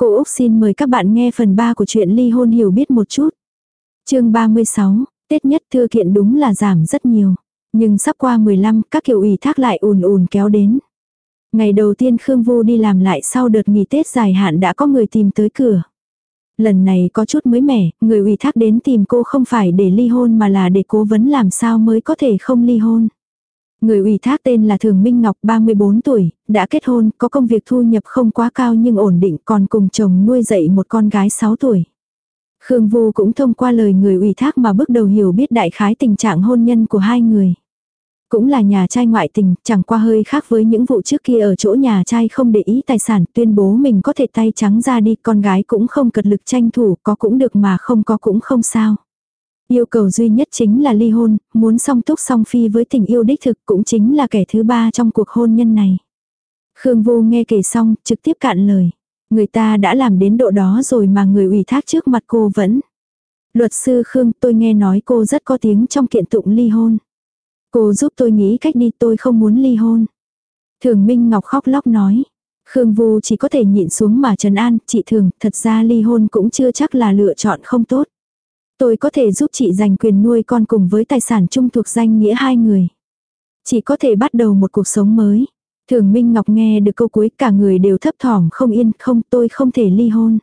Cô Úc xin mời các bạn nghe phần 3 của chuyện ly hôn hiểu biết một chút. chương 36, Tết nhất thư kiện đúng là giảm rất nhiều. Nhưng sắp qua 15, các kiểu ủy thác lại ùn ùn kéo đến. Ngày đầu tiên Khương Vu đi làm lại sau đợt nghỉ Tết dài hạn đã có người tìm tới cửa. Lần này có chút mới mẻ, người ủy thác đến tìm cô không phải để ly hôn mà là để cố vấn làm sao mới có thể không ly hôn. Người ủy thác tên là Thường Minh Ngọc 34 tuổi, đã kết hôn, có công việc thu nhập không quá cao nhưng ổn định còn cùng chồng nuôi dạy một con gái 6 tuổi. Khương Vu cũng thông qua lời người ủy thác mà bước đầu hiểu biết đại khái tình trạng hôn nhân của hai người. Cũng là nhà trai ngoại tình, chẳng qua hơi khác với những vụ trước kia ở chỗ nhà trai không để ý tài sản, tuyên bố mình có thể tay trắng ra đi, con gái cũng không cật lực tranh thủ, có cũng được mà không có cũng không sao. Yêu cầu duy nhất chính là ly hôn, muốn song túc song phi với tình yêu đích thực cũng chính là kẻ thứ ba trong cuộc hôn nhân này. Khương Vô nghe kể xong, trực tiếp cạn lời. Người ta đã làm đến độ đó rồi mà người ủy thác trước mặt cô vẫn. Luật sư Khương tôi nghe nói cô rất có tiếng trong kiện tụng ly hôn. Cô giúp tôi nghĩ cách đi tôi không muốn ly hôn. Thường Minh Ngọc khóc lóc nói. Khương Vu chỉ có thể nhịn xuống mà trấn an, chị thường, thật ra ly hôn cũng chưa chắc là lựa chọn không tốt. Tôi có thể giúp chị giành quyền nuôi con cùng với tài sản chung thuộc danh nghĩa hai người. Chị có thể bắt đầu một cuộc sống mới. Thường Minh Ngọc nghe được câu cuối cả người đều thấp thỏm không yên, không tôi không thể ly hôn.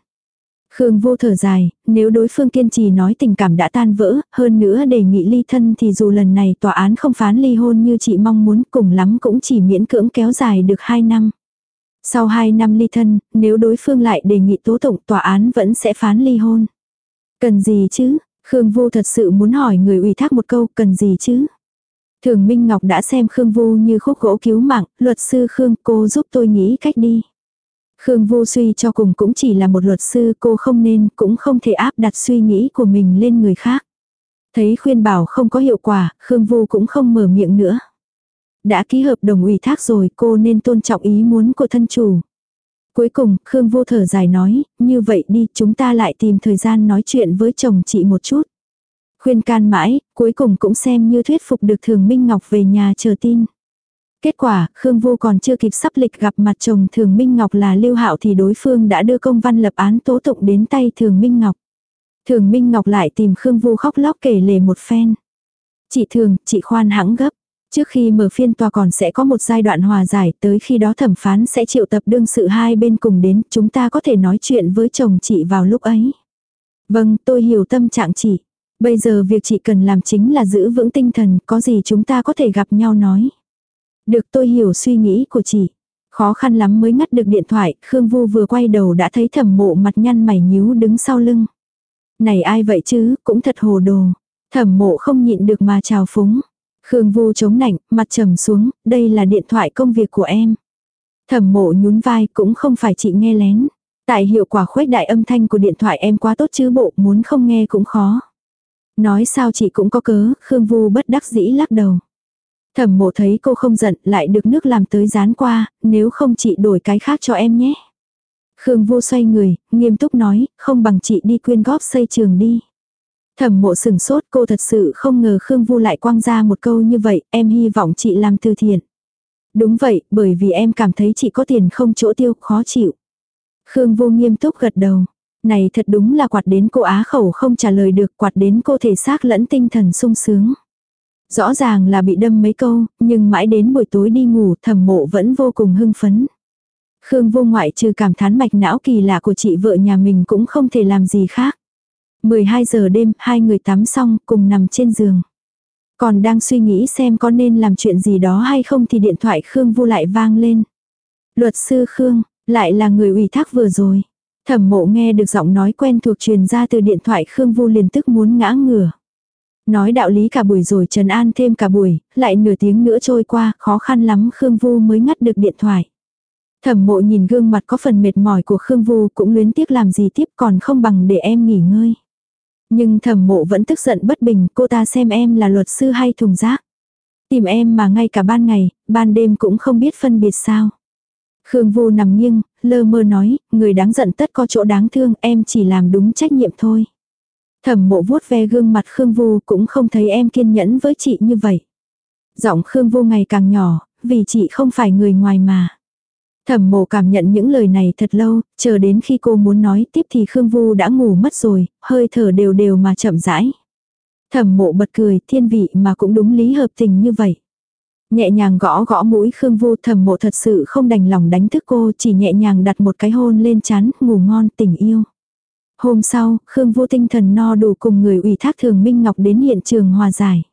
Khương vô thở dài, nếu đối phương kiên trì nói tình cảm đã tan vỡ, hơn nữa đề nghị ly thân thì dù lần này tòa án không phán ly hôn như chị mong muốn cùng lắm cũng chỉ miễn cưỡng kéo dài được 2 năm. Sau 2 năm ly thân, nếu đối phương lại đề nghị tố tụng tòa án vẫn sẽ phán ly hôn. Cần gì chứ? Khương vu thật sự muốn hỏi người ủy thác một câu cần gì chứ? Thường Minh Ngọc đã xem Khương vu như khúc gỗ cứu mạng, luật sư Khương cô giúp tôi nghĩ cách đi. Khương vu suy cho cùng cũng chỉ là một luật sư cô không nên cũng không thể áp đặt suy nghĩ của mình lên người khác. Thấy khuyên bảo không có hiệu quả, Khương vu cũng không mở miệng nữa. Đã ký hợp đồng ủy thác rồi cô nên tôn trọng ý muốn của thân chủ. Cuối cùng, Khương Vô thở dài nói, như vậy đi, chúng ta lại tìm thời gian nói chuyện với chồng chị một chút. Khuyên can mãi, cuối cùng cũng xem như thuyết phục được Thường Minh Ngọc về nhà chờ tin. Kết quả, Khương Vô còn chưa kịp sắp lịch gặp mặt chồng Thường Minh Ngọc là Lưu Hạo thì đối phương đã đưa công văn lập án tố tụng đến tay Thường Minh Ngọc. Thường Minh Ngọc lại tìm Khương Vô khóc lóc kể lể một phen. Chị Thường, chị khoan hãng gấp. Trước khi mở phiên tòa còn sẽ có một giai đoạn hòa giải, tới khi đó thẩm phán sẽ triệu tập đương sự hai bên cùng đến, chúng ta có thể nói chuyện với chồng chị vào lúc ấy. Vâng, tôi hiểu tâm trạng chị. Bây giờ việc chị cần làm chính là giữ vững tinh thần, có gì chúng ta có thể gặp nhau nói. Được tôi hiểu suy nghĩ của chị. Khó khăn lắm mới ngắt được điện thoại, Khương Vu vừa quay đầu đã thấy thẩm mộ mặt nhăn mày nhíu đứng sau lưng. Này ai vậy chứ, cũng thật hồ đồ. Thẩm mộ không nhịn được mà chào phúng. Khương Vu chống nạnh, mặt trầm xuống, đây là điện thoại công việc của em. Thẩm mộ nhún vai cũng không phải chị nghe lén. Tại hiệu quả khuếch đại âm thanh của điện thoại em quá tốt chứ bộ muốn không nghe cũng khó. Nói sao chị cũng có cớ, Khương Vu bất đắc dĩ lắc đầu. Thẩm mộ thấy cô không giận lại được nước làm tới dán qua, nếu không chị đổi cái khác cho em nhé. Khương Vu xoay người, nghiêm túc nói, không bằng chị đi quyên góp xây trường đi. Thẩm mộ sừng sốt cô thật sự không ngờ Khương Vu lại quăng ra một câu như vậy, em hy vọng chị làm từ thiện. Đúng vậy, bởi vì em cảm thấy chị có tiền không chỗ tiêu, khó chịu. Khương Vu nghiêm túc gật đầu. Này thật đúng là quạt đến cô á khẩu không trả lời được quạt đến cô thể xác lẫn tinh thần sung sướng. Rõ ràng là bị đâm mấy câu, nhưng mãi đến buổi tối đi ngủ thẩm mộ vẫn vô cùng hưng phấn. Khương vô ngoại trừ cảm thán mạch não kỳ lạ của chị vợ nhà mình cũng không thể làm gì khác. 12 giờ đêm, hai người tắm xong, cùng nằm trên giường. Còn đang suy nghĩ xem có nên làm chuyện gì đó hay không thì điện thoại Khương Vu lại vang lên. Luật sư Khương, lại là người ủy thác vừa rồi. Thẩm mộ nghe được giọng nói quen thuộc truyền ra từ điện thoại Khương Vu liền tức muốn ngã ngửa. Nói đạo lý cả buổi rồi trần an thêm cả buổi, lại nửa tiếng nữa trôi qua, khó khăn lắm Khương Vu mới ngắt được điện thoại. Thẩm mộ nhìn gương mặt có phần mệt mỏi của Khương Vu cũng luyến tiếc làm gì tiếp còn không bằng để em nghỉ ngơi. Nhưng thẩm mộ vẫn tức giận bất bình, cô ta xem em là luật sư hay thùng rác. Tìm em mà ngay cả ban ngày, ban đêm cũng không biết phân biệt sao. Khương Vu nằm nghiêng, lơ mơ nói, người đáng giận tất có chỗ đáng thương, em chỉ làm đúng trách nhiệm thôi. Thẩm mộ vuốt ve gương mặt Khương Vu cũng không thấy em kiên nhẫn với chị như vậy. Giọng Khương Vu ngày càng nhỏ, vì chị không phải người ngoài mà. Thẩm mộ cảm nhận những lời này thật lâu, chờ đến khi cô muốn nói tiếp thì Khương Vu đã ngủ mất rồi, hơi thở đều đều mà chậm rãi. Thẩm mộ bật cười, thiên vị mà cũng đúng lý hợp tình như vậy. Nhẹ nhàng gõ gõ mũi Khương Vu thẩm mộ thật sự không đành lòng đánh thức cô, chỉ nhẹ nhàng đặt một cái hôn lên chán, ngủ ngon tình yêu. Hôm sau, Khương Vu tinh thần no đủ cùng người ủy thác Thường Minh Ngọc đến hiện trường hòa giải.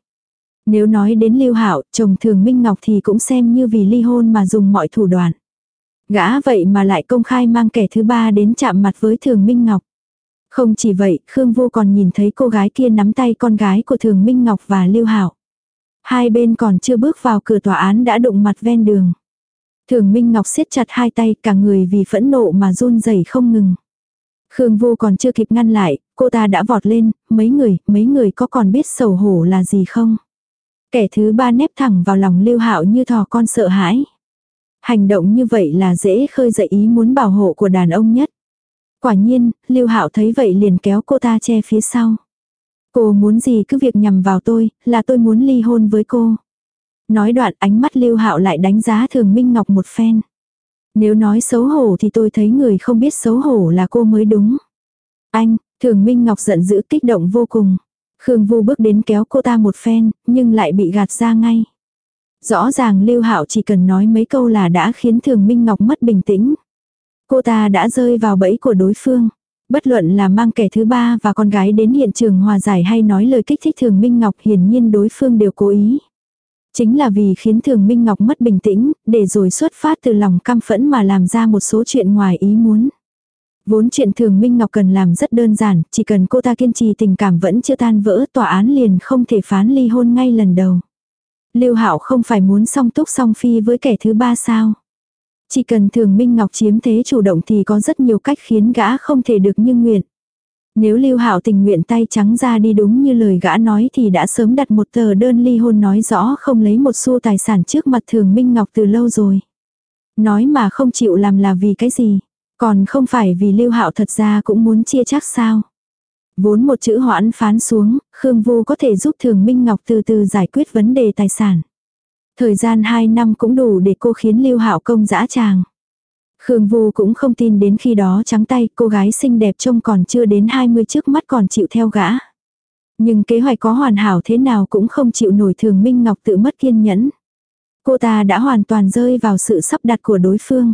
Nếu nói đến Lưu Hạo, chồng Thường Minh Ngọc thì cũng xem như vì ly hôn mà dùng mọi thủ đoạn. Gã vậy mà lại công khai mang kẻ thứ ba đến chạm mặt với Thường Minh Ngọc. Không chỉ vậy, Khương Vô còn nhìn thấy cô gái kia nắm tay con gái của Thường Minh Ngọc và Lưu hảo Hai bên còn chưa bước vào cửa tòa án đã đụng mặt ven đường. Thường Minh Ngọc siết chặt hai tay cả người vì phẫn nộ mà run rẩy không ngừng. Khương Vô còn chưa kịp ngăn lại, cô ta đã vọt lên, mấy người, mấy người có còn biết sầu hổ là gì không? Kẻ thứ ba nép thẳng vào lòng Lưu Hạo như thò con sợ hãi. Hành động như vậy là dễ khơi dậy ý muốn bảo hộ của đàn ông nhất. Quả nhiên, Lưu Hạo thấy vậy liền kéo cô ta che phía sau. Cô muốn gì cứ việc nhằm vào tôi, là tôi muốn ly hôn với cô. Nói đoạn ánh mắt Lưu Hạo lại đánh giá Thường Minh Ngọc một phen. Nếu nói xấu hổ thì tôi thấy người không biết xấu hổ là cô mới đúng. Anh, Thường Minh Ngọc giận dữ kích động vô cùng. Khương Vu bước đến kéo cô ta một phen, nhưng lại bị gạt ra ngay. Rõ ràng Lưu Hạo chỉ cần nói mấy câu là đã khiến Thường Minh Ngọc mất bình tĩnh. Cô ta đã rơi vào bẫy của đối phương. Bất luận là mang kẻ thứ ba và con gái đến hiện trường hòa giải hay nói lời kích thích Thường Minh Ngọc hiển nhiên đối phương đều cố ý. Chính là vì khiến Thường Minh Ngọc mất bình tĩnh, để rồi xuất phát từ lòng căm phẫn mà làm ra một số chuyện ngoài ý muốn. Vốn chuyện Thường Minh Ngọc cần làm rất đơn giản, chỉ cần cô ta kiên trì tình cảm vẫn chưa tan vỡ, tòa án liền không thể phán ly hôn ngay lần đầu. Lưu Hạo không phải muốn song túc song phi với kẻ thứ ba sao? Chỉ cần Thường Minh Ngọc chiếm thế chủ động thì có rất nhiều cách khiến gã không thể được như nguyện. Nếu Lưu Hạo tình nguyện tay trắng ra đi đúng như lời gã nói thì đã sớm đặt một tờ đơn ly hôn nói rõ không lấy một xu tài sản trước mặt Thường Minh Ngọc từ lâu rồi. Nói mà không chịu làm là vì cái gì? Còn không phải vì Lưu Hạo thật ra cũng muốn chia chắc sao? Vốn một chữ hoãn phán xuống, Khương Vu có thể giúp Thường Minh Ngọc từ từ giải quyết vấn đề tài sản. Thời gian 2 năm cũng đủ để cô khiến Lưu Hạo công dã tràng. Khương Vu cũng không tin đến khi đó trắng tay cô gái xinh đẹp trông còn chưa đến 20 trước mắt còn chịu theo gã. Nhưng kế hoạch có hoàn hảo thế nào cũng không chịu nổi thường Minh Ngọc tự mất kiên nhẫn. Cô ta đã hoàn toàn rơi vào sự sắp đặt của đối phương.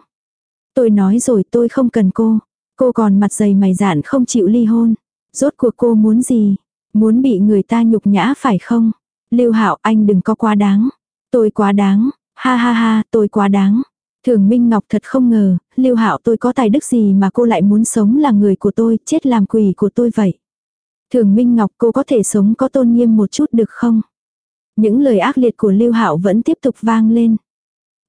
Tôi nói rồi tôi không cần cô. Cô còn mặt dày mày dạn không chịu ly hôn. Rốt cuộc cô muốn gì? Muốn bị người ta nhục nhã phải không? Lưu Hạo anh đừng có quá đáng. Tôi quá đáng. Ha ha ha, tôi quá đáng. Thường Minh Ngọc thật không ngờ, Lưu Hạo tôi có tài đức gì mà cô lại muốn sống là người của tôi, chết làm quỷ của tôi vậy. Thường Minh Ngọc cô có thể sống có tôn nghiêm một chút được không? Những lời ác liệt của Lưu Hạo vẫn tiếp tục vang lên.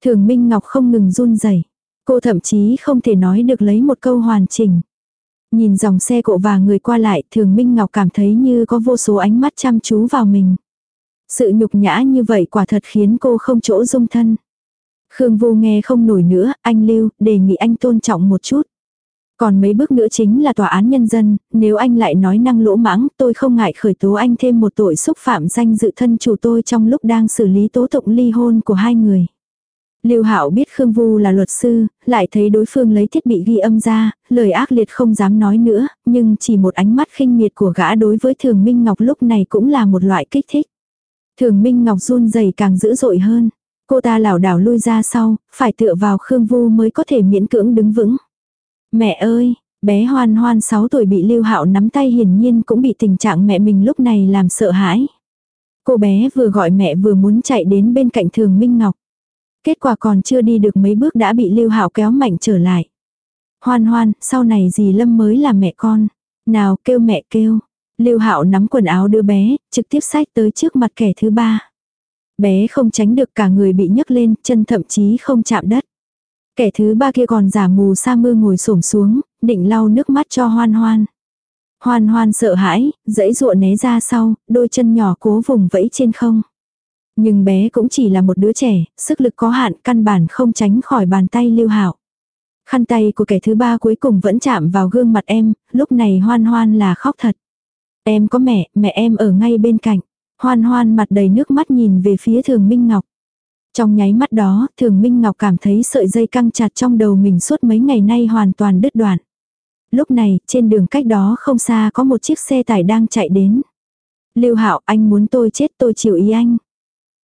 Thường Minh Ngọc không ngừng run rẩy. Cô thậm chí không thể nói được lấy một câu hoàn chỉnh. Nhìn dòng xe cộ và người qua lại, Thường Minh Ngọc cảm thấy như có vô số ánh mắt chăm chú vào mình. Sự nhục nhã như vậy quả thật khiến cô không chỗ dung thân. Khương Vô nghe không nổi nữa, anh Lưu, đề nghị anh tôn trọng một chút. Còn mấy bước nữa chính là tòa án nhân dân, nếu anh lại nói năng lỗ mãng, tôi không ngại khởi tố anh thêm một tội xúc phạm danh dự thân chủ tôi trong lúc đang xử lý tố tụng ly hôn của hai người. Lưu Hạo biết Khương Vu là luật sư, lại thấy đối phương lấy thiết bị ghi âm ra, lời ác liệt không dám nói nữa, nhưng chỉ một ánh mắt khinh miệt của gã đối với Thường Minh Ngọc lúc này cũng là một loại kích thích. Thường Minh Ngọc run rẩy càng dữ dội hơn. Cô ta lảo đảo lui ra sau, phải tựa vào Khương Vu mới có thể miễn cưỡng đứng vững. Mẹ ơi, bé hoan hoan 6 tuổi bị lưu hạo nắm tay hiển nhiên cũng bị tình trạng mẹ mình lúc này làm sợ hãi. Cô bé vừa gọi mẹ vừa muốn chạy đến bên cạnh thường Minh Ngọc. Kết quả còn chưa đi được mấy bước đã bị lưu hạo kéo mạnh trở lại. Hoan hoan, sau này dì Lâm mới là mẹ con. Nào kêu mẹ kêu. Lưu Hạo nắm quần áo đứa bé, trực tiếp sách tới trước mặt kẻ thứ ba. Bé không tránh được cả người bị nhấc lên, chân thậm chí không chạm đất. Kẻ thứ ba kia còn giả mù sa mưa ngồi xổm xuống, định lau nước mắt cho hoan hoan. Hoan hoan sợ hãi, dãy dụa né ra sau, đôi chân nhỏ cố vùng vẫy trên không. Nhưng bé cũng chỉ là một đứa trẻ, sức lực có hạn căn bản không tránh khỏi bàn tay lưu hạo. Khăn tay của kẻ thứ ba cuối cùng vẫn chạm vào gương mặt em, lúc này hoan hoan là khóc thật. Em có mẹ, mẹ em ở ngay bên cạnh. Hoan hoan mặt đầy nước mắt nhìn về phía thường Minh Ngọc. Trong nháy mắt đó, thường Minh Ngọc cảm thấy sợi dây căng chặt trong đầu mình suốt mấy ngày nay hoàn toàn đứt đoạn. Lúc này, trên đường cách đó không xa có một chiếc xe tải đang chạy đến. Lưu Hạo, anh muốn tôi chết tôi chịu ý anh.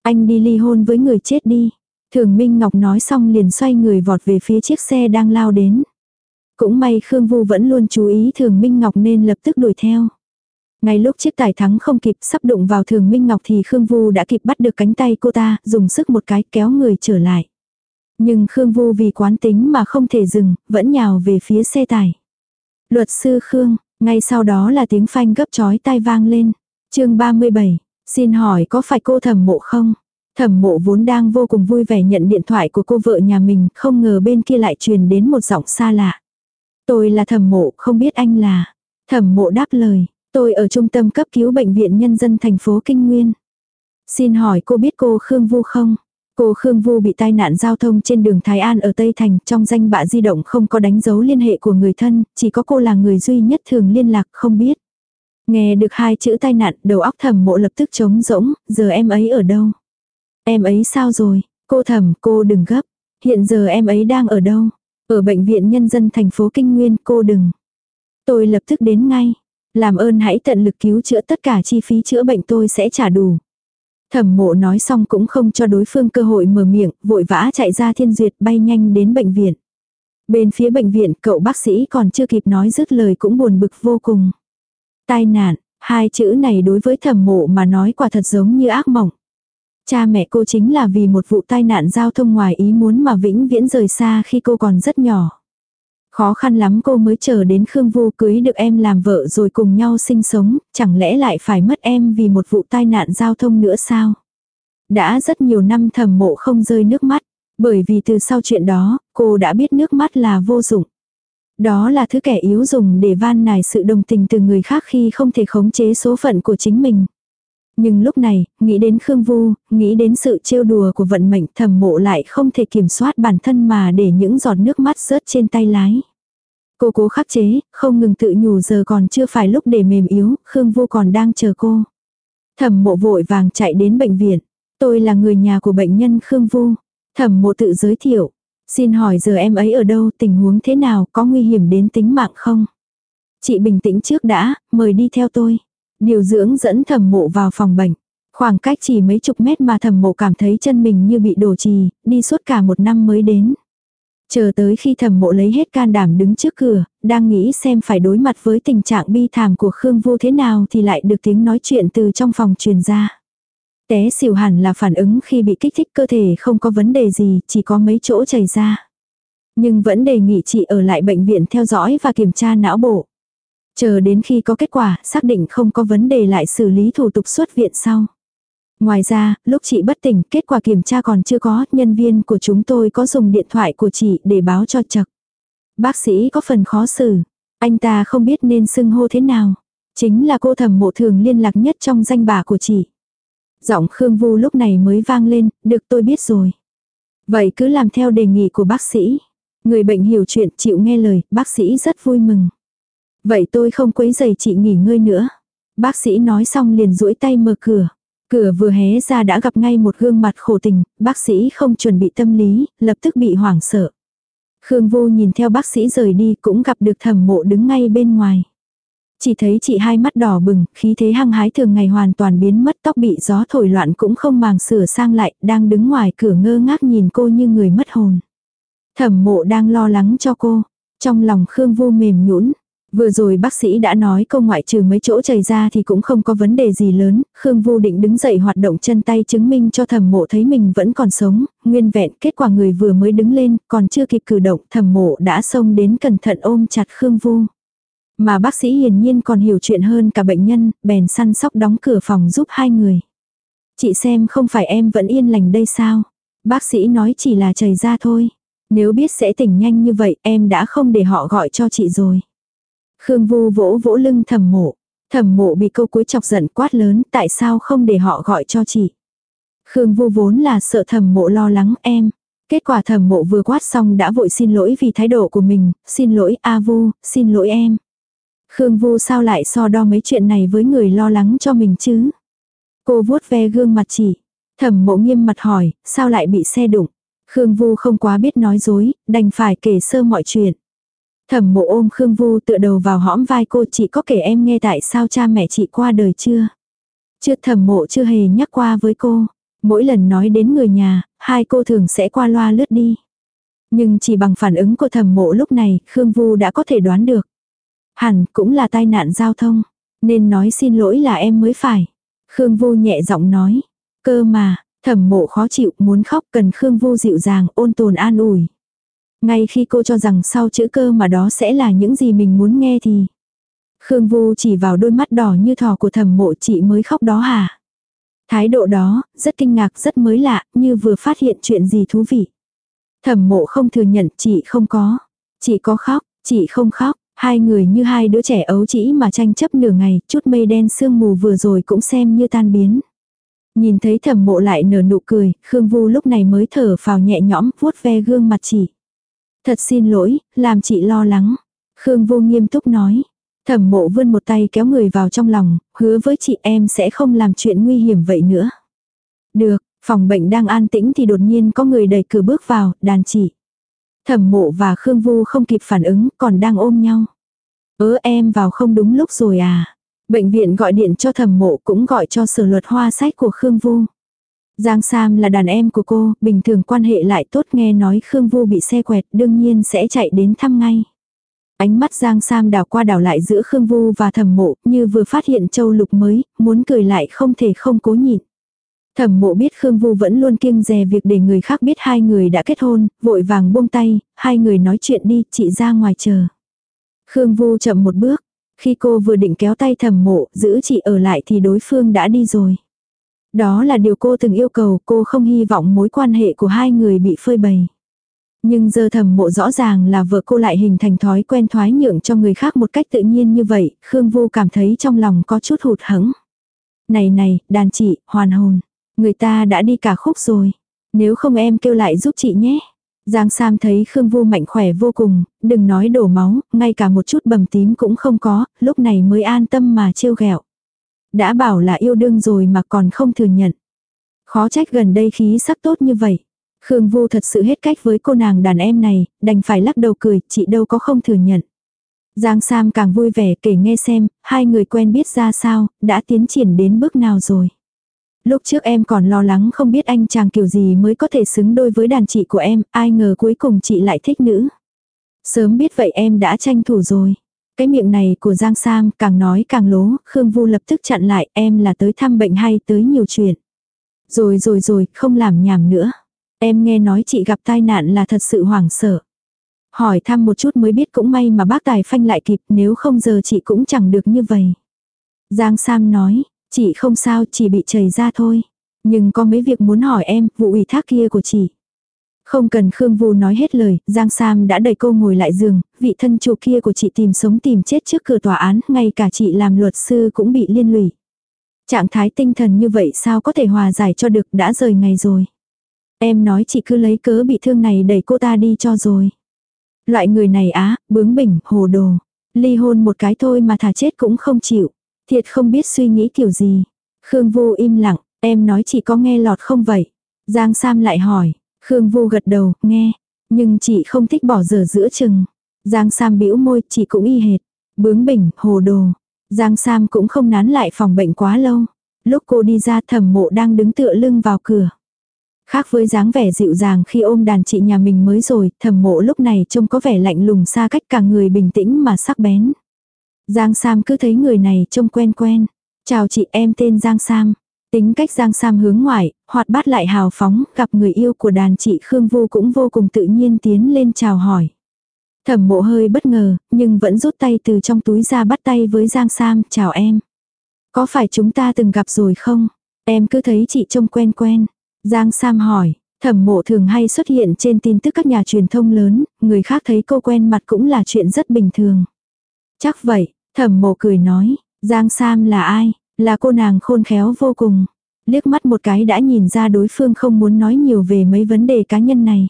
Anh đi ly hôn với người chết đi. Thường Minh Ngọc nói xong liền xoay người vọt về phía chiếc xe đang lao đến. Cũng may Khương Vu vẫn luôn chú ý Thường Minh Ngọc nên lập tức đuổi theo. Ngay lúc chiếc tài thắng không kịp sắp đụng vào Thường Minh Ngọc thì Khương Vu đã kịp bắt được cánh tay cô ta, dùng sức một cái kéo người trở lại. Nhưng Khương Vu vì quán tính mà không thể dừng, vẫn nhào về phía xe tải. Luật sư Khương, ngay sau đó là tiếng phanh gấp chói tai vang lên. chương 37, xin hỏi có phải cô thẩm mộ không? Thẩm mộ vốn đang vô cùng vui vẻ nhận điện thoại của cô vợ nhà mình, không ngờ bên kia lại truyền đến một giọng xa lạ. Tôi là thẩm mộ, không biết anh là. Thẩm mộ đáp lời, tôi ở trung tâm cấp cứu bệnh viện nhân dân thành phố Kinh Nguyên. Xin hỏi cô biết cô Khương Vu không? Cô Khương Vu bị tai nạn giao thông trên đường Thái An ở Tây Thành, trong danh bạ di động không có đánh dấu liên hệ của người thân, chỉ có cô là người duy nhất thường liên lạc không biết. Nghe được hai chữ tai nạn, đầu óc thẩm mộ lập tức trống rỗng, giờ em ấy ở đâu? Em ấy sao rồi? Cô thẩm, cô đừng gấp. Hiện giờ em ấy đang ở đâu? Ở bệnh viện nhân dân thành phố Kinh Nguyên, cô đừng. Tôi lập tức đến ngay. Làm ơn hãy tận lực cứu chữa tất cả chi phí chữa bệnh tôi sẽ trả đủ. Thẩm mộ nói xong cũng không cho đối phương cơ hội mở miệng, vội vã chạy ra thiên duyệt bay nhanh đến bệnh viện. Bên phía bệnh viện cậu bác sĩ còn chưa kịp nói dứt lời cũng buồn bực vô cùng. Tai nạn, hai chữ này đối với thẩm mộ mà nói quả thật giống như ác mộng. Cha mẹ cô chính là vì một vụ tai nạn giao thông ngoài ý muốn mà vĩnh viễn rời xa khi cô còn rất nhỏ. Khó khăn lắm cô mới chờ đến Khương Vu cưới được em làm vợ rồi cùng nhau sinh sống, chẳng lẽ lại phải mất em vì một vụ tai nạn giao thông nữa sao? Đã rất nhiều năm thầm mộ không rơi nước mắt, bởi vì từ sau chuyện đó, cô đã biết nước mắt là vô dụng. Đó là thứ kẻ yếu dùng để van nài sự đồng tình từ người khác khi không thể khống chế số phận của chính mình. Nhưng lúc này, nghĩ đến Khương Vu, nghĩ đến sự trêu đùa của vận mệnh thầm mộ lại không thể kiểm soát bản thân mà để những giọt nước mắt rớt trên tay lái. Cô cố khắc chế, không ngừng tự nhủ giờ còn chưa phải lúc để mềm yếu, Khương Vu còn đang chờ cô. Thẩm mộ vội vàng chạy đến bệnh viện. Tôi là người nhà của bệnh nhân Khương Vu. Thẩm mộ tự giới thiệu. Xin hỏi giờ em ấy ở đâu, tình huống thế nào, có nguy hiểm đến tính mạng không? Chị bình tĩnh trước đã, mời đi theo tôi. Điều dưỡng dẫn thẩm mộ vào phòng bệnh. Khoảng cách chỉ mấy chục mét mà thẩm mộ cảm thấy chân mình như bị đổ trì, đi suốt cả một năm mới đến. Chờ tới khi thẩm mộ lấy hết can đảm đứng trước cửa, đang nghĩ xem phải đối mặt với tình trạng bi thảm của Khương Vô thế nào thì lại được tiếng nói chuyện từ trong phòng truyền ra. Té xỉu hẳn là phản ứng khi bị kích thích cơ thể không có vấn đề gì, chỉ có mấy chỗ chảy ra. Nhưng vẫn đề nghị chị ở lại bệnh viện theo dõi và kiểm tra não bộ. Chờ đến khi có kết quả, xác định không có vấn đề lại xử lý thủ tục xuất viện sau. Ngoài ra, lúc chị bất tỉnh, kết quả kiểm tra còn chưa có, nhân viên của chúng tôi có dùng điện thoại của chị để báo cho chật. Bác sĩ có phần khó xử. Anh ta không biết nên xưng hô thế nào. Chính là cô thẩm mộ thường liên lạc nhất trong danh bà của chị. Giọng Khương Vu lúc này mới vang lên, được tôi biết rồi. Vậy cứ làm theo đề nghị của bác sĩ. Người bệnh hiểu chuyện chịu nghe lời, bác sĩ rất vui mừng. Vậy tôi không quấy giày chị nghỉ ngơi nữa. Bác sĩ nói xong liền duỗi tay mở cửa. Cửa vừa hé ra đã gặp ngay một gương mặt khổ tình, bác sĩ không chuẩn bị tâm lý, lập tức bị hoảng sợ. Khương Vô nhìn theo bác sĩ rời đi cũng gặp được thẩm mộ đứng ngay bên ngoài. Chỉ thấy chị hai mắt đỏ bừng, khí thế hăng hái thường ngày hoàn toàn biến mất tóc bị gió thổi loạn cũng không màng sửa sang lại, đang đứng ngoài cửa ngơ ngác nhìn cô như người mất hồn. Thẩm mộ đang lo lắng cho cô. Trong lòng Khương Vô mềm nhũn Vừa rồi bác sĩ đã nói cô ngoại trừ mấy chỗ chảy ra thì cũng không có vấn đề gì lớn, Khương Vu định đứng dậy hoạt động chân tay chứng minh cho thẩm mộ thấy mình vẫn còn sống, nguyên vẹn kết quả người vừa mới đứng lên, còn chưa kịp cử động, thẩm mộ đã xông đến cẩn thận ôm chặt Khương Vu. Mà bác sĩ hiển nhiên còn hiểu chuyện hơn cả bệnh nhân, bèn săn sóc đóng cửa phòng giúp hai người. Chị xem không phải em vẫn yên lành đây sao? Bác sĩ nói chỉ là chảy ra thôi. Nếu biết sẽ tỉnh nhanh như vậy em đã không để họ gọi cho chị rồi. Khương Vu vỗ vỗ lưng thẩm mộ. Thẩm mộ bị câu cuối chọc giận quát lớn tại sao không để họ gọi cho chị. Khương Vu vốn là sợ thẩm mộ lo lắng em. Kết quả thẩm mộ vừa quát xong đã vội xin lỗi vì thái độ của mình, xin lỗi A Vu, xin lỗi em. Khương Vu sao lại so đo mấy chuyện này với người lo lắng cho mình chứ? Cô vuốt ve gương mặt chị. Thẩm mộ nghiêm mặt hỏi, sao lại bị xe đụng? Khương Vu không quá biết nói dối, đành phải kể sơ mọi chuyện. Thẩm mộ ôm Khương Vu tựa đầu vào hõm vai cô chị có kể em nghe tại sao cha mẹ chị qua đời chưa? Chưa thẩm mộ chưa hề nhắc qua với cô. Mỗi lần nói đến người nhà, hai cô thường sẽ qua loa lướt đi. Nhưng chỉ bằng phản ứng của thẩm mộ lúc này, Khương Vu đã có thể đoán được. Hẳn cũng là tai nạn giao thông. Nên nói xin lỗi là em mới phải. Khương Vu nhẹ giọng nói. Cơ mà, thẩm mộ khó chịu muốn khóc cần Khương Vu dịu dàng ôn tồn an ủi. Ngay khi cô cho rằng sau chữ cơ mà đó sẽ là những gì mình muốn nghe thì. Khương Vu chỉ vào đôi mắt đỏ như thỏ của thẩm mộ chị mới khóc đó hả? Thái độ đó, rất kinh ngạc rất mới lạ, như vừa phát hiện chuyện gì thú vị. Thẩm mộ không thừa nhận chị không có. Chị có khóc, chị không khóc. Hai người như hai đứa trẻ ấu chỉ mà tranh chấp nửa ngày, chút mây đen sương mù vừa rồi cũng xem như tan biến. Nhìn thấy thẩm mộ lại nở nụ cười, Khương Vu lúc này mới thở phào nhẹ nhõm, vuốt ve gương mặt chị. Thật xin lỗi, làm chị lo lắng. Khương Vu nghiêm túc nói. Thẩm mộ vươn một tay kéo người vào trong lòng, hứa với chị em sẽ không làm chuyện nguy hiểm vậy nữa. Được, phòng bệnh đang an tĩnh thì đột nhiên có người đẩy cửa bước vào, đàn chị. Thẩm mộ và Khương Vu không kịp phản ứng, còn đang ôm nhau. Ớ em vào không đúng lúc rồi à. Bệnh viện gọi điện cho thẩm mộ cũng gọi cho sở luật hoa sách của Khương Vu. Giang Sam là đàn em của cô, bình thường quan hệ lại tốt nghe nói Khương Vu bị xe quẹt đương nhiên sẽ chạy đến thăm ngay. Ánh mắt Giang Sam đảo qua đảo lại giữa Khương Vu và thẩm mộ như vừa phát hiện châu lục mới, muốn cười lại không thể không cố nhịn. Thẩm mộ biết Khương Vu vẫn luôn kiêng dè việc để người khác biết hai người đã kết hôn, vội vàng buông tay, hai người nói chuyện đi, chị ra ngoài chờ. Khương Vu chậm một bước, khi cô vừa định kéo tay thẩm mộ, giữ chị ở lại thì đối phương đã đi rồi. Đó là điều cô từng yêu cầu, cô không hy vọng mối quan hệ của hai người bị phơi bày. Nhưng giờ thẩm mộ rõ ràng là vợ cô lại hình thành thói quen thoái nhượng cho người khác một cách tự nhiên như vậy, Khương Vu cảm thấy trong lòng có chút hụt hẫng. Này này, đàn chị, hoàn hồn. Người ta đã đi cả khúc rồi. Nếu không em kêu lại giúp chị nhé. Giang Sam thấy Khương Vu mạnh khỏe vô cùng, đừng nói đổ máu, ngay cả một chút bầm tím cũng không có, lúc này mới an tâm mà trêu ghẹo. Đã bảo là yêu đương rồi mà còn không thừa nhận. Khó trách gần đây khí sắc tốt như vậy. Khương Vu thật sự hết cách với cô nàng đàn em này, đành phải lắc đầu cười, chị đâu có không thừa nhận. Giang Sam càng vui vẻ kể nghe xem, hai người quen biết ra sao, đã tiến triển đến bước nào rồi. Lúc trước em còn lo lắng không biết anh chàng kiểu gì mới có thể xứng đôi với đàn chị của em, ai ngờ cuối cùng chị lại thích nữ. Sớm biết vậy em đã tranh thủ rồi. Cái miệng này của Giang Sam càng nói càng lố, Khương Vu lập tức chặn lại em là tới thăm bệnh hay tới nhiều chuyện. Rồi rồi rồi, không làm nhảm nữa. Em nghe nói chị gặp tai nạn là thật sự hoảng sợ. Hỏi thăm một chút mới biết cũng may mà bác Tài phanh lại kịp nếu không giờ chị cũng chẳng được như vậy. Giang Sam nói, chị không sao chỉ bị chảy ra thôi. Nhưng có mấy việc muốn hỏi em, vụ ủy thác kia của chị. Không cần Khương Vu nói hết lời, Giang Sam đã đẩy cô ngồi lại giường, vị thân chủ kia của chị tìm sống tìm chết trước cửa tòa án, ngay cả chị làm luật sư cũng bị liên lụy. Trạng thái tinh thần như vậy sao có thể hòa giải cho được đã rời ngày rồi. Em nói chị cứ lấy cớ bị thương này đẩy cô ta đi cho rồi. Loại người này á, bướng bỉnh, hồ đồ. Ly hôn một cái thôi mà thà chết cũng không chịu. Thiệt không biết suy nghĩ kiểu gì. Khương Vu im lặng, em nói chị có nghe lọt không vậy? Giang Sam lại hỏi. Khương Vu gật đầu, nghe. Nhưng chị không thích bỏ dở giữa chừng. Giang Sam bĩu môi, chị cũng y hệt. Bướng bỉnh, hồ đồ. Giang Sam cũng không nán lại phòng bệnh quá lâu. Lúc cô đi ra thẩm mộ đang đứng tựa lưng vào cửa. Khác với dáng vẻ dịu dàng khi ôm đàn chị nhà mình mới rồi, thẩm mộ lúc này trông có vẻ lạnh lùng xa cách cả người bình tĩnh mà sắc bén. Giang Sam cứ thấy người này trông quen quen. Chào chị em tên Giang Sam. Tính cách Giang Sam hướng ngoại, hoạt bát lại hào phóng, gặp người yêu của đàn chị Khương Vu cũng vô cùng tự nhiên tiến lên chào hỏi. Thẩm mộ hơi bất ngờ, nhưng vẫn rút tay từ trong túi ra bắt tay với Giang Sam, chào em. Có phải chúng ta từng gặp rồi không? Em cứ thấy chị trông quen quen. Giang Sam hỏi, thẩm mộ thường hay xuất hiện trên tin tức các nhà truyền thông lớn, người khác thấy cô quen mặt cũng là chuyện rất bình thường. Chắc vậy, thẩm mộ cười nói, Giang Sam là ai? Là cô nàng khôn khéo vô cùng. Liếc mắt một cái đã nhìn ra đối phương không muốn nói nhiều về mấy vấn đề cá nhân này.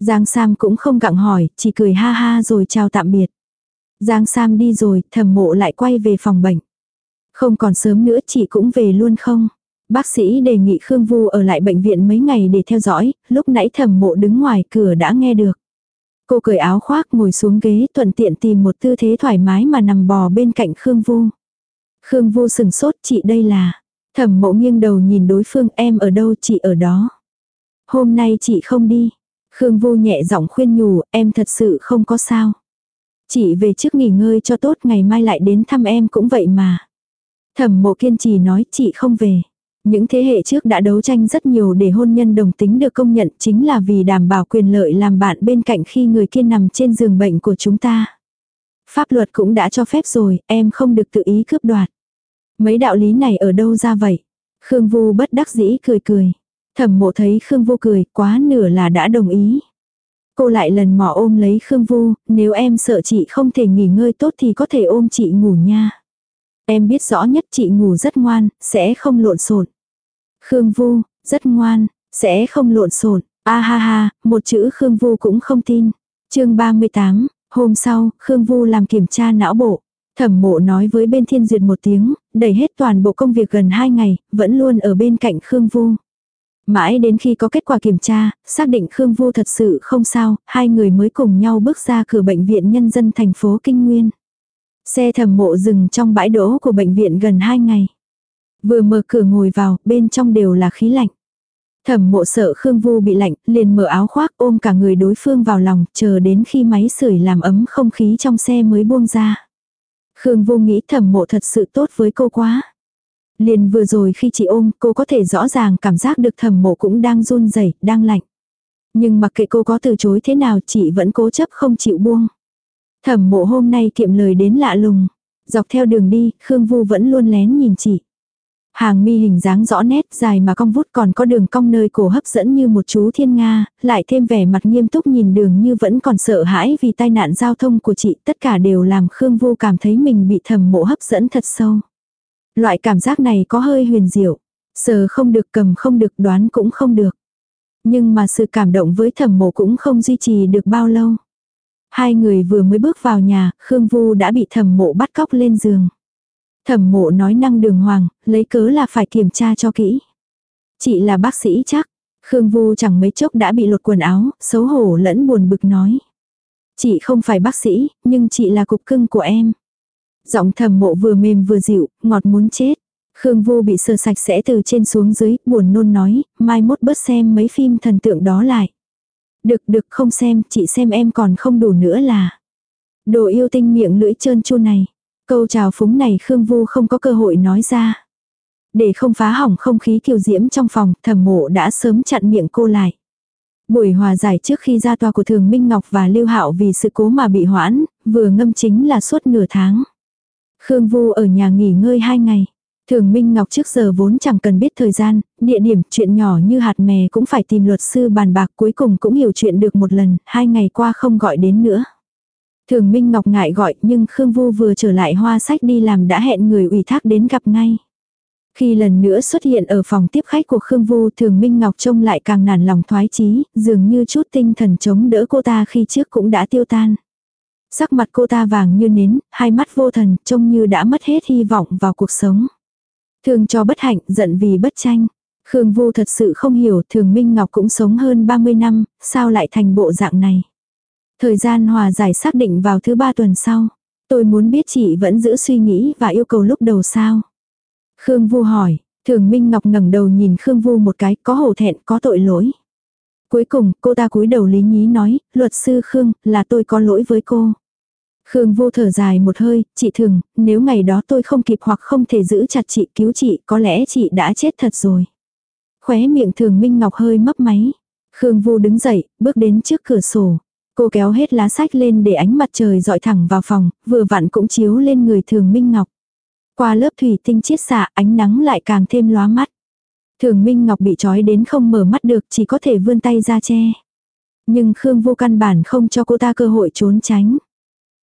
Giang Sam cũng không gặng hỏi, chỉ cười ha ha rồi chào tạm biệt. Giang Sam đi rồi, thẩm mộ lại quay về phòng bệnh. Không còn sớm nữa chị cũng về luôn không? Bác sĩ đề nghị Khương Vu ở lại bệnh viện mấy ngày để theo dõi, lúc nãy thẩm mộ đứng ngoài cửa đã nghe được. Cô cởi áo khoác, ngồi xuống ghế, thuận tiện tìm một tư thế thoải mái mà nằm bò bên cạnh Khương Vu. Khương Vu sừng sốt, chị, đây là. Thẩm mộ nghiêng đầu nhìn đối phương, em ở đâu chị ở đó. Hôm nay chị không đi. Khương Vu nhẹ giọng khuyên nhủ, em thật sự không có sao. Chị về trước nghỉ ngơi cho tốt, ngày mai lại đến thăm em cũng vậy mà. Thẩm mộ kiên trì nói, chị không về. Những thế hệ trước đã đấu tranh rất nhiều để hôn nhân đồng tính được công nhận chính là vì đảm bảo quyền lợi làm bạn bên cạnh khi người kia nằm trên giường bệnh của chúng ta. Pháp luật cũng đã cho phép rồi, em không được tự ý cướp đoạt. Mấy đạo lý này ở đâu ra vậy? Khương Vu bất đắc dĩ cười cười. Thẩm mộ thấy Khương Vu cười, quá nửa là đã đồng ý. Cô lại lần mò ôm lấy Khương Vu, nếu em sợ chị không thể nghỉ ngơi tốt thì có thể ôm chị ngủ nha. Em biết rõ nhất chị ngủ rất ngoan, sẽ không lộn xộn. Khương Vu, rất ngoan, sẽ không lộn xộn. A ha ha, một chữ Khương Vu cũng không tin. Chương 38, hôm sau, Khương Vu làm kiểm tra não bộ. Thẩm mộ nói với bên thiên duyệt một tiếng, đẩy hết toàn bộ công việc gần 2 ngày, vẫn luôn ở bên cạnh Khương Vu. Mãi đến khi có kết quả kiểm tra, xác định Khương Vu thật sự không sao, hai người mới cùng nhau bước ra cửa bệnh viện nhân dân thành phố Kinh Nguyên. Xe thẩm mộ dừng trong bãi đỗ của bệnh viện gần 2 ngày. Vừa mở cửa ngồi vào, bên trong đều là khí lạnh. Thẩm mộ sợ Khương Vu bị lạnh, liền mở áo khoác ôm cả người đối phương vào lòng, chờ đến khi máy sưởi làm ấm không khí trong xe mới buông ra. Khương Vu nghĩ thẩm mộ thật sự tốt với cô quá. Liền vừa rồi khi chị ôm, cô có thể rõ ràng cảm giác được thẩm mộ cũng đang run rẩy đang lạnh. Nhưng mặc kệ cô có từ chối thế nào chị vẫn cố chấp không chịu buông. Thẩm mộ hôm nay kiệm lời đến lạ lùng. Dọc theo đường đi, Khương Vu vẫn luôn lén nhìn chị. Hàng mi hình dáng rõ nét, dài mà cong vút còn có đường cong nơi cổ hấp dẫn như một chú thiên nga, lại thêm vẻ mặt nghiêm túc nhìn đường như vẫn còn sợ hãi vì tai nạn giao thông của chị, tất cả đều làm Khương Vu cảm thấy mình bị thầm mộ hấp dẫn thật sâu. Loại cảm giác này có hơi huyền diệu, sờ không được cầm không được đoán cũng không được. Nhưng mà sự cảm động với thẩm mộ cũng không duy trì được bao lâu. Hai người vừa mới bước vào nhà, Khương Vu đã bị thẩm mộ bắt cóc lên giường. Thẩm mộ nói năng đường hoàng, lấy cớ là phải kiểm tra cho kỹ. Chị là bác sĩ chắc. Khương Vu chẳng mấy chốc đã bị lột quần áo, xấu hổ lẫn buồn bực nói. Chị không phải bác sĩ, nhưng chị là cục cưng của em. Giọng thầm mộ vừa mềm vừa dịu, ngọt muốn chết. Khương Vu bị sờ sạch sẽ từ trên xuống dưới, buồn nôn nói, mai mốt bớt xem mấy phim thần tượng đó lại. Được được không xem, chị xem em còn không đủ nữa là. Đồ yêu tinh miệng lưỡi trơn chu này. Câu chào phúng này Khương Vu không có cơ hội nói ra. Để không phá hỏng không khí kiều diễm trong phòng, thẩm mộ đã sớm chặn miệng cô lại. Buổi hòa giải trước khi ra tòa của Thường Minh Ngọc và Lưu Hạo vì sự cố mà bị hoãn, vừa ngâm chính là suốt nửa tháng. Khương Vu ở nhà nghỉ ngơi hai ngày. Thường Minh Ngọc trước giờ vốn chẳng cần biết thời gian, địa điểm, chuyện nhỏ như hạt mè cũng phải tìm luật sư bàn bạc cuối cùng cũng hiểu chuyện được một lần, hai ngày qua không gọi đến nữa. Thường Minh Ngọc ngại gọi nhưng Khương Vu vừa trở lại hoa sách đi làm đã hẹn người ủy thác đến gặp ngay. Khi lần nữa xuất hiện ở phòng tiếp khách của Khương Vu Thường Minh Ngọc trông lại càng nản lòng thoái chí, dường như chút tinh thần chống đỡ cô ta khi trước cũng đã tiêu tan. Sắc mặt cô ta vàng như nến, hai mắt vô thần, trông như đã mất hết hy vọng vào cuộc sống. Thường cho bất hạnh, giận vì bất tranh. Khương Vu thật sự không hiểu Thường Minh Ngọc cũng sống hơn 30 năm, sao lại thành bộ dạng này. Thời gian hòa giải xác định vào thứ ba tuần sau. Tôi muốn biết chị vẫn giữ suy nghĩ và yêu cầu lúc đầu sao. Khương Vu hỏi, Thường Minh Ngọc ngẩng đầu nhìn Khương Vu một cái, có hổ thẹn, có tội lỗi. Cuối cùng, cô ta cúi đầu lý nhí nói, luật sư Khương, là tôi có lỗi với cô. Khương Vu thở dài một hơi, chị Thường, nếu ngày đó tôi không kịp hoặc không thể giữ chặt chị cứu chị, có lẽ chị đã chết thật rồi. Khóe miệng Thường Minh Ngọc hơi mấp máy. Khương Vu đứng dậy, bước đến trước cửa sổ. Cô kéo hết lá sách lên để ánh mặt trời dọi thẳng vào phòng, vừa vặn cũng chiếu lên người Thường Minh Ngọc. Qua lớp thủy tinh chiết xạ, ánh nắng lại càng thêm lóa mắt. Thường Minh Ngọc bị trói đến không mở mắt được, chỉ có thể vươn tay ra che. Nhưng Khương Vô căn bản không cho cô ta cơ hội trốn tránh.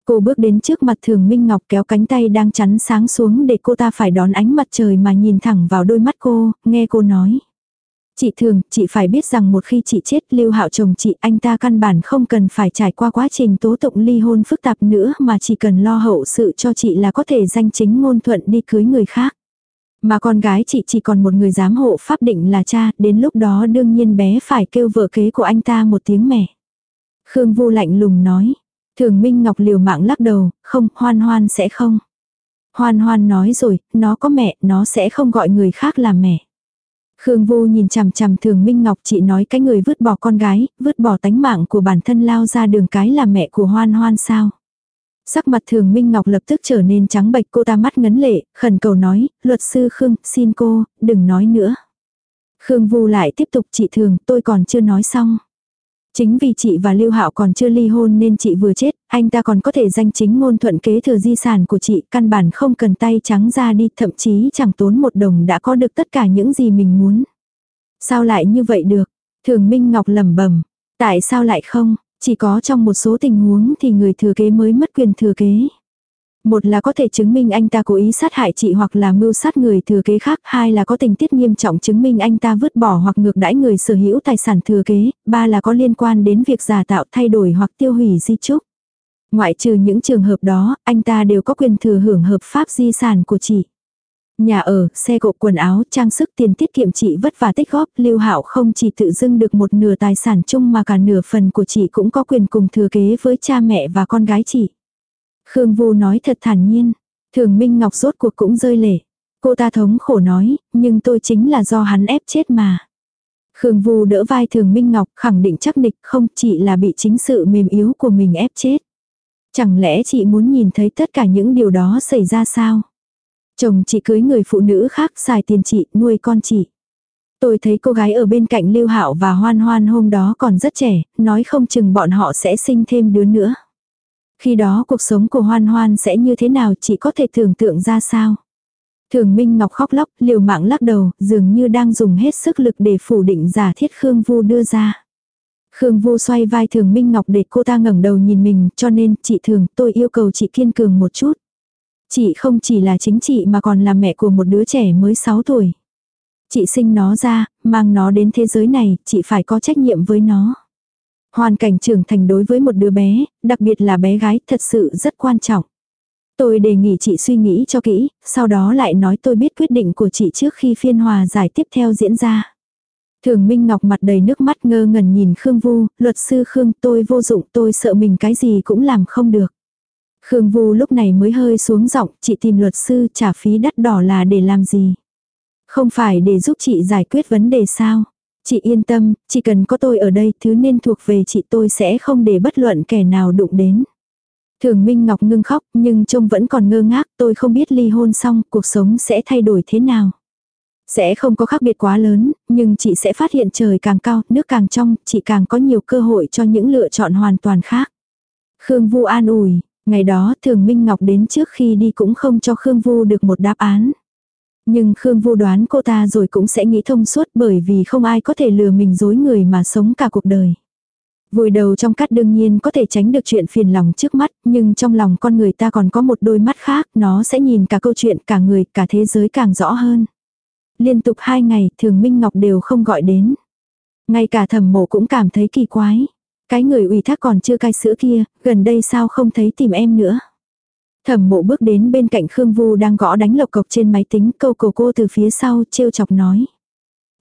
Cô bước đến trước mặt Thường Minh Ngọc kéo cánh tay đang chắn sáng xuống để cô ta phải đón ánh mặt trời mà nhìn thẳng vào đôi mắt cô, nghe cô nói. Chị thường, chị phải biết rằng một khi chị chết lưu hạo chồng chị anh ta căn bản không cần phải trải qua quá trình tố tụng ly hôn phức tạp nữa mà chỉ cần lo hậu sự cho chị là có thể danh chính ngôn thuận đi cưới người khác. Mà con gái chị chỉ còn một người giám hộ pháp định là cha, đến lúc đó đương nhiên bé phải kêu vợ kế của anh ta một tiếng mẹ. Khương Vu lạnh lùng nói. Thường Minh Ngọc liều mạng lắc đầu, không, hoan hoan sẽ không. Hoan hoan nói rồi, nó có mẹ, nó sẽ không gọi người khác là mẹ. Khương Vu nhìn chằm chằm Thường Minh Ngọc chị nói cái người vứt bỏ con gái, vứt bỏ tánh mạng của bản thân lao ra đường cái là mẹ của Hoan Hoan sao. Sắc mặt Thường Minh Ngọc lập tức trở nên trắng bệch cô ta mắt ngấn lệ, khẩn cầu nói, luật sư Khương, xin cô, đừng nói nữa. Khương Vu lại tiếp tục chị Thường, tôi còn chưa nói xong. Chính vì chị và Lưu Hạo còn chưa ly hôn nên chị vừa chết, anh ta còn có thể danh chính ngôn thuận kế thừa di sản của chị, căn bản không cần tay trắng ra đi, thậm chí chẳng tốn một đồng đã có được tất cả những gì mình muốn. Sao lại như vậy được? Thường Minh Ngọc lẩm bẩm, tại sao lại không? Chỉ có trong một số tình huống thì người thừa kế mới mất quyền thừa kế. Một là có thể chứng minh anh ta cố ý sát hại chị hoặc là mưu sát người thừa kế khác, hai là có tình tiết nghiêm trọng chứng minh anh ta vứt bỏ hoặc ngược đãi người sở hữu tài sản thừa kế, ba là có liên quan đến việc giả tạo thay đổi hoặc tiêu hủy di chúc. Ngoại trừ những trường hợp đó, anh ta đều có quyền thừa hưởng hợp pháp di sản của chị. Nhà ở, xe cộ quần áo, trang sức tiền tiết kiệm chị vất vả tích góp, Lưu Hạo không chỉ tự dưng được một nửa tài sản chung mà cả nửa phần của chị cũng có quyền cùng thừa kế với cha mẹ và con gái chị. Khương Vu nói thật thản nhiên. Thường Minh Ngọc rốt cuộc cũng rơi lệ. Cô ta thống khổ nói, nhưng tôi chính là do hắn ép chết mà. Khương Vu đỡ vai Thường Minh Ngọc khẳng định chắc nịch không chỉ là bị chính sự mềm yếu của mình ép chết. Chẳng lẽ chị muốn nhìn thấy tất cả những điều đó xảy ra sao? Chồng chị cưới người phụ nữ khác xài tiền chị, nuôi con chị. Tôi thấy cô gái ở bên cạnh Lưu Hạo và Hoan Hoan hôm đó còn rất trẻ, nói không chừng bọn họ sẽ sinh thêm đứa nữa. Khi đó cuộc sống của Hoan Hoan sẽ như thế nào chị có thể tưởng tượng ra sao? Thường Minh Ngọc khóc lóc, liều mạng lắc đầu, dường như đang dùng hết sức lực để phủ định giả thiết Khương Vu đưa ra. Khương Vu xoay vai Thường Minh Ngọc để cô ta ngẩng đầu nhìn mình, cho nên, chị Thường, tôi yêu cầu chị kiên cường một chút. Chị không chỉ là chính chị mà còn là mẹ của một đứa trẻ mới 6 tuổi. Chị sinh nó ra, mang nó đến thế giới này, chị phải có trách nhiệm với nó. Hoàn cảnh trưởng thành đối với một đứa bé, đặc biệt là bé gái, thật sự rất quan trọng. Tôi đề nghị chị suy nghĩ cho kỹ, sau đó lại nói tôi biết quyết định của chị trước khi phiên hòa giải tiếp theo diễn ra. Thường Minh Ngọc mặt đầy nước mắt ngơ ngẩn nhìn Khương Vu, luật sư Khương tôi vô dụng tôi sợ mình cái gì cũng làm không được. Khương Vu lúc này mới hơi xuống giọng, chị tìm luật sư trả phí đắt đỏ là để làm gì? Không phải để giúp chị giải quyết vấn đề sao? Chị yên tâm, chỉ cần có tôi ở đây, thứ nên thuộc về chị tôi sẽ không để bất luận kẻ nào đụng đến. Thường Minh Ngọc ngưng khóc, nhưng trông vẫn còn ngơ ngác, tôi không biết ly hôn xong, cuộc sống sẽ thay đổi thế nào. Sẽ không có khác biệt quá lớn, nhưng chị sẽ phát hiện trời càng cao, nước càng trong, chị càng có nhiều cơ hội cho những lựa chọn hoàn toàn khác. Khương Vu an ủi, ngày đó Thường Minh Ngọc đến trước khi đi cũng không cho Khương Vu được một đáp án. Nhưng Khương Vu đoán cô ta rồi cũng sẽ nghĩ thông suốt bởi vì không ai có thể lừa mình dối người mà sống cả cuộc đời. Vùi đầu trong cát đương nhiên có thể tránh được chuyện phiền lòng trước mắt, nhưng trong lòng con người ta còn có một đôi mắt khác, nó sẽ nhìn cả câu chuyện, cả người, cả thế giới càng rõ hơn. Liên tục hai ngày, thường Minh Ngọc đều không gọi đến. Ngay cả thẩm mộ cũng cảm thấy kỳ quái. Cái người ủy thác còn chưa cai sữa kia, gần đây sao không thấy tìm em nữa. Thẩm mộ bước đến bên cạnh Khương Vu đang gõ đánh lộc cộc trên máy tính câu cổ cô từ phía sau trêu chọc nói.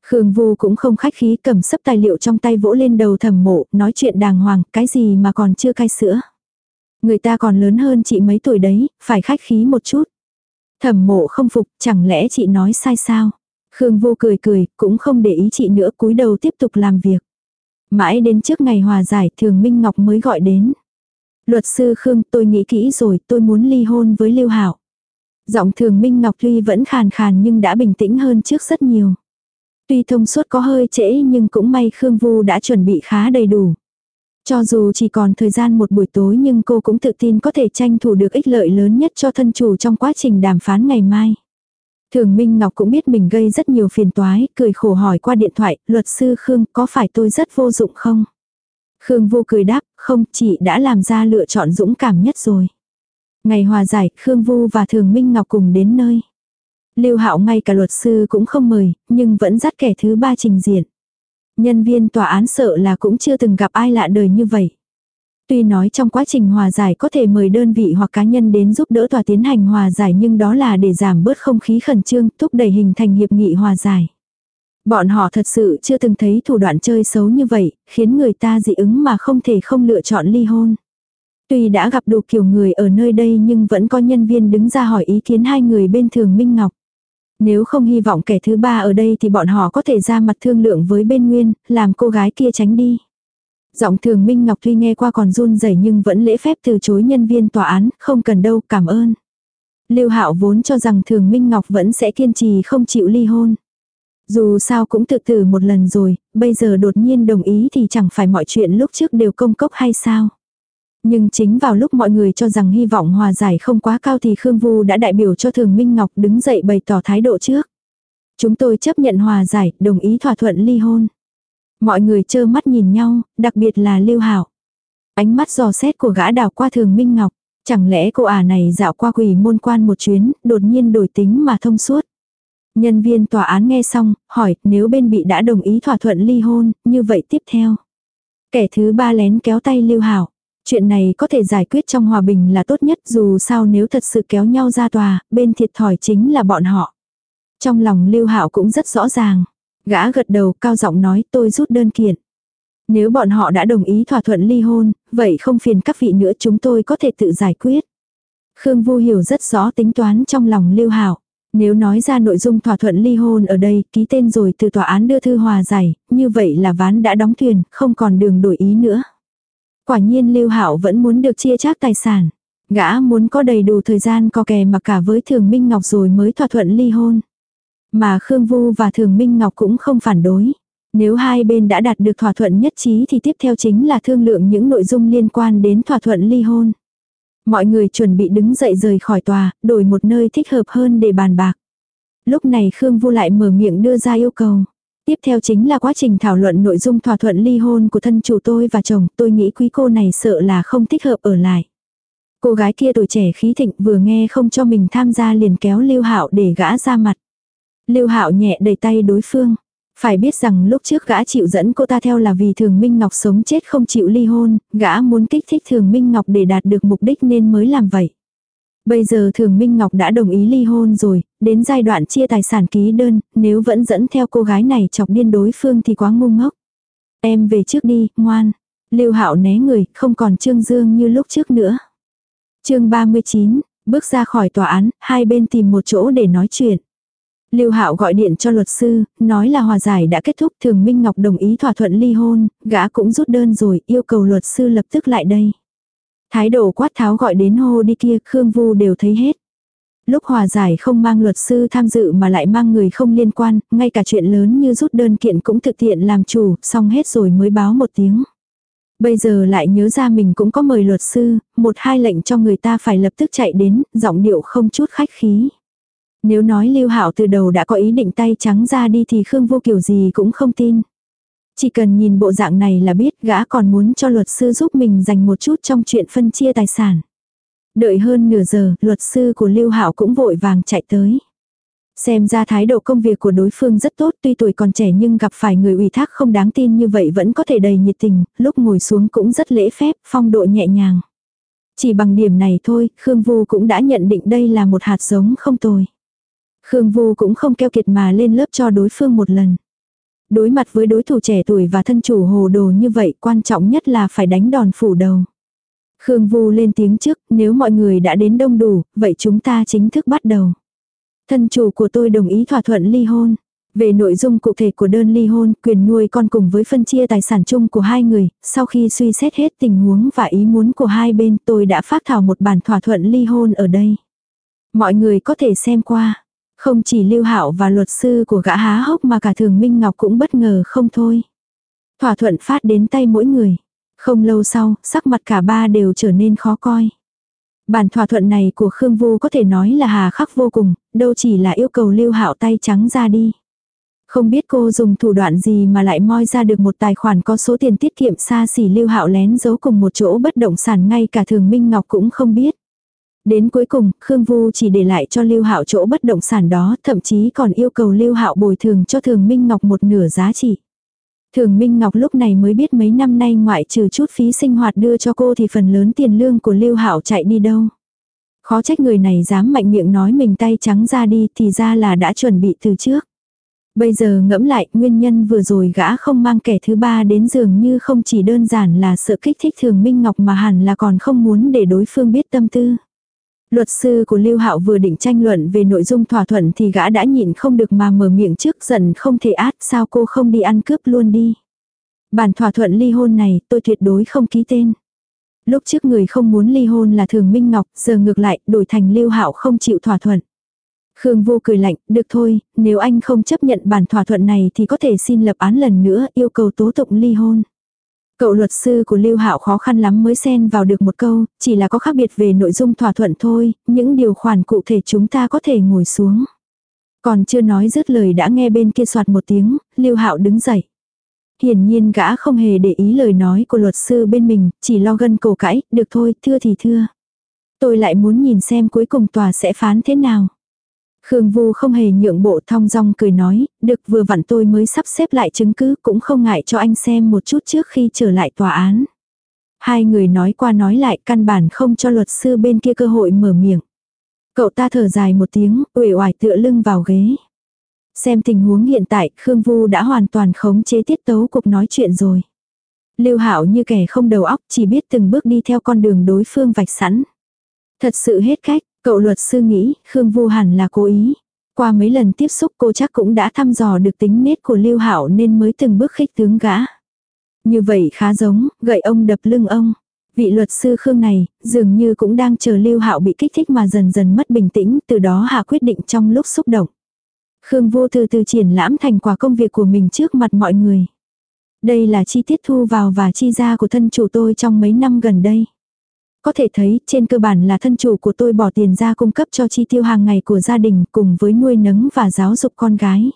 Khương Vu cũng không khách khí cầm sấp tài liệu trong tay vỗ lên đầu thẩm mộ, nói chuyện đàng hoàng, cái gì mà còn chưa cai sữa. Người ta còn lớn hơn chị mấy tuổi đấy, phải khách khí một chút. Thẩm mộ không phục, chẳng lẽ chị nói sai sao? Khương Vu cười cười, cũng không để ý chị nữa, cúi đầu tiếp tục làm việc. Mãi đến trước ngày hòa giải, Thường Minh Ngọc mới gọi đến. Luật sư Khương, tôi nghĩ kỹ rồi, tôi muốn ly hôn với Lưu Hạo. Giọng thường Minh Ngọc tuy vẫn khàn khàn nhưng đã bình tĩnh hơn trước rất nhiều. Tuy thông suốt có hơi trễ nhưng cũng may Khương Vu đã chuẩn bị khá đầy đủ. Cho dù chỉ còn thời gian một buổi tối nhưng cô cũng tự tin có thể tranh thủ được ích lợi lớn nhất cho thân chủ trong quá trình đàm phán ngày mai. Thường Minh Ngọc cũng biết mình gây rất nhiều phiền toái, cười khổ hỏi qua điện thoại, luật sư Khương có phải tôi rất vô dụng không? Khương Vô cười đáp, không, chị đã làm ra lựa chọn dũng cảm nhất rồi. Ngày hòa giải, Khương Vu và Thường Minh Ngọc cùng đến nơi. Lưu Hạo ngay cả luật sư cũng không mời, nhưng vẫn dắt kẻ thứ ba trình diện. Nhân viên tòa án sợ là cũng chưa từng gặp ai lạ đời như vậy. Tuy nói trong quá trình hòa giải có thể mời đơn vị hoặc cá nhân đến giúp đỡ tòa tiến hành hòa giải nhưng đó là để giảm bớt không khí khẩn trương, thúc đẩy hình thành hiệp nghị hòa giải. Bọn họ thật sự chưa từng thấy thủ đoạn chơi xấu như vậy, khiến người ta dị ứng mà không thể không lựa chọn ly hôn. Tuy đã gặp đủ kiểu người ở nơi đây nhưng vẫn có nhân viên đứng ra hỏi ý kiến hai người bên thường Minh Ngọc. Nếu không hy vọng kẻ thứ ba ở đây thì bọn họ có thể ra mặt thương lượng với bên Nguyên, làm cô gái kia tránh đi. Giọng thường Minh Ngọc tuy nghe qua còn run rẩy nhưng vẫn lễ phép từ chối nhân viên tòa án, không cần đâu, cảm ơn. Lưu Hạo vốn cho rằng thường Minh Ngọc vẫn sẽ kiên trì không chịu ly hôn. Dù sao cũng tự tử một lần rồi, bây giờ đột nhiên đồng ý thì chẳng phải mọi chuyện lúc trước đều công cốc hay sao. Nhưng chính vào lúc mọi người cho rằng hy vọng hòa giải không quá cao thì Khương Vu đã đại biểu cho Thường Minh Ngọc đứng dậy bày tỏ thái độ trước. Chúng tôi chấp nhận hòa giải, đồng ý thỏa thuận ly hôn. Mọi người trơ mắt nhìn nhau, đặc biệt là Lưu Hảo. Ánh mắt dò xét của gã đào qua Thường Minh Ngọc. Chẳng lẽ cô ả này dạo qua quỷ môn quan một chuyến, đột nhiên đổi tính mà thông suốt. Nhân viên tòa án nghe xong, hỏi nếu bên bị đã đồng ý thỏa thuận ly hôn, như vậy tiếp theo. Kẻ thứ ba lén kéo tay Lưu Hảo. Chuyện này có thể giải quyết trong hòa bình là tốt nhất dù sao nếu thật sự kéo nhau ra tòa, bên thiệt thòi chính là bọn họ. Trong lòng Lưu Hạo cũng rất rõ ràng. Gã gật đầu cao giọng nói tôi rút đơn kiện. Nếu bọn họ đã đồng ý thỏa thuận ly hôn, vậy không phiền các vị nữa chúng tôi có thể tự giải quyết. Khương Vu hiểu rất rõ tính toán trong lòng Lưu Hạo. Nếu nói ra nội dung thỏa thuận ly hôn ở đây, ký tên rồi từ tòa án đưa thư hòa giải, như vậy là ván đã đóng thuyền, không còn đường đổi ý nữa. Quả nhiên Lưu Hạo vẫn muốn được chia chác tài sản. Gã muốn có đầy đủ thời gian co kè mà cả với Thường Minh Ngọc rồi mới thỏa thuận ly hôn. Mà Khương Vu và Thường Minh Ngọc cũng không phản đối. Nếu hai bên đã đạt được thỏa thuận nhất trí thì tiếp theo chính là thương lượng những nội dung liên quan đến thỏa thuận ly hôn. Mọi người chuẩn bị đứng dậy rời khỏi tòa, đổi một nơi thích hợp hơn để bàn bạc. Lúc này Khương Vu lại mở miệng đưa ra yêu cầu. Tiếp theo chính là quá trình thảo luận nội dung thỏa thuận ly hôn của thân chủ tôi và chồng, tôi nghĩ quý cô này sợ là không thích hợp ở lại. Cô gái kia tuổi trẻ khí thịnh vừa nghe không cho mình tham gia liền kéo Lưu Hạo để gã ra mặt. Lưu Hạo nhẹ đẩy tay đối phương. Phải biết rằng lúc trước gã chịu dẫn cô ta theo là vì Thường Minh Ngọc sống chết không chịu ly hôn, gã muốn kích thích Thường Minh Ngọc để đạt được mục đích nên mới làm vậy. Bây giờ Thường Minh Ngọc đã đồng ý ly hôn rồi, đến giai đoạn chia tài sản ký đơn, nếu vẫn dẫn theo cô gái này chọc điên đối phương thì quá ngu ngốc. Em về trước đi, ngoan. Lưu Hạo né người, không còn Trương Dương như lúc trước nữa. Chương 39, bước ra khỏi tòa án, hai bên tìm một chỗ để nói chuyện. Lưu Hạo gọi điện cho luật sư, nói là hòa giải đã kết thúc, Thường Minh Ngọc đồng ý thỏa thuận ly hôn, gã cũng rút đơn rồi, yêu cầu luật sư lập tức lại đây. Thái độ quát tháo gọi đến hô đi kia, Khương Vu đều thấy hết. Lúc hòa giải không mang luật sư tham dự mà lại mang người không liên quan, ngay cả chuyện lớn như rút đơn kiện cũng thực hiện làm chủ, xong hết rồi mới báo một tiếng. Bây giờ lại nhớ ra mình cũng có mời luật sư, một hai lệnh cho người ta phải lập tức chạy đến, giọng điệu không chút khách khí. Nếu nói Lưu Hạo từ đầu đã có ý định tay trắng ra đi thì Khương Vô kiểu gì cũng không tin. Chỉ cần nhìn bộ dạng này là biết gã còn muốn cho luật sư giúp mình dành một chút trong chuyện phân chia tài sản. Đợi hơn nửa giờ, luật sư của Lưu Hạo cũng vội vàng chạy tới. Xem ra thái độ công việc của đối phương rất tốt tuy tuổi còn trẻ nhưng gặp phải người ủy thác không đáng tin như vậy vẫn có thể đầy nhiệt tình, lúc ngồi xuống cũng rất lễ phép, phong độ nhẹ nhàng. Chỉ bằng điểm này thôi, Khương Vu cũng đã nhận định đây là một hạt giống không tồi. Khương Vu cũng không keo kiệt mà lên lớp cho đối phương một lần. Đối mặt với đối thủ trẻ tuổi và thân chủ hồ đồ như vậy quan trọng nhất là phải đánh đòn phủ đầu. Khương Vu lên tiếng trước, nếu mọi người đã đến đông đủ, vậy chúng ta chính thức bắt đầu. Thân chủ của tôi đồng ý thỏa thuận ly hôn. Về nội dung cụ thể của đơn ly hôn, quyền nuôi con cùng với phân chia tài sản chung của hai người, sau khi suy xét hết tình huống và ý muốn của hai bên tôi đã phát thảo một bản thỏa thuận ly hôn ở đây. Mọi người có thể xem qua. Không chỉ Lưu Hạo và luật sư của gã há hốc mà cả Thường Minh Ngọc cũng bất ngờ không thôi. Thỏa thuận phát đến tay mỗi người. Không lâu sau, sắc mặt cả ba đều trở nên khó coi. Bản thỏa thuận này của Khương Vu có thể nói là hà khắc vô cùng, đâu chỉ là yêu cầu Lưu Hạo tay trắng ra đi. Không biết cô dùng thủ đoạn gì mà lại moi ra được một tài khoản có số tiền tiết kiệm xa xỉ Lưu Hạo lén giấu cùng một chỗ bất động sản ngay cả Thường Minh Ngọc cũng không biết. Đến cuối cùng, Khương Vu chỉ để lại cho Lưu Hạo chỗ bất động sản đó, thậm chí còn yêu cầu Lưu Hạo bồi thường cho Thường Minh Ngọc một nửa giá trị. Thường Minh Ngọc lúc này mới biết mấy năm nay ngoại trừ chút phí sinh hoạt đưa cho cô thì phần lớn tiền lương của Lưu Hạo chạy đi đâu. Khó trách người này dám mạnh miệng nói mình tay trắng ra đi thì ra là đã chuẩn bị từ trước. Bây giờ ngẫm lại, nguyên nhân vừa rồi gã không mang kẻ thứ ba đến dường như không chỉ đơn giản là sợ kích thích thường Minh Ngọc mà hẳn là còn không muốn để đối phương biết tâm tư. Luật sư của Lưu Hạo vừa định tranh luận về nội dung thỏa thuận thì gã đã nhịn không được mà mở miệng trước giận không thể át sao cô không đi ăn cướp luôn đi. Bản thỏa thuận ly hôn này tôi tuyệt đối không ký tên. Lúc trước người không muốn ly hôn là Thường Minh Ngọc, giờ ngược lại đổi thành Lưu Hạo không chịu thỏa thuận. Khương Vô cười lạnh, được thôi, nếu anh không chấp nhận bản thỏa thuận này thì có thể xin lập án lần nữa, yêu cầu tố tụng ly hôn. Cậu luật sư của Lưu Hạo khó khăn lắm mới xen vào được một câu, chỉ là có khác biệt về nội dung thỏa thuận thôi, những điều khoản cụ thể chúng ta có thể ngồi xuống. Còn chưa nói dứt lời đã nghe bên kia soạt một tiếng, Lưu Hạo đứng dậy. Hiển nhiên gã không hề để ý lời nói của luật sư bên mình, chỉ lo gân cổ cãi, được thôi, thưa thì thưa. Tôi lại muốn nhìn xem cuối cùng tòa sẽ phán thế nào. Khương Vu không hề nhượng bộ thong dong cười nói, được vừa vặn tôi mới sắp xếp lại chứng cứ cũng không ngại cho anh xem một chút trước khi trở lại tòa án. Hai người nói qua nói lại căn bản không cho luật sư bên kia cơ hội mở miệng. Cậu ta thở dài một tiếng, uể oải tựa lưng vào ghế. Xem tình huống hiện tại, Khương Vu đã hoàn toàn khống chế tiết tấu cuộc nói chuyện rồi. Lưu Hạo như kẻ không đầu óc, chỉ biết từng bước đi theo con đường đối phương vạch sẵn. Thật sự hết cách, Cậu luật sư nghĩ Khương Vu hẳn là cố ý. Qua mấy lần tiếp xúc cô chắc cũng đã thăm dò được tính nết của Lưu Hạo nên mới từng bước khích tướng gã. Như vậy khá giống, gậy ông đập lưng ông. Vị luật sư Khương này, dường như cũng đang chờ Lưu Hạo bị kích thích mà dần dần mất bình tĩnh, từ đó hạ quyết định trong lúc xúc động. Khương Vô từ từ triển lãm thành quả công việc của mình trước mặt mọi người. Đây là chi tiết thu vào và chi ra của thân chủ tôi trong mấy năm gần đây. Có thể thấy trên cơ bản là thân chủ của tôi bỏ tiền ra cung cấp cho chi tiêu hàng ngày của gia đình cùng với nuôi nấng và giáo dục con gái.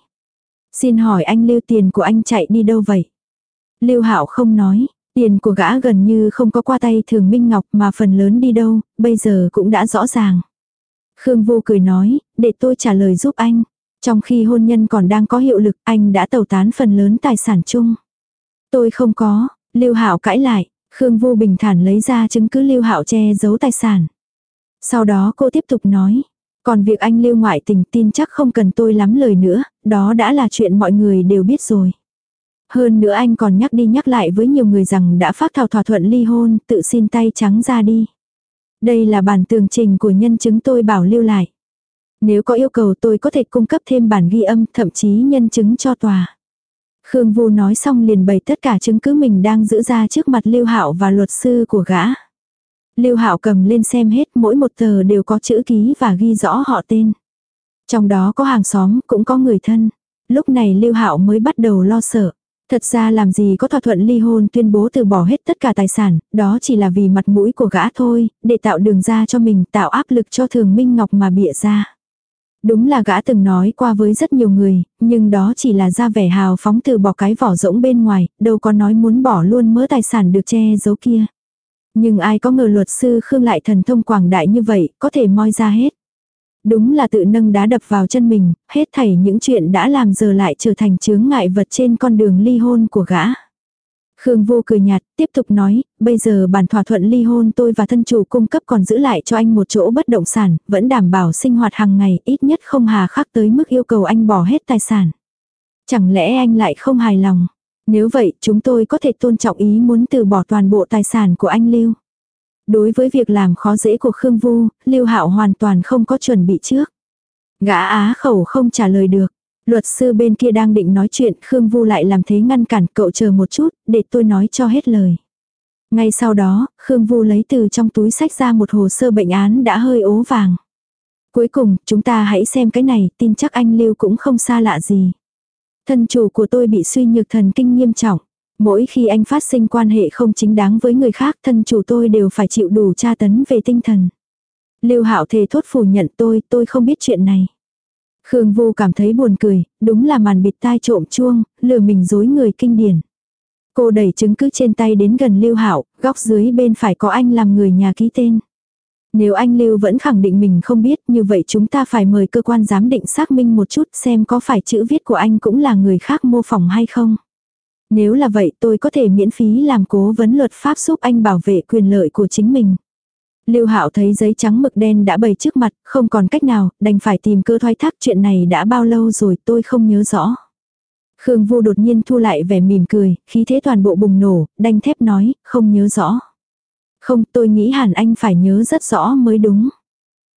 Xin hỏi anh Lưu tiền của anh chạy đi đâu vậy? Lưu Hạo không nói, tiền của gã gần như không có qua tay thường Minh Ngọc mà phần lớn đi đâu, bây giờ cũng đã rõ ràng. Khương Vô cười nói, để tôi trả lời giúp anh. Trong khi hôn nhân còn đang có hiệu lực, anh đã tẩu tán phần lớn tài sản chung. Tôi không có, Lưu Hạo cãi lại, Khương Vô bình thản lấy ra chứng cứ Lưu Hạo che giấu tài sản. Sau đó cô tiếp tục nói, còn việc anh Lưu ngoại tình tin chắc không cần tôi lắm lời nữa, đó đã là chuyện mọi người đều biết rồi. Hơn nữa anh còn nhắc đi nhắc lại với nhiều người rằng đã phát thảo thỏa thuận ly hôn, tự xin tay trắng ra đi. Đây là bản tường trình của nhân chứng tôi bảo lưu lại. Nếu có yêu cầu tôi có thể cung cấp thêm bản ghi âm, thậm chí nhân chứng cho tòa. Khương Vu nói xong liền bày tất cả chứng cứ mình đang giữ ra trước mặt Lưu Hạo và luật sư của gã. Lưu Hạo cầm lên xem hết, mỗi một tờ đều có chữ ký và ghi rõ họ tên. Trong đó có hàng xóm, cũng có người thân. Lúc này Lưu Hạo mới bắt đầu lo sợ. Thật ra làm gì có thỏa thuận ly hôn tuyên bố từ bỏ hết tất cả tài sản, đó chỉ là vì mặt mũi của gã thôi, để tạo đường ra cho mình, tạo áp lực cho Thường Minh Ngọc mà bịa ra. Đúng là gã từng nói qua với rất nhiều người, nhưng đó chỉ là ra vẻ hào phóng từ bỏ cái vỏ rỗng bên ngoài, đâu có nói muốn bỏ luôn mớ tài sản được che giấu kia. Nhưng ai có ngờ luật sư Khương lại thần thông quảng đại như vậy, có thể moi ra hết. Đúng là tự nâng đá đập vào chân mình, hết thảy những chuyện đã làm giờ lại trở thành chướng ngại vật trên con đường ly hôn của gã. Khương Vô cười nhạt, tiếp tục nói, bây giờ bản thỏa thuận ly hôn tôi và thân chủ cung cấp còn giữ lại cho anh một chỗ bất động sản, vẫn đảm bảo sinh hoạt hàng ngày, ít nhất không hà khắc tới mức yêu cầu anh bỏ hết tài sản. Chẳng lẽ anh lại không hài lòng? Nếu vậy, chúng tôi có thể tôn trọng ý muốn từ bỏ toàn bộ tài sản của anh Lưu. Đối với việc làm khó dễ của Khương Vu, Lưu Hạo hoàn toàn không có chuẩn bị trước. Gã á khẩu không trả lời được. Luật sư bên kia đang định nói chuyện, Khương Vu lại làm thế ngăn cản cậu chờ một chút, để tôi nói cho hết lời. Ngay sau đó, Khương Vu lấy từ trong túi sách ra một hồ sơ bệnh án đã hơi ố vàng. Cuối cùng, chúng ta hãy xem cái này, tin chắc anh Lưu cũng không xa lạ gì. Thân chủ của tôi bị suy nhược thần kinh nghiêm trọng. Mỗi khi anh phát sinh quan hệ không chính đáng với người khác, thân chủ tôi đều phải chịu đủ tra tấn về tinh thần. Lưu Hạo thề thốt phủ nhận tôi, tôi không biết chuyện này. Khương Vô cảm thấy buồn cười, đúng là màn bịt tai trộm chuông, lừa mình dối người kinh điển. Cô đẩy chứng cứ trên tay đến gần Lưu Hạo, góc dưới bên phải có anh làm người nhà ký tên. Nếu anh Lưu vẫn khẳng định mình không biết, như vậy chúng ta phải mời cơ quan giám định xác minh một chút xem có phải chữ viết của anh cũng là người khác mô phỏng hay không. Nếu là vậy tôi có thể miễn phí làm cố vấn luật pháp giúp anh bảo vệ quyền lợi của chính mình. Lưu Hạo thấy giấy trắng mực đen đã bày trước mặt, không còn cách nào, đành phải tìm cơ thoái thác chuyện này đã bao lâu rồi tôi không nhớ rõ. Khương Vu đột nhiên thu lại vẻ mỉm cười, khí thế toàn bộ bùng nổ, đanh thép nói, không nhớ rõ. Không, tôi nghĩ hẳn anh phải nhớ rất rõ mới đúng.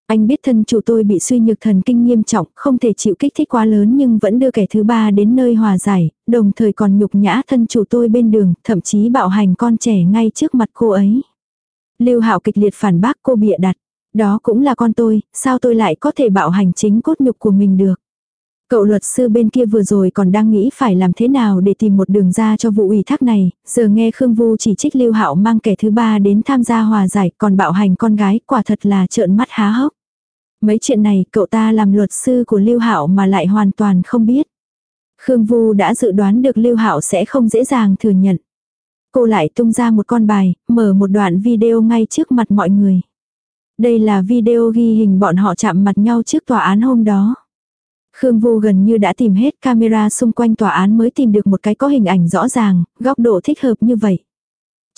Anh biết thân chủ tôi bị suy nhược thần kinh nghiêm trọng, không thể chịu kích thích quá lớn nhưng vẫn đưa kẻ thứ ba đến nơi hòa giải, đồng thời còn nhục nhã thân chủ tôi bên đường, thậm chí bạo hành con trẻ ngay trước mặt cô ấy. Lưu Hạo kịch liệt phản bác cô bịa đặt. Đó cũng là con tôi, sao tôi lại có thể bạo hành chính cốt nhục của mình được. Cậu luật sư bên kia vừa rồi còn đang nghĩ phải làm thế nào để tìm một đường ra cho vụ ủy thác này, giờ nghe Khương Vu chỉ trích Lưu Hạo mang kẻ thứ ba đến tham gia hòa giải, còn bạo hành con gái, quả thật là trợn mắt há hốc. Mấy chuyện này cậu ta làm luật sư của Lưu Hạo mà lại hoàn toàn không biết. Khương Vu đã dự đoán được Lưu Hạo sẽ không dễ dàng thừa nhận. Cô lại tung ra một con bài, mở một đoạn video ngay trước mặt mọi người. Đây là video ghi hình bọn họ chạm mặt nhau trước tòa án hôm đó. Khương Vu gần như đã tìm hết camera xung quanh tòa án mới tìm được một cái có hình ảnh rõ ràng, góc độ thích hợp như vậy.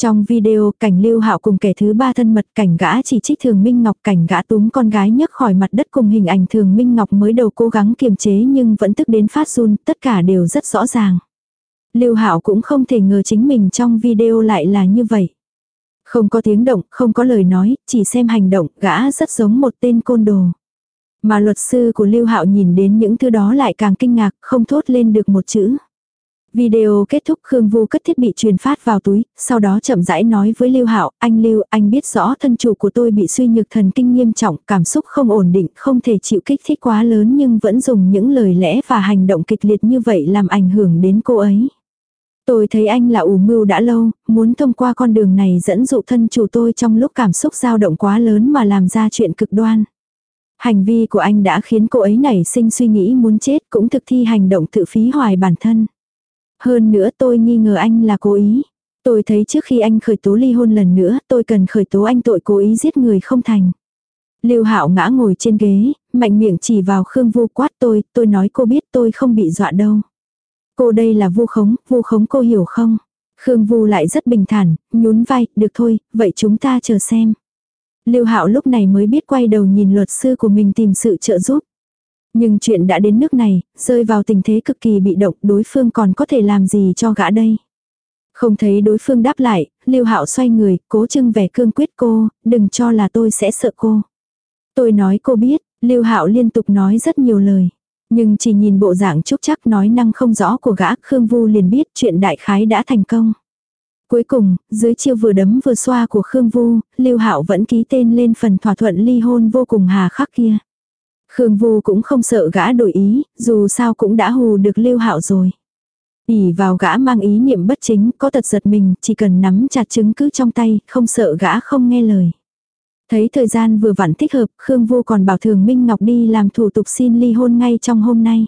Trong video, cảnh Lưu Hạo cùng kẻ thứ ba thân mật, cảnh gã chỉ trích Thường Minh Ngọc, cảnh gã túm con gái nhấc khỏi mặt đất cùng hình ảnh Thường Minh Ngọc mới đầu cố gắng kiềm chế nhưng vẫn tức đến phát run, tất cả đều rất rõ ràng. Lưu Hạo cũng không thể ngờ chính mình trong video lại là như vậy. Không có tiếng động, không có lời nói, chỉ xem hành động, gã rất giống một tên côn đồ. Mà luật sư của Lưu Hạo nhìn đến những thứ đó lại càng kinh ngạc, không thốt lên được một chữ. Video kết thúc Khương Vu cất thiết bị truyền phát vào túi, sau đó chậm rãi nói với Lưu Hạo, anh Lưu, anh biết rõ thân chủ của tôi bị suy nhược thần kinh nghiêm trọng, cảm xúc không ổn định, không thể chịu kích thích quá lớn nhưng vẫn dùng những lời lẽ và hành động kịch liệt như vậy làm ảnh hưởng đến cô ấy. Tôi thấy anh là ủ mưu đã lâu, muốn thông qua con đường này dẫn dụ thân chủ tôi trong lúc cảm xúc dao động quá lớn mà làm ra chuyện cực đoan. Hành vi của anh đã khiến cô ấy nảy sinh suy nghĩ muốn chết cũng thực thi hành động tự phí hoài bản thân. Hơn nữa tôi nghi ngờ anh là cố ý. Tôi thấy trước khi anh khởi tố ly hôn lần nữa, tôi cần khởi tố anh tội cố ý giết người không thành. Lưu Hạo ngã ngồi trên ghế, mạnh miệng chỉ vào Khương Vu quát tôi, tôi nói cô biết tôi không bị dọa đâu. Cô đây là vu khống, vu khống cô hiểu không? Khương Vu lại rất bình thản, nhún vai, được thôi, vậy chúng ta chờ xem. Lưu Hạo lúc này mới biết quay đầu nhìn luật sư của mình tìm sự trợ giúp. Nhưng chuyện đã đến nước này, rơi vào tình thế cực kỳ bị động, đối phương còn có thể làm gì cho gã đây? Không thấy đối phương đáp lại, Lưu Hạo xoay người, cố trưng vẻ cương quyết cô, đừng cho là tôi sẽ sợ cô. Tôi nói cô biết, Lưu Hạo liên tục nói rất nhiều lời. Nhưng chỉ nhìn bộ dạng chúc chắc nói năng không rõ của gã, Khương Vu liền biết chuyện đại khái đã thành công. Cuối cùng, dưới chiêu vừa đấm vừa xoa của Khương Vu, Lưu Hạo vẫn ký tên lên phần thỏa thuận ly hôn vô cùng hà khắc kia. Khương Vu cũng không sợ gã đổi ý, dù sao cũng đã hù được Lưu Hạo rồi. ỉ vào gã mang ý niệm bất chính, có tật giật mình, chỉ cần nắm chặt chứng cứ trong tay, không sợ gã không nghe lời. Thấy thời gian vừa vặn thích hợp, Khương Vu còn bảo Thường Minh Ngọc đi làm thủ tục xin ly hôn ngay trong hôm nay.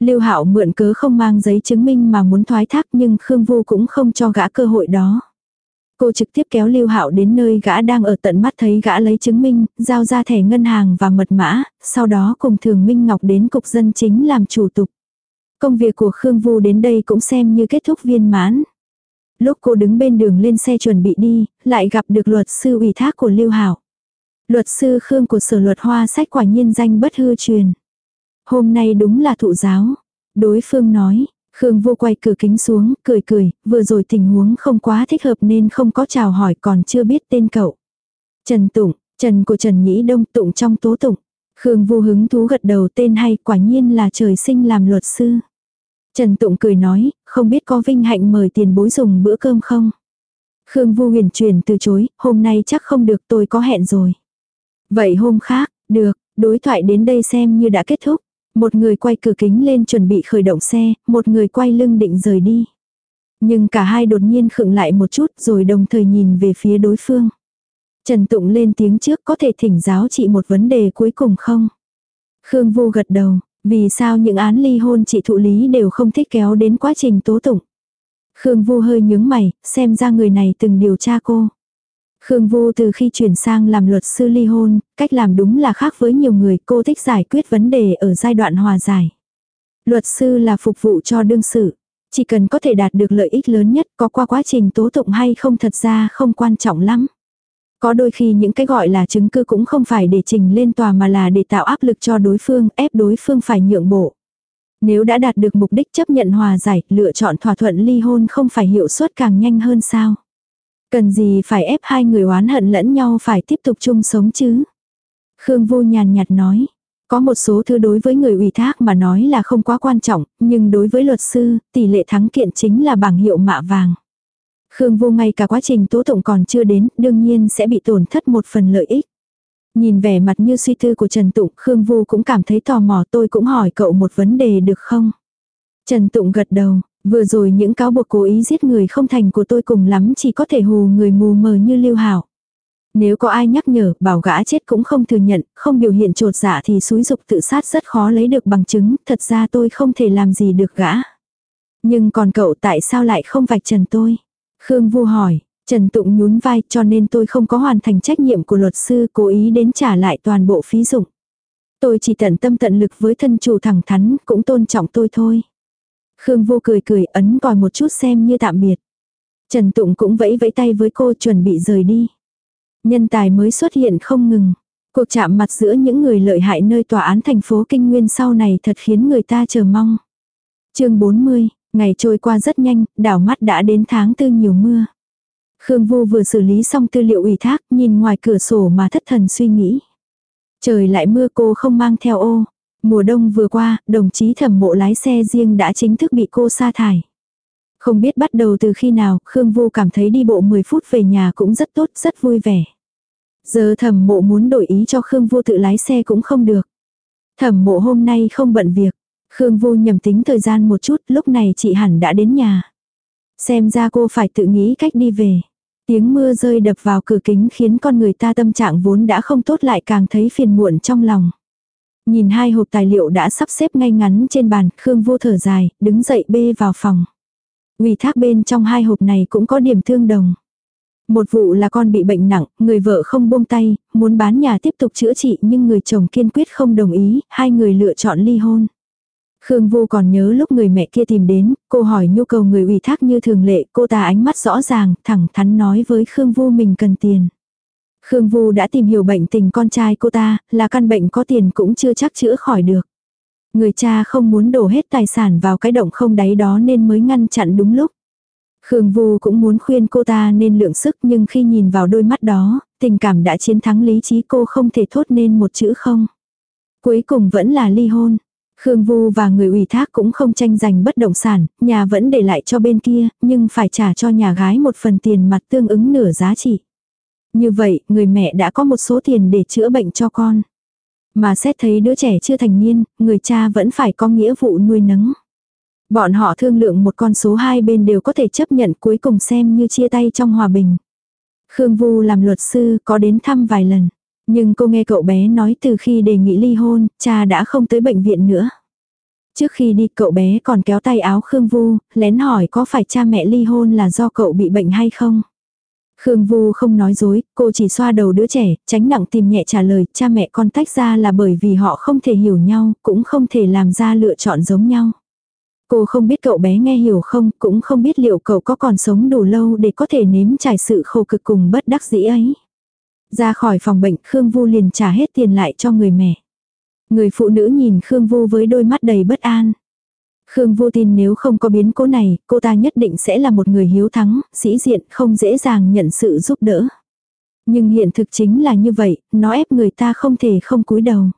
Lưu Hạo mượn cớ không mang giấy chứng minh mà muốn thoái thác nhưng Khương Vu cũng không cho gã cơ hội đó. Cô trực tiếp kéo Lưu Hạo đến nơi gã đang ở tận mắt thấy gã lấy chứng minh, giao ra thẻ ngân hàng và mật mã, sau đó cùng Thường Minh Ngọc đến cục dân chính làm chủ tục. Công việc của Khương Vu đến đây cũng xem như kết thúc viên mãn. Lúc cô đứng bên đường lên xe chuẩn bị đi, lại gặp được luật sư ủy thác của Lưu Hảo. Luật sư Khương của sở luật hoa sách quả nhiên danh bất hư truyền. Hôm nay đúng là thụ giáo. Đối phương nói, Khương vô quay cửa kính xuống, cười cười, vừa rồi tình huống không quá thích hợp nên không có chào hỏi còn chưa biết tên cậu. Trần Tụng, Trần của Trần Nhĩ Đông Tụng trong tố tụng. Khương vô hứng thú gật đầu tên hay quả nhiên là trời sinh làm luật sư. Trần Tụng cười nói, không biết có vinh hạnh mời tiền bối dùng bữa cơm không? Khương Vu huyền truyền từ chối, hôm nay chắc không được tôi có hẹn rồi. Vậy hôm khác, được, đối thoại đến đây xem như đã kết thúc. Một người quay cửa kính lên chuẩn bị khởi động xe, một người quay lưng định rời đi. Nhưng cả hai đột nhiên khựng lại một chút rồi đồng thời nhìn về phía đối phương. Trần Tụng lên tiếng trước có thể thỉnh giáo chị một vấn đề cuối cùng không? Khương Vu gật đầu, vì sao những án ly hôn chị thụ lý đều không thích kéo đến quá trình tố tụng? Khương Vu hơi nhướng mày, xem ra người này từng điều tra cô. Khương Vu từ khi chuyển sang làm luật sư ly hôn, cách làm đúng là khác với nhiều người cô thích giải quyết vấn đề ở giai đoạn hòa giải. Luật sư là phục vụ cho đương sự. Chỉ cần có thể đạt được lợi ích lớn nhất có qua quá trình tố tụng hay không thật ra không quan trọng lắm. Có đôi khi những cái gọi là chứng cứ cũng không phải để trình lên tòa mà là để tạo áp lực cho đối phương, ép đối phương phải nhượng bộ. Nếu đã đạt được mục đích chấp nhận hòa giải, lựa chọn thỏa thuận ly hôn không phải hiệu suất càng nhanh hơn sao. Cần gì phải ép hai người oán hận lẫn nhau phải tiếp tục chung sống chứ. Khương Vô nhàn nhạt nói. Có một số thứ đối với người ủy thác mà nói là không quá quan trọng, nhưng đối với luật sư, tỷ lệ thắng kiện chính là bảng hiệu mạ vàng. Khương Vô ngay cả quá trình tố tụng còn chưa đến, đương nhiên sẽ bị tổn thất một phần lợi ích. Nhìn vẻ mặt như suy tư của Trần Tụng, Khương Vô cũng cảm thấy tò mò tôi cũng hỏi cậu một vấn đề được không? Trần Tụng gật đầu, vừa rồi những cáo buộc cố ý giết người không thành của tôi cùng lắm chỉ có thể hù người mù mờ như Lưu Hảo. Nếu có ai nhắc nhở, bảo gã chết cũng không thừa nhận, không biểu hiện trột dạ thì xúi dục tự sát rất khó lấy được bằng chứng, thật ra tôi không thể làm gì được gã. Nhưng còn cậu tại sao lại không vạch trần tôi? Khương Vu hỏi, Trần Tụng nhún vai cho nên tôi không có hoàn thành trách nhiệm của luật sư cố ý đến trả lại toàn bộ phí dụng. Tôi chỉ tận tâm tận lực với thân chủ thẳng thắn, cũng tôn trọng tôi thôi. Khương Vu cười cười ấn còi một chút xem như tạm biệt. Trần Tụng cũng vẫy vẫy tay với cô chuẩn bị rời đi. Nhân tài mới xuất hiện không ngừng. Cuộc chạm mặt giữa những người lợi hại nơi tòa án thành phố Kinh Nguyên sau này thật khiến người ta chờ mong. chương 40, ngày trôi qua rất nhanh, đảo mắt đã đến tháng tư nhiều mưa. Khương Vu vừa xử lý xong tư liệu ủy thác, nhìn ngoài cửa sổ mà thất thần suy nghĩ. Trời lại mưa cô không mang theo ô. Mùa đông vừa qua, đồng chí thẩm mộ lái xe riêng đã chính thức bị cô sa thải. Không biết bắt đầu từ khi nào, Khương Vu cảm thấy đi bộ 10 phút về nhà cũng rất tốt, rất vui vẻ. Giờ thẩm mộ muốn đổi ý cho Khương Vu tự lái xe cũng không được. Thẩm mộ hôm nay không bận việc. Khương vô nhầm tính thời gian một chút, lúc này chị hẳn đã đến nhà. Xem ra cô phải tự nghĩ cách đi về. Tiếng mưa rơi đập vào cửa kính khiến con người ta tâm trạng vốn đã không tốt lại càng thấy phiền muộn trong lòng. Nhìn hai hộp tài liệu đã sắp xếp ngay ngắn trên bàn, Khương vô thở dài, đứng dậy bê vào phòng. Ủy thác bên trong hai hộp này cũng có điểm thương đồng. Một vụ là con bị bệnh nặng, người vợ không buông tay, muốn bán nhà tiếp tục chữa trị nhưng người chồng kiên quyết không đồng ý, hai người lựa chọn ly hôn. Khương Vu còn nhớ lúc người mẹ kia tìm đến, cô hỏi nhu cầu người ủy thác như thường lệ, cô ta ánh mắt rõ ràng, thẳng thắn nói với Khương Vu mình cần tiền. Khương Vu đã tìm hiểu bệnh tình con trai cô ta, là căn bệnh có tiền cũng chưa chắc chữa khỏi được. Người cha không muốn đổ hết tài sản vào cái động không đáy đó nên mới ngăn chặn đúng lúc. Khương Vu cũng muốn khuyên cô ta nên lượng sức nhưng khi nhìn vào đôi mắt đó, tình cảm đã chiến thắng lý trí cô không thể thốt nên một chữ không. Cuối cùng vẫn là ly hôn. Khương Vu và người ủy thác cũng không tranh giành bất động sản, nhà vẫn để lại cho bên kia, nhưng phải trả cho nhà gái một phần tiền mặt tương ứng nửa giá trị. Như vậy, người mẹ đã có một số tiền để chữa bệnh cho con. Mà xét thấy đứa trẻ chưa thành niên, người cha vẫn phải có nghĩa vụ nuôi nấng. Bọn họ thương lượng một con số hai bên đều có thể chấp nhận cuối cùng xem như chia tay trong hòa bình. Khương Vu làm luật sư có đến thăm vài lần. Nhưng cô nghe cậu bé nói từ khi đề nghị ly hôn, cha đã không tới bệnh viện nữa. Trước khi đi cậu bé còn kéo tay áo Khương Vu, lén hỏi có phải cha mẹ ly hôn là do cậu bị bệnh hay không. Khương Vu không nói dối, cô chỉ xoa đầu đứa trẻ, tránh nặng tìm nhẹ trả lời, cha mẹ con tách ra là bởi vì họ không thể hiểu nhau, cũng không thể làm ra lựa chọn giống nhau. Cô không biết cậu bé nghe hiểu không, cũng không biết liệu cậu có còn sống đủ lâu để có thể nếm trải sự khổ cực cùng bất đắc dĩ ấy. Ra khỏi phòng bệnh, Khương Vu liền trả hết tiền lại cho người mẹ. Người phụ nữ nhìn Khương Vu với đôi mắt đầy bất an. Khương Vu tin nếu không có biến cố này, cô ta nhất định sẽ là một người hiếu thắng, sĩ diện, không dễ dàng nhận sự giúp đỡ. Nhưng hiện thực chính là như vậy, nó ép người ta không thể không cúi đầu.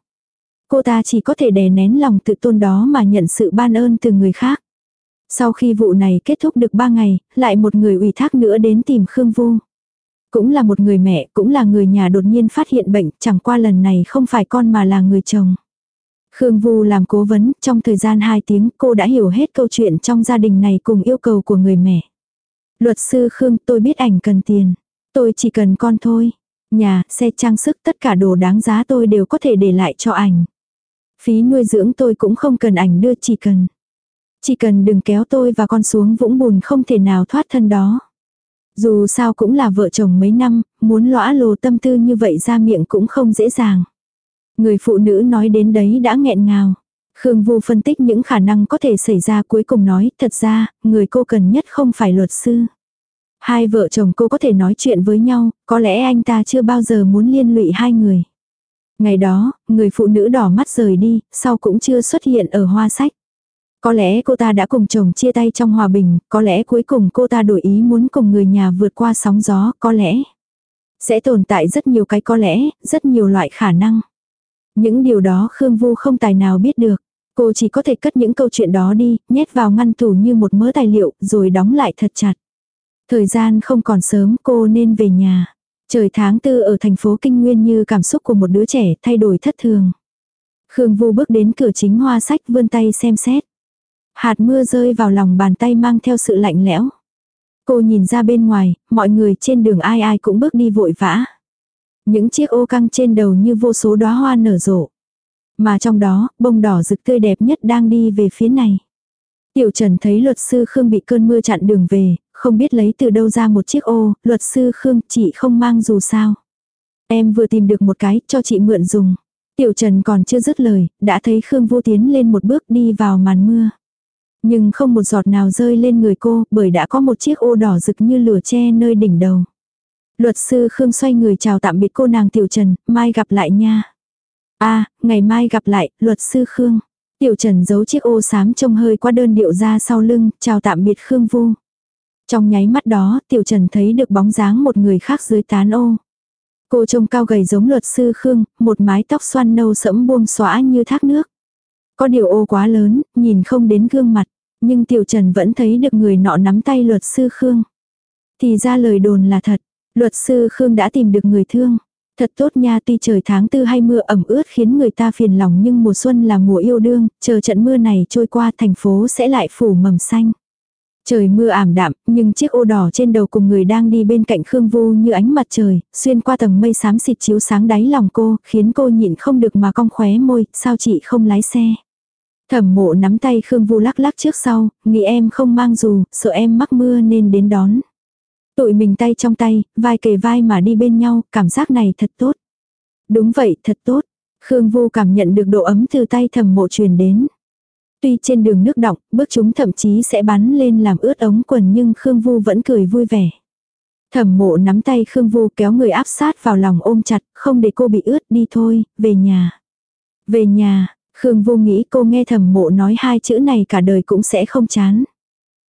Cô ta chỉ có thể đè nén lòng tự tôn đó mà nhận sự ban ơn từ người khác. Sau khi vụ này kết thúc được 3 ngày, lại một người ủy thác nữa đến tìm Khương Vu. Cũng là một người mẹ, cũng là người nhà đột nhiên phát hiện bệnh, chẳng qua lần này không phải con mà là người chồng. Khương Vu làm cố vấn, trong thời gian 2 tiếng cô đã hiểu hết câu chuyện trong gia đình này cùng yêu cầu của người mẹ. Luật sư Khương tôi biết ảnh cần tiền. Tôi chỉ cần con thôi. Nhà, xe trang sức tất cả đồ đáng giá tôi đều có thể để lại cho ảnh. Phí nuôi dưỡng tôi cũng không cần ảnh đưa chỉ cần. Chỉ cần đừng kéo tôi và con xuống vũng bùn không thể nào thoát thân đó. Dù sao cũng là vợ chồng mấy năm, muốn lõa lồ tâm tư như vậy ra miệng cũng không dễ dàng. Người phụ nữ nói đến đấy đã nghẹn ngào. Khương Vu phân tích những khả năng có thể xảy ra cuối cùng nói, thật ra, người cô cần nhất không phải luật sư. Hai vợ chồng cô có thể nói chuyện với nhau, có lẽ anh ta chưa bao giờ muốn liên lụy hai người. Ngày đó, người phụ nữ đỏ mắt rời đi, sau cũng chưa xuất hiện ở hoa sách. Có lẽ cô ta đã cùng chồng chia tay trong hòa bình, có lẽ cuối cùng cô ta đổi ý muốn cùng người nhà vượt qua sóng gió, có lẽ. Sẽ tồn tại rất nhiều cái có lẽ, rất nhiều loại khả năng. Những điều đó Khương Vu không tài nào biết được. Cô chỉ có thể cất những câu chuyện đó đi, nhét vào ngăn tủ như một mớ tài liệu, rồi đóng lại thật chặt. Thời gian không còn sớm, cô nên về nhà. Trời tháng tư ở thành phố Kinh Nguyên như cảm xúc của một đứa trẻ thay đổi thất thường. Khương Vu bước đến cửa chính hoa sách vươn tay xem xét. Hạt mưa rơi vào lòng bàn tay mang theo sự lạnh lẽo. Cô nhìn ra bên ngoài, mọi người trên đường ai ai cũng bước đi vội vã. Những chiếc ô căng trên đầu như vô số đóa hoa nở rộ. Mà trong đó, bông đỏ rực tươi đẹp nhất đang đi về phía này. Tiểu Trần thấy luật sư Khương bị cơn mưa chặn đường về, không biết lấy từ đâu ra một chiếc ô, luật sư Khương chị không mang dù sao. Em vừa tìm được một cái, cho chị mượn dùng. Tiểu Trần còn chưa dứt lời, đã thấy Khương vô tiến lên một bước đi vào màn mưa. Nhưng không một giọt nào rơi lên người cô, bởi đã có một chiếc ô đỏ rực như lửa che nơi đỉnh đầu. Luật sư Khương xoay người chào tạm biệt cô nàng Tiểu Trần, mai gặp lại nha. a à, ngày mai gặp lại, luật sư Khương. Tiểu Trần giấu chiếc ô xám trông hơi quá đơn điệu ra sau lưng, chào tạm biệt Khương Vu. Trong nháy mắt đó, Tiểu Trần thấy được bóng dáng một người khác dưới tán ô. Cô trông cao gầy giống luật sư Khương, một mái tóc xoăn nâu sẫm buông xóa như thác nước. Có điều ô quá lớn, nhìn không đến gương mặt, nhưng Tiểu Trần vẫn thấy được người nọ nắm tay luật sư Khương. Thì ra lời đồn là thật, luật sư Khương đã tìm được người thương. Thật tốt nha tuy trời tháng tư hay mưa ẩm ướt khiến người ta phiền lòng nhưng mùa xuân là mùa yêu đương, chờ trận mưa này trôi qua thành phố sẽ lại phủ mầm xanh. Trời mưa ảm đạm, nhưng chiếc ô đỏ trên đầu cùng người đang đi bên cạnh Khương Vu như ánh mặt trời, xuyên qua tầng mây xám xịt chiếu sáng đáy lòng cô, khiến cô nhịn không được mà cong khóe môi, sao chị không lái xe. Thẩm mộ nắm tay Khương Vu lắc lắc trước sau, nghĩ em không mang dù, sợ em mắc mưa nên đến đón. Tụi mình tay trong tay, vai kề vai mà đi bên nhau, cảm giác này thật tốt. Đúng vậy, thật tốt. Khương Vu cảm nhận được độ ấm từ tay thẩm mộ truyền đến. Tuy trên đường nước đọng, bước chúng thậm chí sẽ bắn lên làm ướt ống quần nhưng Khương Vu vẫn cười vui vẻ. Thẩm mộ nắm tay Khương Vu kéo người áp sát vào lòng ôm chặt, không để cô bị ướt đi thôi, về nhà. Về nhà, Khương Vu nghĩ cô nghe thầm mộ nói hai chữ này cả đời cũng sẽ không chán.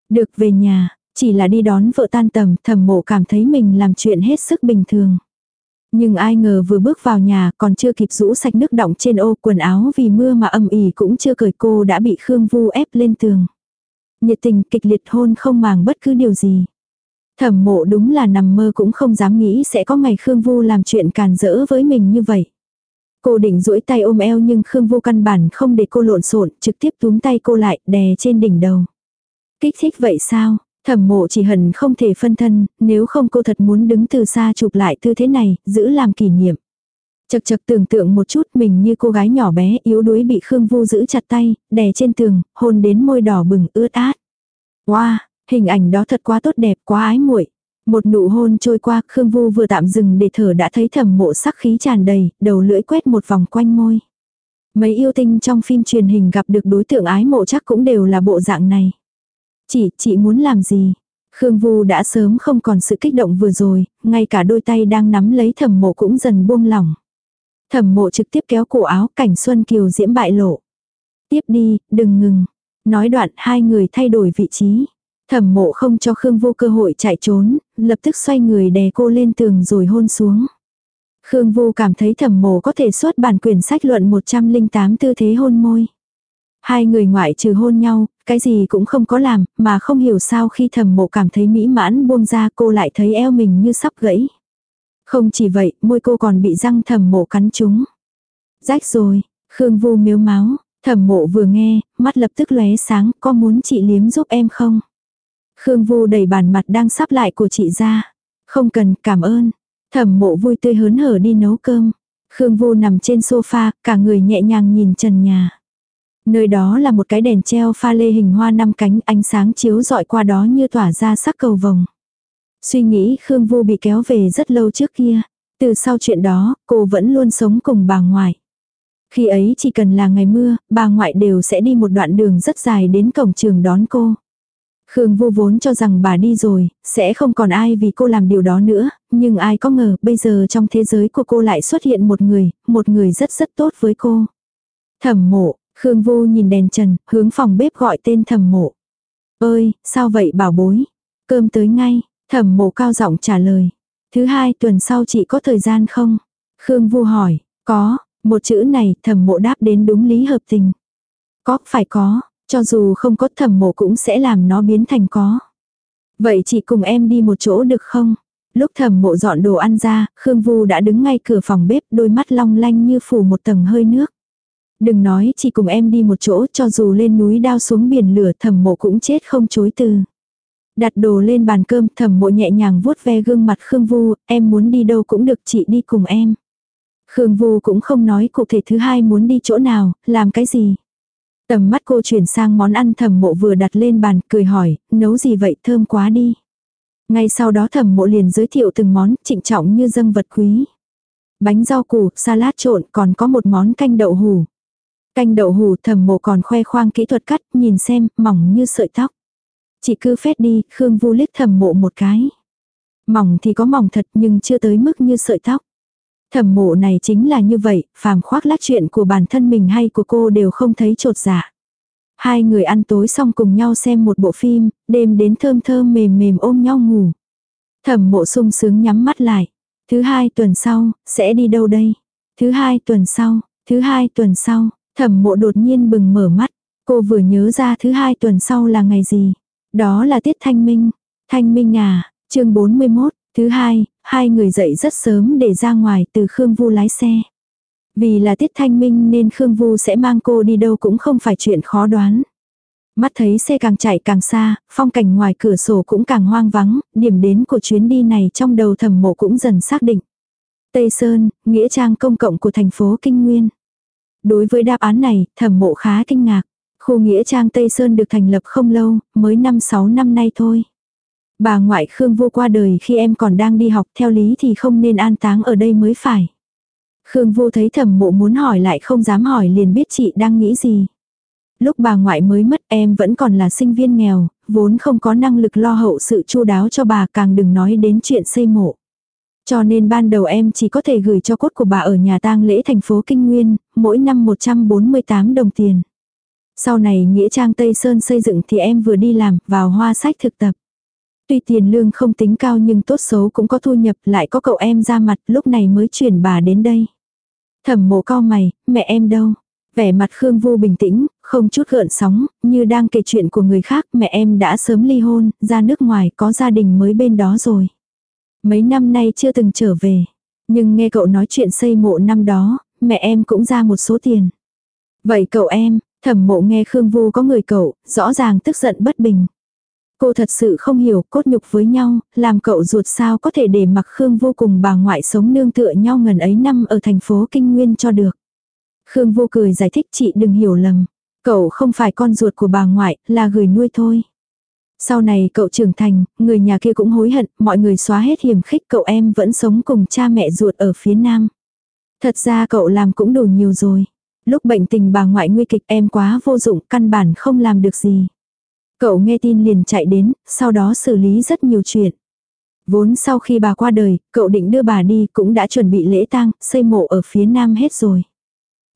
Được về nhà, chỉ là đi đón vợ tan tầm, thầm mộ cảm thấy mình làm chuyện hết sức bình thường. Nhưng ai ngờ vừa bước vào nhà còn chưa kịp rũ sạch nước đọng trên ô quần áo vì mưa mà âm ỉ cũng chưa cởi cô đã bị Khương Vu ép lên tường. Nhiệt tình kịch liệt hôn không màng bất cứ điều gì. Thẩm mộ đúng là nằm mơ cũng không dám nghĩ sẽ có ngày Khương Vu làm chuyện càn rỡ với mình như vậy. Cô định duỗi tay ôm eo nhưng Khương Vu căn bản không để cô lộn xộn, trực tiếp túm tay cô lại, đè trên đỉnh đầu. Kích thích vậy sao? Thẩm mộ chỉ hận không thể phân thân, nếu không cô thật muốn đứng từ xa chụp lại tư thế này, giữ làm kỷ niệm. Chật chật tưởng tượng một chút mình như cô gái nhỏ bé yếu đuối bị Khương Vu giữ chặt tay, đè trên tường, hôn đến môi đỏ bừng ướt át. Wow, hình ảnh đó thật quá tốt đẹp, quá ái muội. Một nụ hôn trôi qua, Khương Vu vừa tạm dừng để thở đã thấy thẩm mộ sắc khí tràn đầy, đầu lưỡi quét một vòng quanh môi. Mấy yêu tinh trong phim truyền hình gặp được đối tượng ái mộ chắc cũng đều là bộ dạng này. Chị, chị muốn làm gì? Khương Vu đã sớm không còn sự kích động vừa rồi, ngay cả đôi tay đang nắm lấy thẩm mộ cũng dần buông lỏng. Thẩm mộ trực tiếp kéo cổ áo cảnh Xuân Kiều diễm bại lộ. Tiếp đi, đừng ngừng. Nói đoạn hai người thay đổi vị trí. Thẩm mộ không cho Khương Vu cơ hội chạy trốn, lập tức xoay người đè cô lên tường rồi hôn xuống. Khương Vu cảm thấy thẩm mộ có thể xuất bản quyển sách luận 108 tư thế hôn môi. Hai người ngoại trừ hôn nhau, cái gì cũng không có làm, mà không hiểu sao khi thầm mộ cảm thấy mỹ mãn buông ra cô lại thấy eo mình như sắp gãy. Không chỉ vậy, môi cô còn bị răng thầm mộ cắn trúng. Rách rồi, Khương Vu miếu máu, thầm mộ vừa nghe, mắt lập tức lóe sáng, có muốn chị liếm giúp em không? Khương Vu đẩy bàn mặt đang sắp lại của chị ra. Không cần, cảm ơn. Thẩm mộ vui tươi hớn hở đi nấu cơm. Khương Vu nằm trên sofa, cả người nhẹ nhàng nhìn trần nhà. Nơi đó là một cái đèn treo pha lê hình hoa năm cánh ánh sáng chiếu dọi qua đó như tỏa ra sắc cầu vồng. Suy nghĩ Khương Vu bị kéo về rất lâu trước kia. Từ sau chuyện đó, cô vẫn luôn sống cùng bà ngoại. Khi ấy chỉ cần là ngày mưa, bà ngoại đều sẽ đi một đoạn đường rất dài đến cổng trường đón cô. Khương vô vốn cho rằng bà đi rồi, sẽ không còn ai vì cô làm điều đó nữa, nhưng ai có ngờ bây giờ trong thế giới của cô lại xuất hiện một người, một người rất rất tốt với cô. Thẩm mộ, Khương vô nhìn đèn trần, hướng phòng bếp gọi tên thẩm mộ. Ơi, sao vậy bảo bối? Cơm tới ngay, thẩm mộ cao giọng trả lời. Thứ hai tuần sau chị có thời gian không? Khương Vu hỏi, có, một chữ này thẩm mộ đáp đến đúng lý hợp tình. Có, phải có, cho dù không có thẩm mộ cũng sẽ làm nó biến thành có. Vậy chị cùng em đi một chỗ được không? Lúc thẩm mộ dọn đồ ăn ra, Khương Vu đã đứng ngay cửa phòng bếp đôi mắt long lanh như phủ một tầng hơi nước. Đừng nói chị cùng em đi một chỗ cho dù lên núi đao xuống biển lửa thẩm mộ cũng chết không chối từ. Đặt đồ lên bàn cơm thẩm mộ nhẹ nhàng vuốt ve gương mặt Khương Vu, em muốn đi đâu cũng được chị đi cùng em. Khương Vu cũng không nói cụ thể thứ hai muốn đi chỗ nào, làm cái gì. Tầm mắt cô chuyển sang món ăn thẩm mộ vừa đặt lên bàn, cười hỏi, nấu gì vậy thơm quá đi. Ngay sau đó thẩm mộ liền giới thiệu từng món trịnh trọng như dâng vật quý. Bánh rau củ, salad trộn, còn có một món canh đậu hủ. Canh đậu hủ thẩm mộ còn khoe khoang kỹ thuật cắt, nhìn xem, mỏng như sợi tóc. Chị cứ phét đi, Khương Vu liếc thẩm mộ một cái. Mỏng thì có mỏng thật nhưng chưa tới mức như sợi tóc. Thẩm mộ này chính là như vậy, phàm khoác lác chuyện của bản thân mình hay của cô đều không thấy trột dạ. Hai người ăn tối xong cùng nhau xem một bộ phim, đêm đến thơm thơm mềm mềm ôm nhau ngủ. Thẩm mộ sung sướng nhắm mắt lại. Thứ hai tuần sau, sẽ đi đâu đây? Thứ hai tuần sau, thứ hai tuần sau, thẩm mộ đột nhiên bừng mở mắt. Cô vừa nhớ ra thứ hai tuần sau là ngày gì? Đó là tiết thanh minh. Thanh minh à, chương 41, thứ hai, hai người dậy rất sớm để ra ngoài từ Khương Vu lái xe. Vì là tiết thanh minh nên Khương Vu sẽ mang cô đi đâu cũng không phải chuyện khó đoán. Mắt thấy xe càng chạy càng xa, phong cảnh ngoài cửa sổ cũng càng hoang vắng, điểm đến của chuyến đi này trong đầu thẩm mộ cũng dần xác định. Tây Sơn, nghĩa trang công cộng của thành phố Kinh Nguyên. Đối với đáp án này, thẩm mộ khá kinh ngạc. Khu nghĩa trang Tây Sơn được thành lập không lâu, mới 5-6 năm nay thôi. Bà ngoại Khương vô qua đời khi em còn đang đi học theo lý thì không nên an táng ở đây mới phải. Khương vô thấy thẩm mộ muốn hỏi lại không dám hỏi liền biết chị đang nghĩ gì. Lúc bà ngoại mới mất em vẫn còn là sinh viên nghèo, vốn không có năng lực lo hậu sự chu đáo cho bà càng đừng nói đến chuyện xây mộ. Cho nên ban đầu em chỉ có thể gửi cho cốt của bà ở nhà tang lễ thành phố Kinh Nguyên, mỗi năm 148 đồng tiền. Sau này Nghĩa Trang Tây Sơn xây dựng thì em vừa đi làm, vào hoa sách thực tập. Tuy tiền lương không tính cao nhưng tốt xấu cũng có thu nhập lại có cậu em ra mặt lúc này mới chuyển bà đến đây. Thẩm mộ cao mày, mẹ em đâu? Vẻ mặt Khương Vu bình tĩnh, không chút gợn sóng, như đang kể chuyện của người khác, mẹ em đã sớm ly hôn, ra nước ngoài, có gia đình mới bên đó rồi. Mấy năm nay chưa từng trở về. Nhưng nghe cậu nói chuyện xây mộ năm đó, mẹ em cũng ra một số tiền. Vậy cậu em, thẩm mộ nghe Khương Vu có người cậu, rõ ràng tức giận bất bình. Cô thật sự không hiểu cốt nhục với nhau, làm cậu ruột sao có thể để mặc Khương vô cùng bà ngoại sống nương tựa nhau ngần ấy năm ở thành phố Kinh Nguyên cho được. Khương vô cười giải thích chị đừng hiểu lầm. Cậu không phải con ruột của bà ngoại, là gửi nuôi thôi. Sau này cậu trưởng thành, người nhà kia cũng hối hận, mọi người xóa hết hiểm khích cậu em vẫn sống cùng cha mẹ ruột ở phía nam. Thật ra cậu làm cũng đủ nhiều rồi. Lúc bệnh tình bà ngoại nguy kịch em quá vô dụng, căn bản không làm được gì. Cậu nghe tin liền chạy đến, sau đó xử lý rất nhiều chuyện. Vốn sau khi bà qua đời, cậu định đưa bà đi cũng đã chuẩn bị lễ tang, xây mộ ở phía nam hết rồi.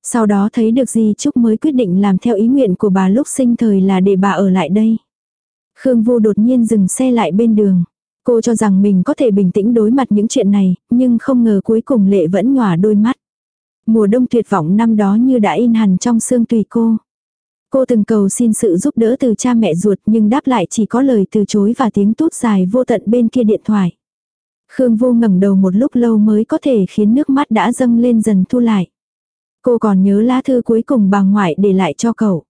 Sau đó thấy được gì Trúc mới quyết định làm theo ý nguyện của bà lúc sinh thời là để bà ở lại đây. Khương Vô đột nhiên dừng xe lại bên đường. Cô cho rằng mình có thể bình tĩnh đối mặt những chuyện này, nhưng không ngờ cuối cùng lệ vẫn nhòa đôi mắt. Mùa đông tuyệt vọng năm đó như đã in hẳn trong xương tùy cô. Cô từng cầu xin sự giúp đỡ từ cha mẹ ruột nhưng đáp lại chỉ có lời từ chối và tiếng tút dài vô tận bên kia điện thoại. Khương vô ngẩng đầu một lúc lâu mới có thể khiến nước mắt đã dâng lên dần thu lại. Cô còn nhớ lá thư cuối cùng bà ngoại để lại cho cậu.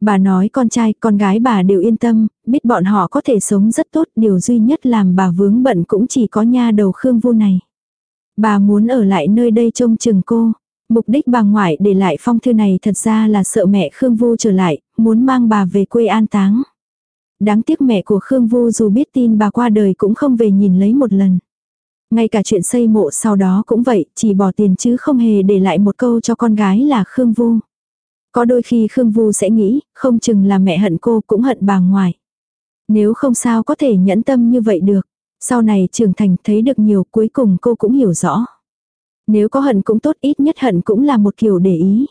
Bà nói con trai, con gái bà đều yên tâm, biết bọn họ có thể sống rất tốt, điều duy nhất làm bà vướng bận cũng chỉ có nha đầu Khương Vu này. Bà muốn ở lại nơi đây trông chừng cô. Mục đích bà ngoại để lại phong thư này thật ra là sợ mẹ Khương Vu trở lại, muốn mang bà về quê an táng. Đáng tiếc mẹ của Khương Vu dù biết tin bà qua đời cũng không về nhìn lấy một lần. Ngay cả chuyện xây mộ sau đó cũng vậy, chỉ bỏ tiền chứ không hề để lại một câu cho con gái là Khương Vu. Có đôi khi Khương Vu sẽ nghĩ, không chừng là mẹ hận cô cũng hận bà ngoại. Nếu không sao có thể nhẫn tâm như vậy được. Sau này trưởng thành thấy được nhiều cuối cùng cô cũng hiểu rõ. Nếu có hận cũng tốt ít nhất hận cũng là một kiểu để ý.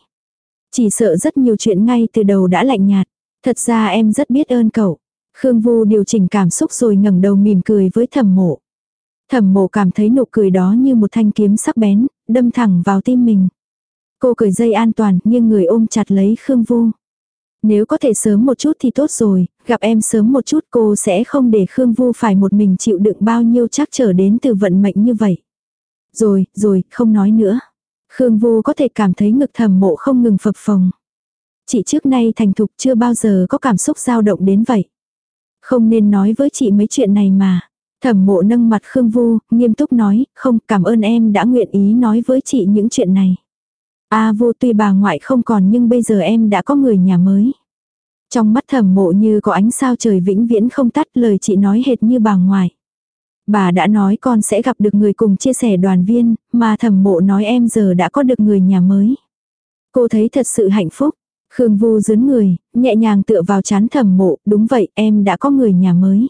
Chỉ sợ rất nhiều chuyện ngay từ đầu đã lạnh nhạt. Thật ra em rất biết ơn cậu. Khương Vu điều chỉnh cảm xúc rồi ngẩng đầu mỉm cười với thẩm mộ. Thẩm mộ cảm thấy nụ cười đó như một thanh kiếm sắc bén, đâm thẳng vào tim mình. Cô cởi dây an toàn nhưng người ôm chặt lấy Khương Vu. Nếu có thể sớm một chút thì tốt rồi, gặp em sớm một chút cô sẽ không để Khương Vu phải một mình chịu đựng bao nhiêu chắc trở đến từ vận mệnh như vậy. Rồi, rồi, không nói nữa. Khương Vu có thể cảm thấy ngực thầm mộ không ngừng phập phồng. Chị trước nay thành thục chưa bao giờ có cảm xúc dao động đến vậy. Không nên nói với chị mấy chuyện này mà. Thẩm mộ nâng mặt Khương Vu, nghiêm túc nói, không cảm ơn em đã nguyện ý nói với chị những chuyện này. A vô tuy bà ngoại không còn nhưng bây giờ em đã có người nhà mới. Trong mắt thẩm mộ như có ánh sao trời vĩnh viễn không tắt lời chị nói hệt như bà ngoại. Bà đã nói con sẽ gặp được người cùng chia sẻ đoàn viên, mà thẩm mộ nói em giờ đã có được người nhà mới. Cô thấy thật sự hạnh phúc. Khương Vu dướn người, nhẹ nhàng tựa vào chán thẩm mộ, đúng vậy em đã có người nhà mới.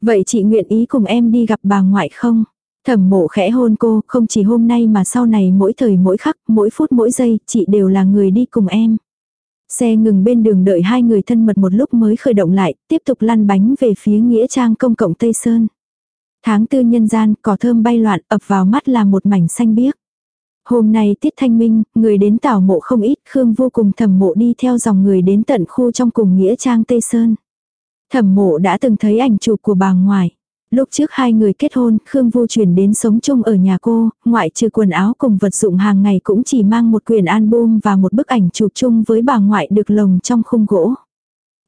Vậy chị nguyện ý cùng em đi gặp bà ngoại không? Thẩm mộ khẽ hôn cô, không chỉ hôm nay mà sau này mỗi thời mỗi khắc, mỗi phút mỗi giây, chị đều là người đi cùng em. Xe ngừng bên đường đợi hai người thân mật một lúc mới khởi động lại, tiếp tục lăn bánh về phía Nghĩa Trang công cộng Tây Sơn. Tháng tư nhân gian, cỏ thơm bay loạn, ập vào mắt là một mảnh xanh biếc. Hôm nay tiết thanh minh, người đến tảo mộ không ít, Khương vô cùng thẩm mộ đi theo dòng người đến tận khu trong cùng Nghĩa Trang Tây Sơn. Thẩm mộ đã từng thấy ảnh chụp của bà ngoại. Lúc trước hai người kết hôn, Khương Vu chuyển đến sống chung ở nhà cô, ngoại trừ quần áo cùng vật dụng hàng ngày cũng chỉ mang một quyển album và một bức ảnh chụp chung với bà ngoại được lồng trong khung gỗ.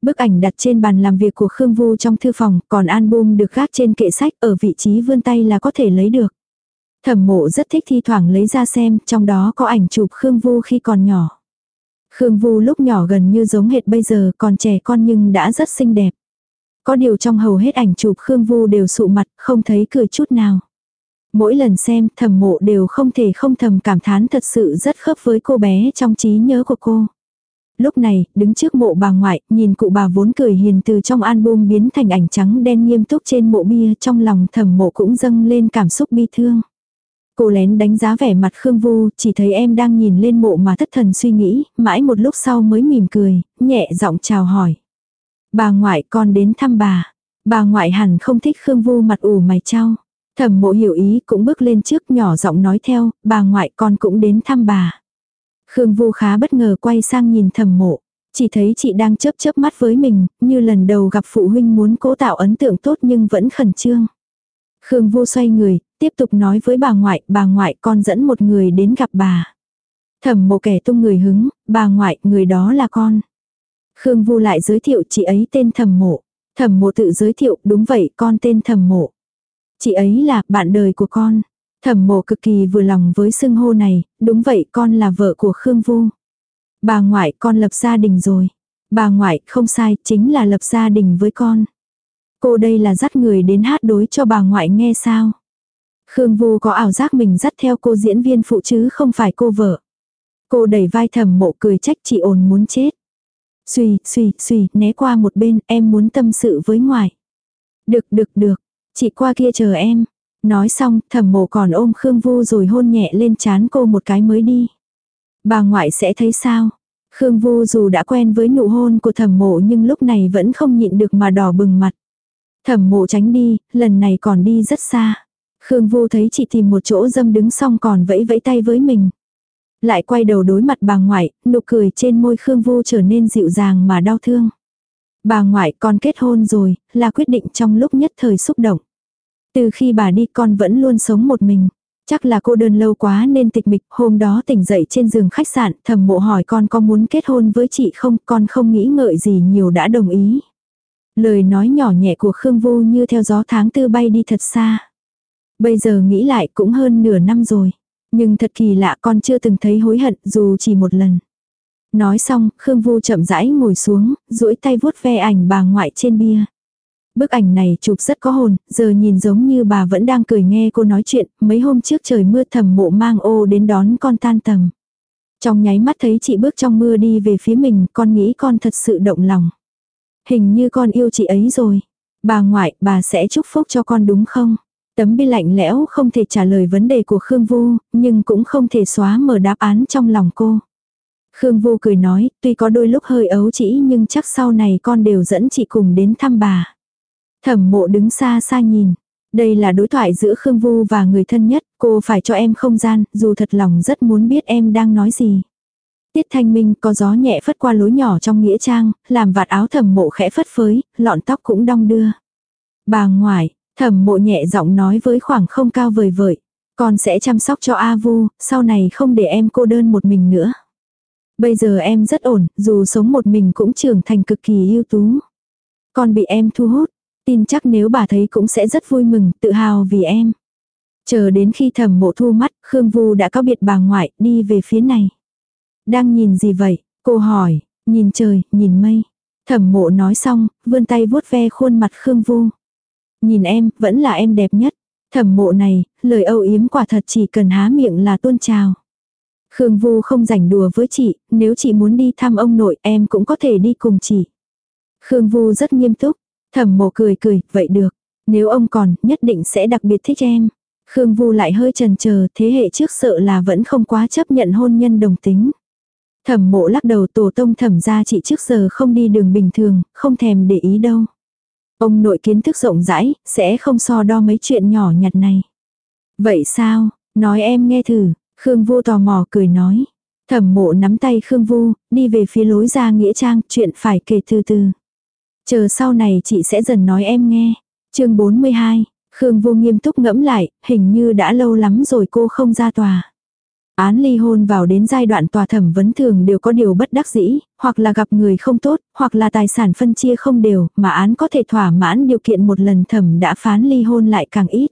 Bức ảnh đặt trên bàn làm việc của Khương Vu trong thư phòng, còn album được gác trên kệ sách ở vị trí vươn tay là có thể lấy được. Thẩm mộ rất thích thi thoảng lấy ra xem, trong đó có ảnh chụp Khương Vu khi còn nhỏ. Khương Vu lúc nhỏ gần như giống hệt bây giờ còn trẻ con nhưng đã rất xinh đẹp. Có điều trong hầu hết ảnh chụp Khương Vu đều sụ mặt, không thấy cười chút nào. Mỗi lần xem thầm mộ đều không thể không thầm cảm thán thật sự rất khớp với cô bé trong trí nhớ của cô. Lúc này, đứng trước mộ bà ngoại, nhìn cụ bà vốn cười hiền từ trong album biến thành ảnh trắng đen nghiêm túc trên mộ bia trong lòng thầm mộ cũng dâng lên cảm xúc bi thương. Cô lén đánh giá vẻ mặt Khương Vu, chỉ thấy em đang nhìn lên mộ mà thất thần suy nghĩ, mãi một lúc sau mới mỉm cười, nhẹ giọng chào hỏi. Bà ngoại con đến thăm bà. Bà ngoại hẳn không thích Khương Vu mặt ủ mày trao. Thẩm mộ hiểu ý cũng bước lên trước nhỏ giọng nói theo, bà ngoại con cũng đến thăm bà. Khương Vu khá bất ngờ quay sang nhìn thẩm mộ. Chỉ thấy chị đang chớp chớp mắt với mình, như lần đầu gặp phụ huynh muốn cố tạo ấn tượng tốt nhưng vẫn khẩn trương. Khương Vu xoay người, tiếp tục nói với bà ngoại, bà ngoại con dẫn một người đến gặp bà. Thẩm mộ kẻ tung người hứng, bà ngoại, người đó là con. Khương Vu lại giới thiệu chị ấy tên Thẩm Mộ. Thẩm Mộ tự giới thiệu, đúng vậy, con tên Thẩm Mộ. Chị ấy là bạn đời của con. Thẩm Mộ cực kỳ vừa lòng với xưng hô này, đúng vậy, con là vợ của Khương Vu. Bà ngoại, con lập gia đình rồi. Bà ngoại, không sai, chính là lập gia đình với con. Cô đây là dắt người đến hát đối cho bà ngoại nghe sao? Khương Vu có ảo giác mình dắt theo cô diễn viên phụ chứ không phải cô vợ. Cô đẩy vai thẩm mộ cười trách chị ồn muốn chết. Xùy, xùy, xùy, né qua một bên, em muốn tâm sự với ngoại. Được, được, được. Chị qua kia chờ em. Nói xong, thẩm mộ còn ôm Khương Vu rồi hôn nhẹ lên chán cô một cái mới đi. Bà ngoại sẽ thấy sao? Khương Vu dù đã quen với nụ hôn của thẩm mộ nhưng lúc này vẫn không nhịn được mà đỏ bừng mặt. Thẩm mộ tránh đi, lần này còn đi rất xa. Khương Vu thấy chị tìm một chỗ dâm đứng xong còn vẫy vẫy tay với mình. Lại quay đầu đối mặt bà ngoại, nụ cười trên môi Khương Vu trở nên dịu dàng mà đau thương. Bà ngoại con kết hôn rồi, là quyết định trong lúc nhất thời xúc động. Từ khi bà đi con vẫn luôn sống một mình. Chắc là cô đơn lâu quá nên tịch mịch, hôm đó tỉnh dậy trên giường khách sạn, thầm mộ hỏi con có muốn kết hôn với chị không, con không nghĩ ngợi gì nhiều đã đồng ý. Lời nói nhỏ nhẹ của Khương Vu như theo gió tháng tư bay đi thật xa. Bây giờ nghĩ lại cũng hơn nửa năm rồi. Nhưng thật kỳ lạ con chưa từng thấy hối hận dù chỉ một lần. Nói xong, Khương Vu chậm rãi ngồi xuống, duỗi tay vuốt ve ảnh bà ngoại trên bia. Bức ảnh này chụp rất có hồn, giờ nhìn giống như bà vẫn đang cười nghe cô nói chuyện, mấy hôm trước trời mưa thầm mộ mang ô đến đón con tan tầm. Trong nháy mắt thấy chị bước trong mưa đi về phía mình, con nghĩ con thật sự động lòng. Hình như con yêu chị ấy rồi. Bà ngoại, bà sẽ chúc phúc cho con đúng không? Tấm bi lạnh lẽo không thể trả lời vấn đề của Khương Vu, nhưng cũng không thể xóa mở đáp án trong lòng cô. Khương Vu cười nói, tuy có đôi lúc hơi ấu chỉ nhưng chắc sau này con đều dẫn chị cùng đến thăm bà. Thẩm mộ đứng xa xa nhìn. Đây là đối thoại giữa Khương Vu và người thân nhất, cô phải cho em không gian, dù thật lòng rất muốn biết em đang nói gì. Tiết thanh minh có gió nhẹ phất qua lối nhỏ trong nghĩa trang, làm vạt áo thẩm mộ khẽ phất phới, lọn tóc cũng đong đưa. Bà ngoại, thẩm mộ nhẹ giọng nói với khoảng không cao vời vợi. Con sẽ chăm sóc cho A Vu, sau này không để em cô đơn một mình nữa. Bây giờ em rất ổn, dù sống một mình cũng trưởng thành cực kỳ ưu tú. Con bị em thu hút, tin chắc nếu bà thấy cũng sẽ rất vui mừng, tự hào vì em. Chờ đến khi thẩm mộ thu mắt, Khương Vu đã có biệt bà ngoại, đi về phía này. Đang nhìn gì vậy? Cô hỏi, nhìn trời, nhìn mây. Thẩm mộ nói xong, vươn tay vuốt ve khuôn mặt Khương Vu. Nhìn em, vẫn là em đẹp nhất. Thẩm mộ này, lời âu yếm quả thật chỉ cần há miệng là tôn trào. Khương Vu không rảnh đùa với chị, nếu chị muốn đi thăm ông nội em cũng có thể đi cùng chị. Khương Vu rất nghiêm túc, thẩm mộ cười cười, vậy được. Nếu ông còn, nhất định sẽ đặc biệt thích em. Khương Vu lại hơi chần chờ, thế hệ trước sợ là vẫn không quá chấp nhận hôn nhân đồng tính. Thẩm mộ lắc đầu tổ tông thẩm ra chị trước giờ không đi đường bình thường, không thèm để ý đâu. Ông nội kiến thức rộng rãi, sẽ không so đo mấy chuyện nhỏ nhặt này. Vậy sao, nói em nghe thử, Khương Vu tò mò cười nói. Thẩm mộ nắm tay Khương Vu, đi về phía lối ra nghĩa trang, chuyện phải kể từ từ. Chờ sau này chị sẽ dần nói em nghe. chương 42, Khương Vu nghiêm túc ngẫm lại, hình như đã lâu lắm rồi cô không ra tòa. Án ly hôn vào đến giai đoạn tòa thẩm vấn thường đều có điều bất đắc dĩ, hoặc là gặp người không tốt, hoặc là tài sản phân chia không đều, mà án có thể thỏa mãn điều kiện một lần thẩm đã phán ly hôn lại càng ít.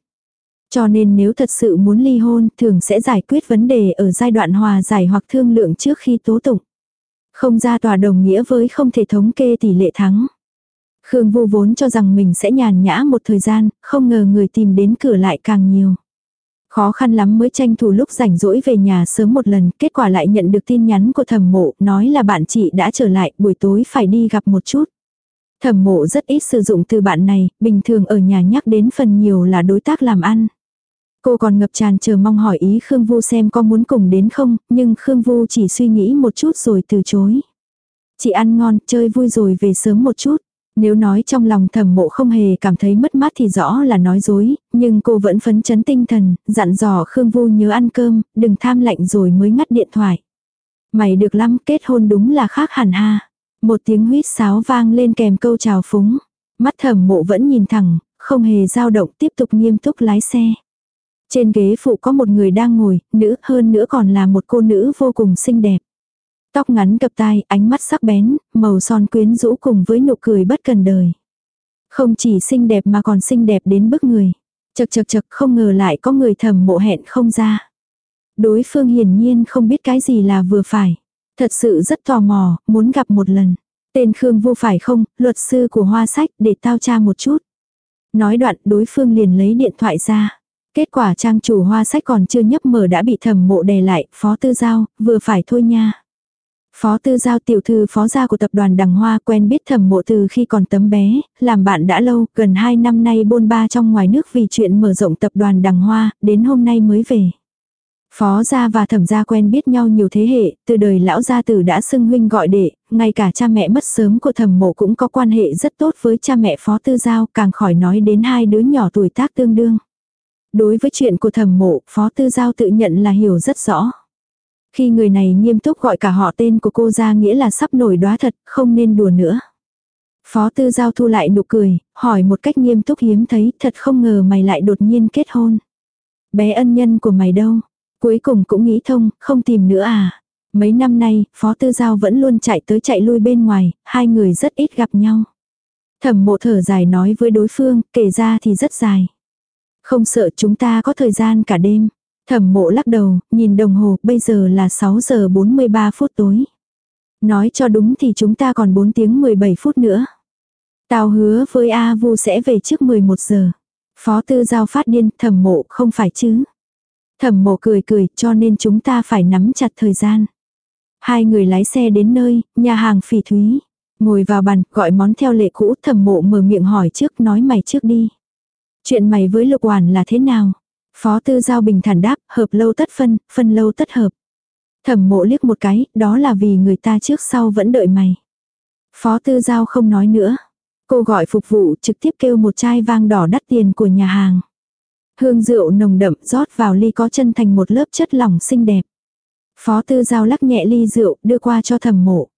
Cho nên nếu thật sự muốn ly hôn, thường sẽ giải quyết vấn đề ở giai đoạn hòa giải hoặc thương lượng trước khi tố tụng. Không ra tòa đồng nghĩa với không thể thống kê tỷ lệ thắng. Khương Vu vốn cho rằng mình sẽ nhàn nhã một thời gian, không ngờ người tìm đến cửa lại càng nhiều. Khó khăn lắm mới tranh thủ lúc rảnh rỗi về nhà sớm một lần, kết quả lại nhận được tin nhắn của thẩm mộ, nói là bạn chị đã trở lại, buổi tối phải đi gặp một chút. Thẩm mộ rất ít sử dụng từ bạn này, bình thường ở nhà nhắc đến phần nhiều là đối tác làm ăn. Cô còn ngập tràn chờ mong hỏi ý Khương Vu xem có muốn cùng đến không, nhưng Khương Vu chỉ suy nghĩ một chút rồi từ chối. Chị ăn ngon, chơi vui rồi về sớm một chút. Nếu nói trong lòng thẩm mộ không hề cảm thấy mất mát thì rõ là nói dối, nhưng cô vẫn phấn chấn tinh thần, dặn dò Khương Vu nhớ ăn cơm, đừng tham lạnh rồi mới ngắt điện thoại. Mày được lắm, kết hôn đúng là khác hẳn ha. Một tiếng huýt sáo vang lên kèm câu chào phúng. Mắt thẩm mộ vẫn nhìn thẳng, không hề dao động tiếp tục nghiêm túc lái xe. Trên ghế phụ có một người đang ngồi, nữ hơn nữa còn là một cô nữ vô cùng xinh đẹp. Tóc ngắn cập tai, ánh mắt sắc bén, màu son quyến rũ cùng với nụ cười bất cần đời. Không chỉ xinh đẹp mà còn xinh đẹp đến bức người. Chật chật chật không ngờ lại có người thầm mộ hẹn không ra. Đối phương hiển nhiên không biết cái gì là vừa phải. Thật sự rất tò mò, muốn gặp một lần. Tên Khương vô phải không, luật sư của hoa sách để tao tra một chút. Nói đoạn đối phương liền lấy điện thoại ra. Kết quả trang chủ hoa sách còn chưa nhấp mở đã bị thẩm mộ đè lại, phó tư giao, vừa phải thôi nha. Phó tư giao tiểu thư phó gia của tập đoàn Đằng Hoa quen biết thẩm mộ từ khi còn tấm bé, làm bạn đã lâu, gần 2 năm nay bôn ba trong ngoài nước vì chuyện mở rộng tập đoàn Đằng Hoa, đến hôm nay mới về. Phó gia và thẩm gia quen biết nhau nhiều thế hệ, từ đời lão gia tử đã xưng huynh gọi đệ, ngay cả cha mẹ mất sớm của thẩm mộ cũng có quan hệ rất tốt với cha mẹ phó tư giao, càng khỏi nói đến hai đứa nhỏ tuổi tác tương đương. Đối với chuyện của thẩm mộ, phó tư giao tự nhận là hiểu rất rõ. Khi người này nghiêm túc gọi cả họ tên của cô ra nghĩa là sắp nổi đóa thật, không nên đùa nữa. Phó tư giao thu lại nụ cười, hỏi một cách nghiêm túc hiếm thấy, thật không ngờ mày lại đột nhiên kết hôn. Bé ân nhân của mày đâu? Cuối cùng cũng nghĩ thông, không tìm nữa à? Mấy năm nay, Phó Tư Giao vẫn luôn chạy tới chạy lui bên ngoài, hai người rất ít gặp nhau. Thẩm mộ thở dài nói với đối phương, kể ra thì rất dài. Không sợ chúng ta có thời gian cả đêm. Thẩm mộ lắc đầu, nhìn đồng hồ, bây giờ là 6 giờ 43 phút tối. Nói cho đúng thì chúng ta còn 4 tiếng 17 phút nữa. Tao hứa với A Vu sẽ về trước 11 giờ. Phó tư giao phát điên thẩm mộ không phải chứ. Thẩm mộ cười cười cho nên chúng ta phải nắm chặt thời gian. Hai người lái xe đến nơi, nhà hàng phỉ thúy. Ngồi vào bàn, gọi món theo lệ cũ, thẩm mộ mở miệng hỏi trước, nói mày trước đi. Chuyện mày với lục hoàn là thế nào? Phó tư giao bình thản đáp, hợp lâu tất phân, phân lâu tất hợp. Thẩm mộ liếc một cái, đó là vì người ta trước sau vẫn đợi mày. Phó tư giao không nói nữa. Cô gọi phục vụ trực tiếp kêu một chai vang đỏ đắt tiền của nhà hàng. Hương rượu nồng đậm rót vào ly có chân thành một lớp chất lỏng xinh đẹp. Phó tư giao lắc nhẹ ly rượu đưa qua cho thẩm mộ.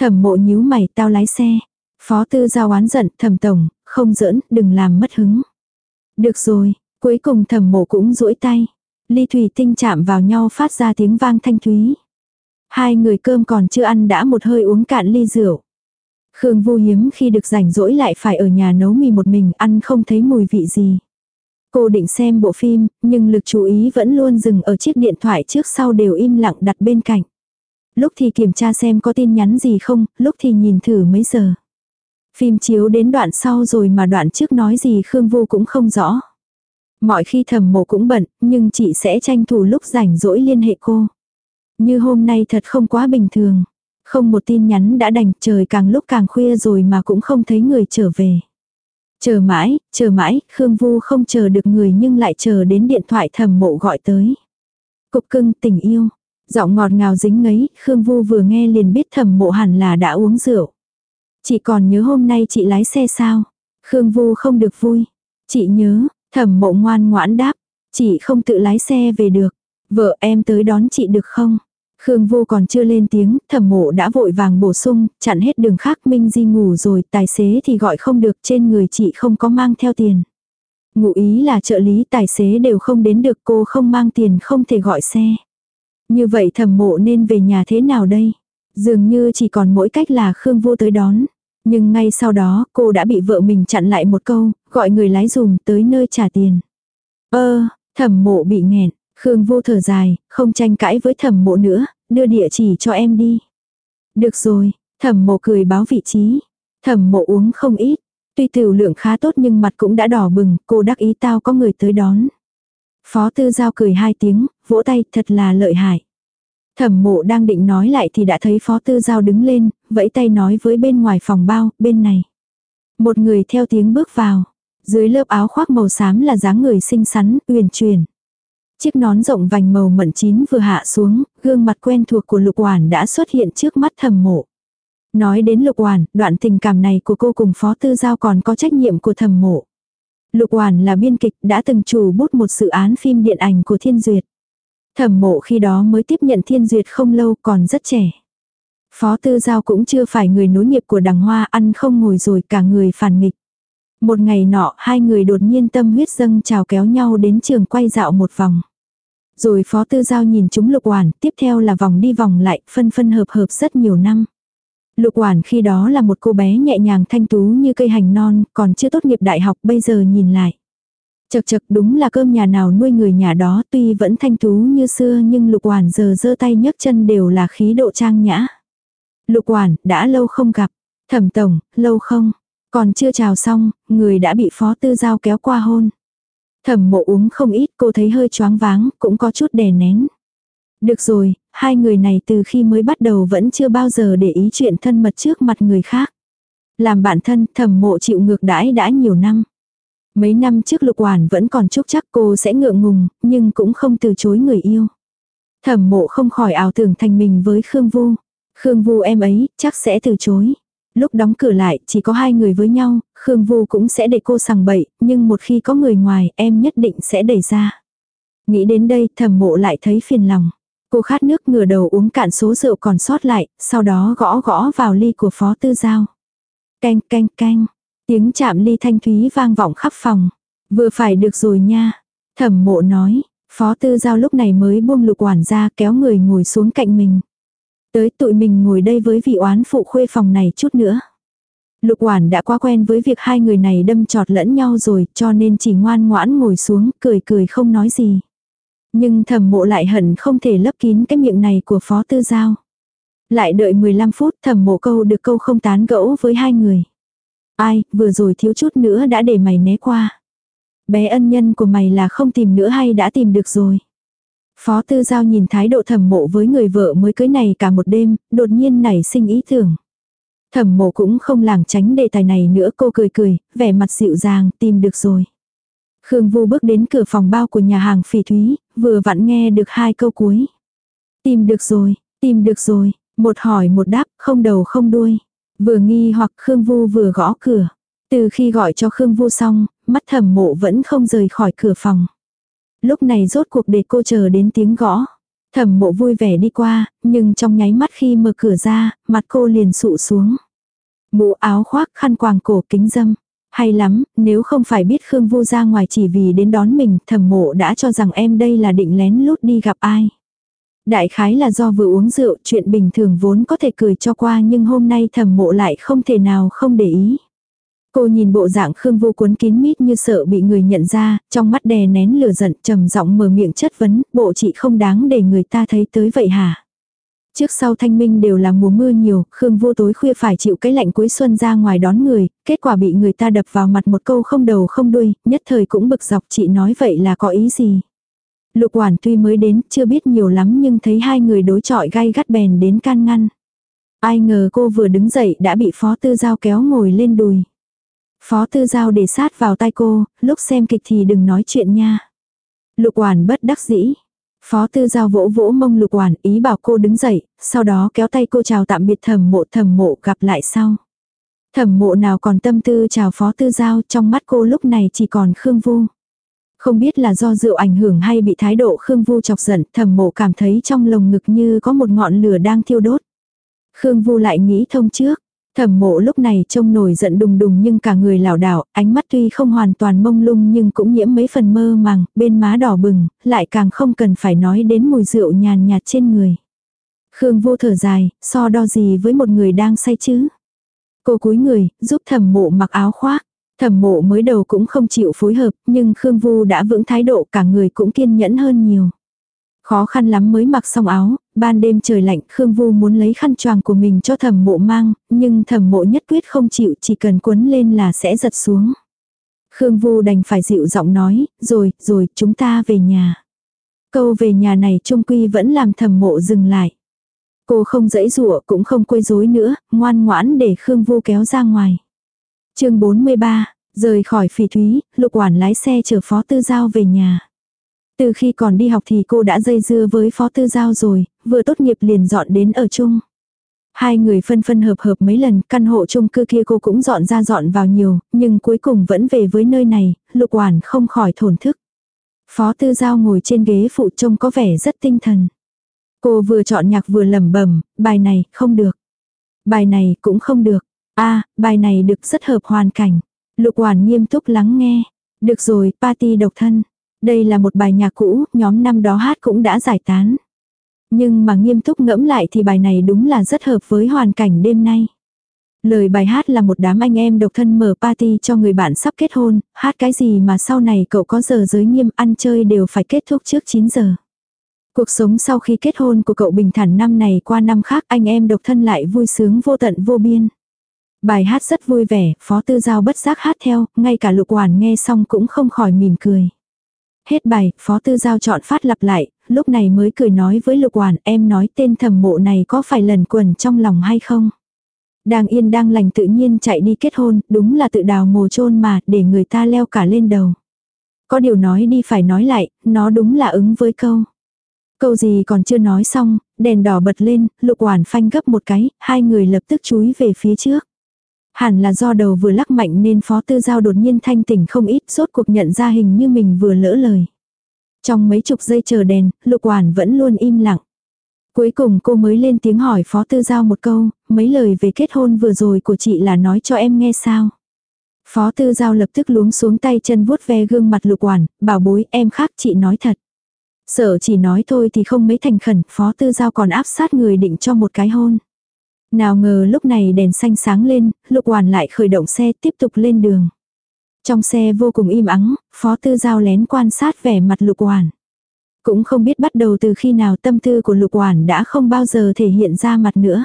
Thẩm mộ nhíu mày tao lái xe. Phó tư giao oán giận thẩm tổng, không giỡn, đừng làm mất hứng. Được rồi, cuối cùng thẩm mộ cũng duỗi tay. Ly thủy tinh chạm vào nhau phát ra tiếng vang thanh thúy. Hai người cơm còn chưa ăn đã một hơi uống cạn ly rượu. Khương Vu hiếm khi được rảnh rỗi lại phải ở nhà nấu mì một mình ăn không thấy mùi vị gì. Cô định xem bộ phim, nhưng lực chú ý vẫn luôn dừng ở chiếc điện thoại trước sau đều im lặng đặt bên cạnh. Lúc thì kiểm tra xem có tin nhắn gì không, lúc thì nhìn thử mấy giờ. Phim chiếu đến đoạn sau rồi mà đoạn trước nói gì Khương Vu cũng không rõ. Mọi khi thầm mộ cũng bận, nhưng chị sẽ tranh thủ lúc rảnh rỗi liên hệ cô. Như hôm nay thật không quá bình thường. Không một tin nhắn đã đành trời càng lúc càng khuya rồi mà cũng không thấy người trở về. Chờ mãi, chờ mãi, Khương Vu không chờ được người nhưng lại chờ đến điện thoại thầm mộ gọi tới. Cục cưng tình yêu. Giọng ngọt ngào dính ngấy, Khương Vu vừa nghe liền biết thầm mộ hẳn là đã uống rượu. Chị còn nhớ hôm nay chị lái xe sao? Khương Vu không được vui. Chị nhớ, thẩm mộ ngoan ngoãn đáp. Chị không tự lái xe về được. Vợ em tới đón chị được không? Khương Vô còn chưa lên tiếng, thẩm mộ đã vội vàng bổ sung, chặn hết đường khác Minh Di ngủ rồi, tài xế thì gọi không được trên người chị không có mang theo tiền. Ngụ ý là trợ lý tài xế đều không đến được cô không mang tiền không thể gọi xe. Như vậy thẩm mộ nên về nhà thế nào đây? Dường như chỉ còn mỗi cách là Khương Vô tới đón. Nhưng ngay sau đó cô đã bị vợ mình chặn lại một câu, gọi người lái dùm tới nơi trả tiền. Ơ, thẩm mộ bị nghẹn, Khương vô thở dài, không tranh cãi với thẩm mộ nữa, đưa địa chỉ cho em đi. Được rồi, thẩm mộ cười báo vị trí. Thẩm mộ uống không ít. Tuy tiểu lượng khá tốt nhưng mặt cũng đã đỏ bừng, cô đắc ý tao có người tới đón. Phó tư giao cười hai tiếng, vỗ tay thật là lợi hại. Thẩm mộ đang định nói lại thì đã thấy phó tư giao đứng lên, vẫy tay nói với bên ngoài phòng bao, bên này. Một người theo tiếng bước vào. Dưới lớp áo khoác màu xám là dáng người xinh xắn, uyển chuyển. Chiếc nón rộng vành màu mận chín vừa hạ xuống, gương mặt quen thuộc của lục hoàn đã xuất hiện trước mắt thầm mộ. Nói đến lục hoàn, đoạn tình cảm này của cô cùng phó tư giao còn có trách nhiệm của thầm mộ. Lục hoàn là biên kịch đã từng chủ bút một dự án phim điện ảnh của Thiên Duyệt. Thẩm mộ khi đó mới tiếp nhận Thiên Duyệt không lâu còn rất trẻ. Phó tư giao cũng chưa phải người nối nghiệp của đằng hoa ăn không ngồi rồi cả người phản nghịch. Một ngày nọ hai người đột nhiên tâm huyết dâng chào kéo nhau đến trường quay dạo một vòng. Rồi phó tư giao nhìn chúng lục hoàn, tiếp theo là vòng đi vòng lại, phân phân hợp hợp rất nhiều năm. Lục hoàn khi đó là một cô bé nhẹ nhàng thanh tú như cây hành non, còn chưa tốt nghiệp đại học bây giờ nhìn lại. Chật chật đúng là cơm nhà nào nuôi người nhà đó tuy vẫn thanh tú như xưa nhưng lục quản giờ giơ tay nhấc chân đều là khí độ trang nhã. Lục quản đã lâu không gặp. Thẩm tổng, lâu không? Còn chưa chào xong, người đã bị phó tư giao kéo qua hôn. Thẩm mộ uống không ít cô thấy hơi choáng váng, cũng có chút đè nén. Được rồi, hai người này từ khi mới bắt đầu vẫn chưa bao giờ để ý chuyện thân mật trước mặt người khác. Làm bạn thân thẩm mộ chịu ngược đãi đã nhiều năm. Mấy năm trước lục hoàn vẫn còn chúc chắc cô sẽ ngượng ngùng, nhưng cũng không từ chối người yêu. Thẩm mộ không khỏi ảo tưởng thành mình với Khương Vu. Khương Vu em ấy, chắc sẽ từ chối. Lúc đóng cửa lại, chỉ có hai người với nhau, Khương Vu cũng sẽ để cô sằng bậy, nhưng một khi có người ngoài, em nhất định sẽ đẩy ra. Nghĩ đến đây, thẩm mộ lại thấy phiền lòng. Cô khát nước ngửa đầu uống cạn số rượu còn sót lại, sau đó gõ gõ vào ly của phó tư giao. Canh canh canh, tiếng chạm ly thanh thúy vang vọng khắp phòng. Vừa phải được rồi nha. Thẩm mộ nói, phó tư giao lúc này mới buông lục quản ra kéo người ngồi xuống cạnh mình. Tới tụi mình ngồi đây với vị oán phụ khuê phòng này chút nữa. Lục quản đã quá quen với việc hai người này đâm chọt lẫn nhau rồi, cho nên chỉ ngoan ngoãn ngồi xuống, cười cười không nói gì. Nhưng Thẩm Mộ lại hận không thể lấp kín cái miệng này của Phó Tư Giao. Lại đợi 15 phút, Thẩm Mộ câu được câu không tán gẫu với hai người. Ai, vừa rồi thiếu chút nữa đã để mày né qua. Bé ân nhân của mày là không tìm nữa hay đã tìm được rồi. Phó tư giao nhìn thái độ thẩm mộ với người vợ mới cưới này cả một đêm, đột nhiên nảy sinh ý tưởng. Thẩm mộ cũng không lảng tránh đề tài này nữa cô cười cười, vẻ mặt dịu dàng, tìm được rồi. Khương Vu bước đến cửa phòng bao của nhà hàng phỉ thúy, vừa vặn nghe được hai câu cuối. Tìm được rồi, tìm được rồi, một hỏi một đáp, không đầu không đuôi. Vừa nghi hoặc Khương Vu vừa gõ cửa. Từ khi gọi cho Khương Vu xong, mắt thẩm mộ vẫn không rời khỏi cửa phòng. Lúc này rốt cuộc để cô chờ đến tiếng gõ. Thẩm mộ vui vẻ đi qua, nhưng trong nháy mắt khi mở cửa ra, mặt cô liền sụ xuống. Mũ áo khoác khăn quàng cổ kính dâm. Hay lắm, nếu không phải biết Khương Vu ra ngoài chỉ vì đến đón mình, thẩm mộ đã cho rằng em đây là định lén lút đi gặp ai. Đại khái là do vừa uống rượu, chuyện bình thường vốn có thể cười cho qua nhưng hôm nay thẩm mộ lại không thể nào không để ý. Cô nhìn bộ dạng Khương Vô cuốn kín mít như sợ bị người nhận ra, trong mắt đè nén lửa giận trầm giọng mở miệng chất vấn, bộ chị không đáng để người ta thấy tới vậy hả? Trước sau thanh minh đều là mùa mưa nhiều, Khương Vô tối khuya phải chịu cái lạnh cuối xuân ra ngoài đón người, kết quả bị người ta đập vào mặt một câu không đầu không đuôi, nhất thời cũng bực dọc chị nói vậy là có ý gì? Lục quản tuy mới đến, chưa biết nhiều lắm nhưng thấy hai người đối chọi gai gắt bèn đến can ngăn. Ai ngờ cô vừa đứng dậy đã bị phó tư giao kéo ngồi lên đùi. Phó tư giao để sát vào tay cô, lúc xem kịch thì đừng nói chuyện nha. Lục quản bất đắc dĩ. Phó tư giao vỗ vỗ mông lục quản ý bảo cô đứng dậy, sau đó kéo tay cô chào tạm biệt thẩm mộ thẩm mộ gặp lại sau. Thẩm mộ nào còn tâm tư chào phó tư giao trong mắt cô lúc này chỉ còn Khương Vu. Không biết là do rượu ảnh hưởng hay bị thái độ Khương Vu chọc giận, thẩm mộ cảm thấy trong lồng ngực như có một ngọn lửa đang thiêu đốt. Khương Vu lại nghĩ thông trước. Thẩm mộ lúc này trông nổi giận đùng đùng nhưng cả người lảo đảo, ánh mắt tuy không hoàn toàn mông lung nhưng cũng nhiễm mấy phần mơ màng, bên má đỏ bừng, lại càng không cần phải nói đến mùi rượu nhàn nhạt trên người. Khương vô thở dài, so đo gì với một người đang say chứ. Cô cúi người, giúp thẩm mộ mặc áo khoác. Thẩm mộ mới đầu cũng không chịu phối hợp, nhưng Khương Vu đã vững thái độ cả người cũng kiên nhẫn hơn nhiều. Khó khăn lắm mới mặc xong áo, ban đêm trời lạnh Khương Vu muốn lấy khăn choàng của mình cho thẩm mộ mang, nhưng thẩm mộ nhất quyết không chịu chỉ cần quấn lên là sẽ giật xuống. Khương Vu đành phải dịu giọng nói, rồi, rồi, chúng ta về nhà. Câu về nhà này trung quy vẫn làm thẩm mộ dừng lại. Cô không dãy rủa cũng không quấy rối nữa, ngoan ngoãn để Khương Vu kéo ra ngoài chương 43, rời khỏi phỉ thúy, lục quản lái xe chở phó tư giao về nhà. Từ khi còn đi học thì cô đã dây dưa với phó tư giao rồi, vừa tốt nghiệp liền dọn đến ở chung. Hai người phân phân hợp hợp mấy lần, căn hộ chung cư kia cô cũng dọn ra dọn vào nhiều, nhưng cuối cùng vẫn về với nơi này, lục quản không khỏi thổn thức. Phó tư giao ngồi trên ghế phụ trông có vẻ rất tinh thần. Cô vừa chọn nhạc vừa lẩm bẩm, bài này không được. Bài này cũng không được a bài này được rất hợp hoàn cảnh. Lục quản nghiêm túc lắng nghe. Được rồi, party độc thân. Đây là một bài nhạc cũ, nhóm năm đó hát cũng đã giải tán. Nhưng mà nghiêm túc ngẫm lại thì bài này đúng là rất hợp với hoàn cảnh đêm nay. Lời bài hát là một đám anh em độc thân mở party cho người bạn sắp kết hôn, hát cái gì mà sau này cậu có giờ giới nghiêm ăn chơi đều phải kết thúc trước 9 giờ. Cuộc sống sau khi kết hôn của cậu bình thản năm này qua năm khác anh em độc thân lại vui sướng vô tận vô biên. Bài hát rất vui vẻ, phó tư giao bất giác hát theo, ngay cả lục hoàn nghe xong cũng không khỏi mỉm cười. Hết bài, phó tư giao chọn phát lặp lại, lúc này mới cười nói với lục hoàn em nói tên thầm mộ này có phải lần quần trong lòng hay không. Đang yên đang lành tự nhiên chạy đi kết hôn, đúng là tự đào mồ chôn mà, để người ta leo cả lên đầu. Có điều nói đi phải nói lại, nó đúng là ứng với câu. Câu gì còn chưa nói xong, đèn đỏ bật lên, lục hoàn phanh gấp một cái, hai người lập tức chúi về phía trước. Hẳn là do đầu vừa lắc mạnh nên phó tư giao đột nhiên thanh tỉnh không ít sốt cuộc nhận ra hình như mình vừa lỡ lời. Trong mấy chục giây chờ đèn, lục quản vẫn luôn im lặng. Cuối cùng cô mới lên tiếng hỏi phó tư giao một câu, mấy lời về kết hôn vừa rồi của chị là nói cho em nghe sao. Phó tư giao lập tức luống xuống tay chân vuốt ve gương mặt lục quản bảo bối em khác chị nói thật. Sợ chỉ nói thôi thì không mấy thành khẩn, phó tư giao còn áp sát người định cho một cái hôn. Nào ngờ lúc này đèn xanh sáng lên, lục hoàn lại khởi động xe tiếp tục lên đường. Trong xe vô cùng im ắng, phó tư giao lén quan sát vẻ mặt lục hoàn. Cũng không biết bắt đầu từ khi nào tâm tư của lục hoàn đã không bao giờ thể hiện ra mặt nữa.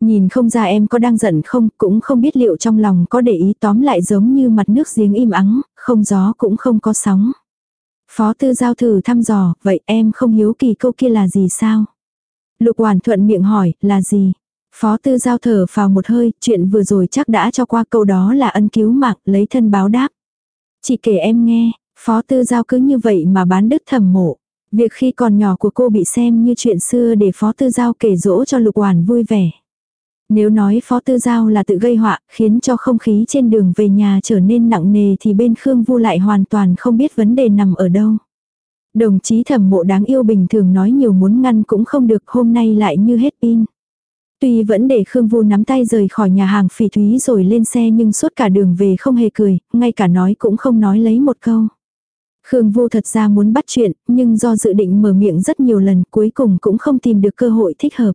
Nhìn không ra em có đang giận không, cũng không biết liệu trong lòng có để ý tóm lại giống như mặt nước giếng im ắng, không gió cũng không có sóng. Phó tư giao thử thăm dò, vậy em không hiếu kỳ câu kia là gì sao? Lục hoàn thuận miệng hỏi, là gì? Phó tư giao thở vào một hơi, chuyện vừa rồi chắc đã cho qua câu đó là ân cứu mạng, lấy thân báo đáp. Chị kể em nghe, phó tư giao cứ như vậy mà bán đứt thầm mộ. Việc khi còn nhỏ của cô bị xem như chuyện xưa để phó tư giao kể dỗ cho lục hoàn vui vẻ. Nếu nói phó tư giao là tự gây họa, khiến cho không khí trên đường về nhà trở nên nặng nề thì bên Khương Vu lại hoàn toàn không biết vấn đề nằm ở đâu. Đồng chí thẩm mộ đáng yêu bình thường nói nhiều muốn ngăn cũng không được hôm nay lại như hết pin. Tuy vẫn để Khương Vu nắm tay rời khỏi nhà hàng phỉ thúy rồi lên xe nhưng suốt cả đường về không hề cười, ngay cả nói cũng không nói lấy một câu. Khương Vu thật ra muốn bắt chuyện, nhưng do dự định mở miệng rất nhiều lần cuối cùng cũng không tìm được cơ hội thích hợp.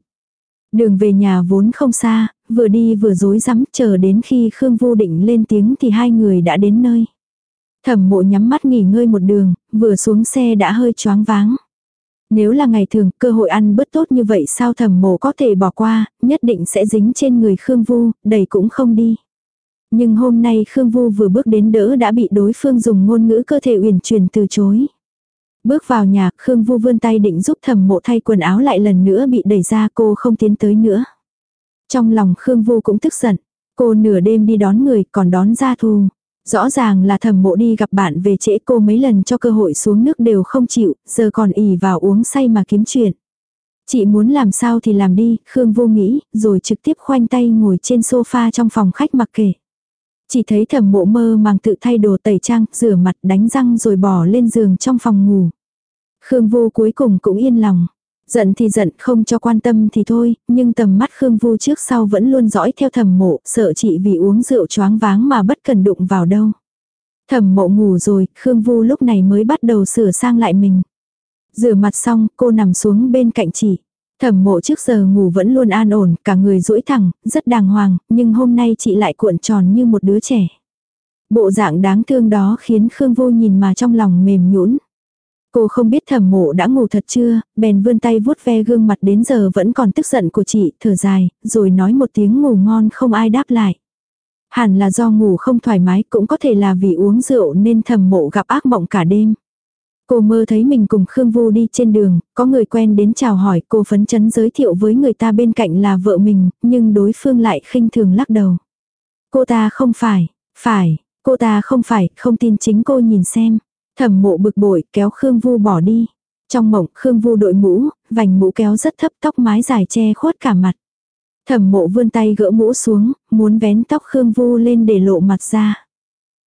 Đường về nhà vốn không xa, vừa đi vừa dối rắm chờ đến khi Khương Vu định lên tiếng thì hai người đã đến nơi. Thẩm mộ nhắm mắt nghỉ ngơi một đường, vừa xuống xe đã hơi choáng váng. Nếu là ngày thường, cơ hội ăn bớt tốt như vậy sao thẩm mộ có thể bỏ qua, nhất định sẽ dính trên người Khương Vu, đầy cũng không đi. Nhưng hôm nay Khương Vu vừa bước đến đỡ đã bị đối phương dùng ngôn ngữ cơ thể uyển chuyển từ chối. Bước vào nhà, Khương Vu vươn tay định giúp thẩm mộ thay quần áo lại lần nữa bị đẩy ra cô không tiến tới nữa. Trong lòng Khương Vu cũng tức giận. Cô nửa đêm đi đón người còn đón ra thù. Rõ ràng là thẩm mộ đi gặp bạn về trễ cô mấy lần cho cơ hội xuống nước đều không chịu, giờ còn ỉ vào uống say mà kiếm chuyện. Chị muốn làm sao thì làm đi, Khương vô nghĩ, rồi trực tiếp khoanh tay ngồi trên sofa trong phòng khách mặc kệ. Chỉ thấy thẩm mộ mơ màng tự thay đồ tẩy trang, rửa mặt đánh răng rồi bỏ lên giường trong phòng ngủ. Khương vô cuối cùng cũng yên lòng. Giận thì giận không cho quan tâm thì thôi, nhưng tầm mắt Khương Vu trước sau vẫn luôn dõi theo thầm mộ, sợ chị vì uống rượu choáng váng mà bất cần đụng vào đâu. thầm mộ ngủ rồi, Khương Vu lúc này mới bắt đầu sửa sang lại mình. Rửa mặt xong, cô nằm xuống bên cạnh chị. Thẩm mộ trước giờ ngủ vẫn luôn an ổn, cả người duỗi thẳng, rất đàng hoàng, nhưng hôm nay chị lại cuộn tròn như một đứa trẻ. Bộ dạng đáng thương đó khiến Khương Vô nhìn mà trong lòng mềm nhũn. Cô không biết thẩm mộ đã ngủ thật chưa, bèn vươn tay vuốt ve gương mặt đến giờ vẫn còn tức giận của chị, thở dài, rồi nói một tiếng ngủ ngon không ai đáp lại. Hẳn là do ngủ không thoải mái cũng có thể là vì uống rượu nên thẩm mộ gặp ác mộng cả đêm. Cô mơ thấy mình cùng Khương Vu đi trên đường, có người quen đến chào hỏi cô phấn chấn giới thiệu với người ta bên cạnh là vợ mình, nhưng đối phương lại khinh thường lắc đầu. Cô ta không phải, phải, cô ta không phải, không tin chính cô nhìn xem. Thẩm mộ bực bội kéo Khương Vu bỏ đi. Trong mộng Khương Vu đội mũ, vành mũ kéo rất thấp tóc mái dài che khuất cả mặt. Thẩm mộ vươn tay gỡ mũ xuống, muốn vén tóc Khương Vu lên để lộ mặt ra.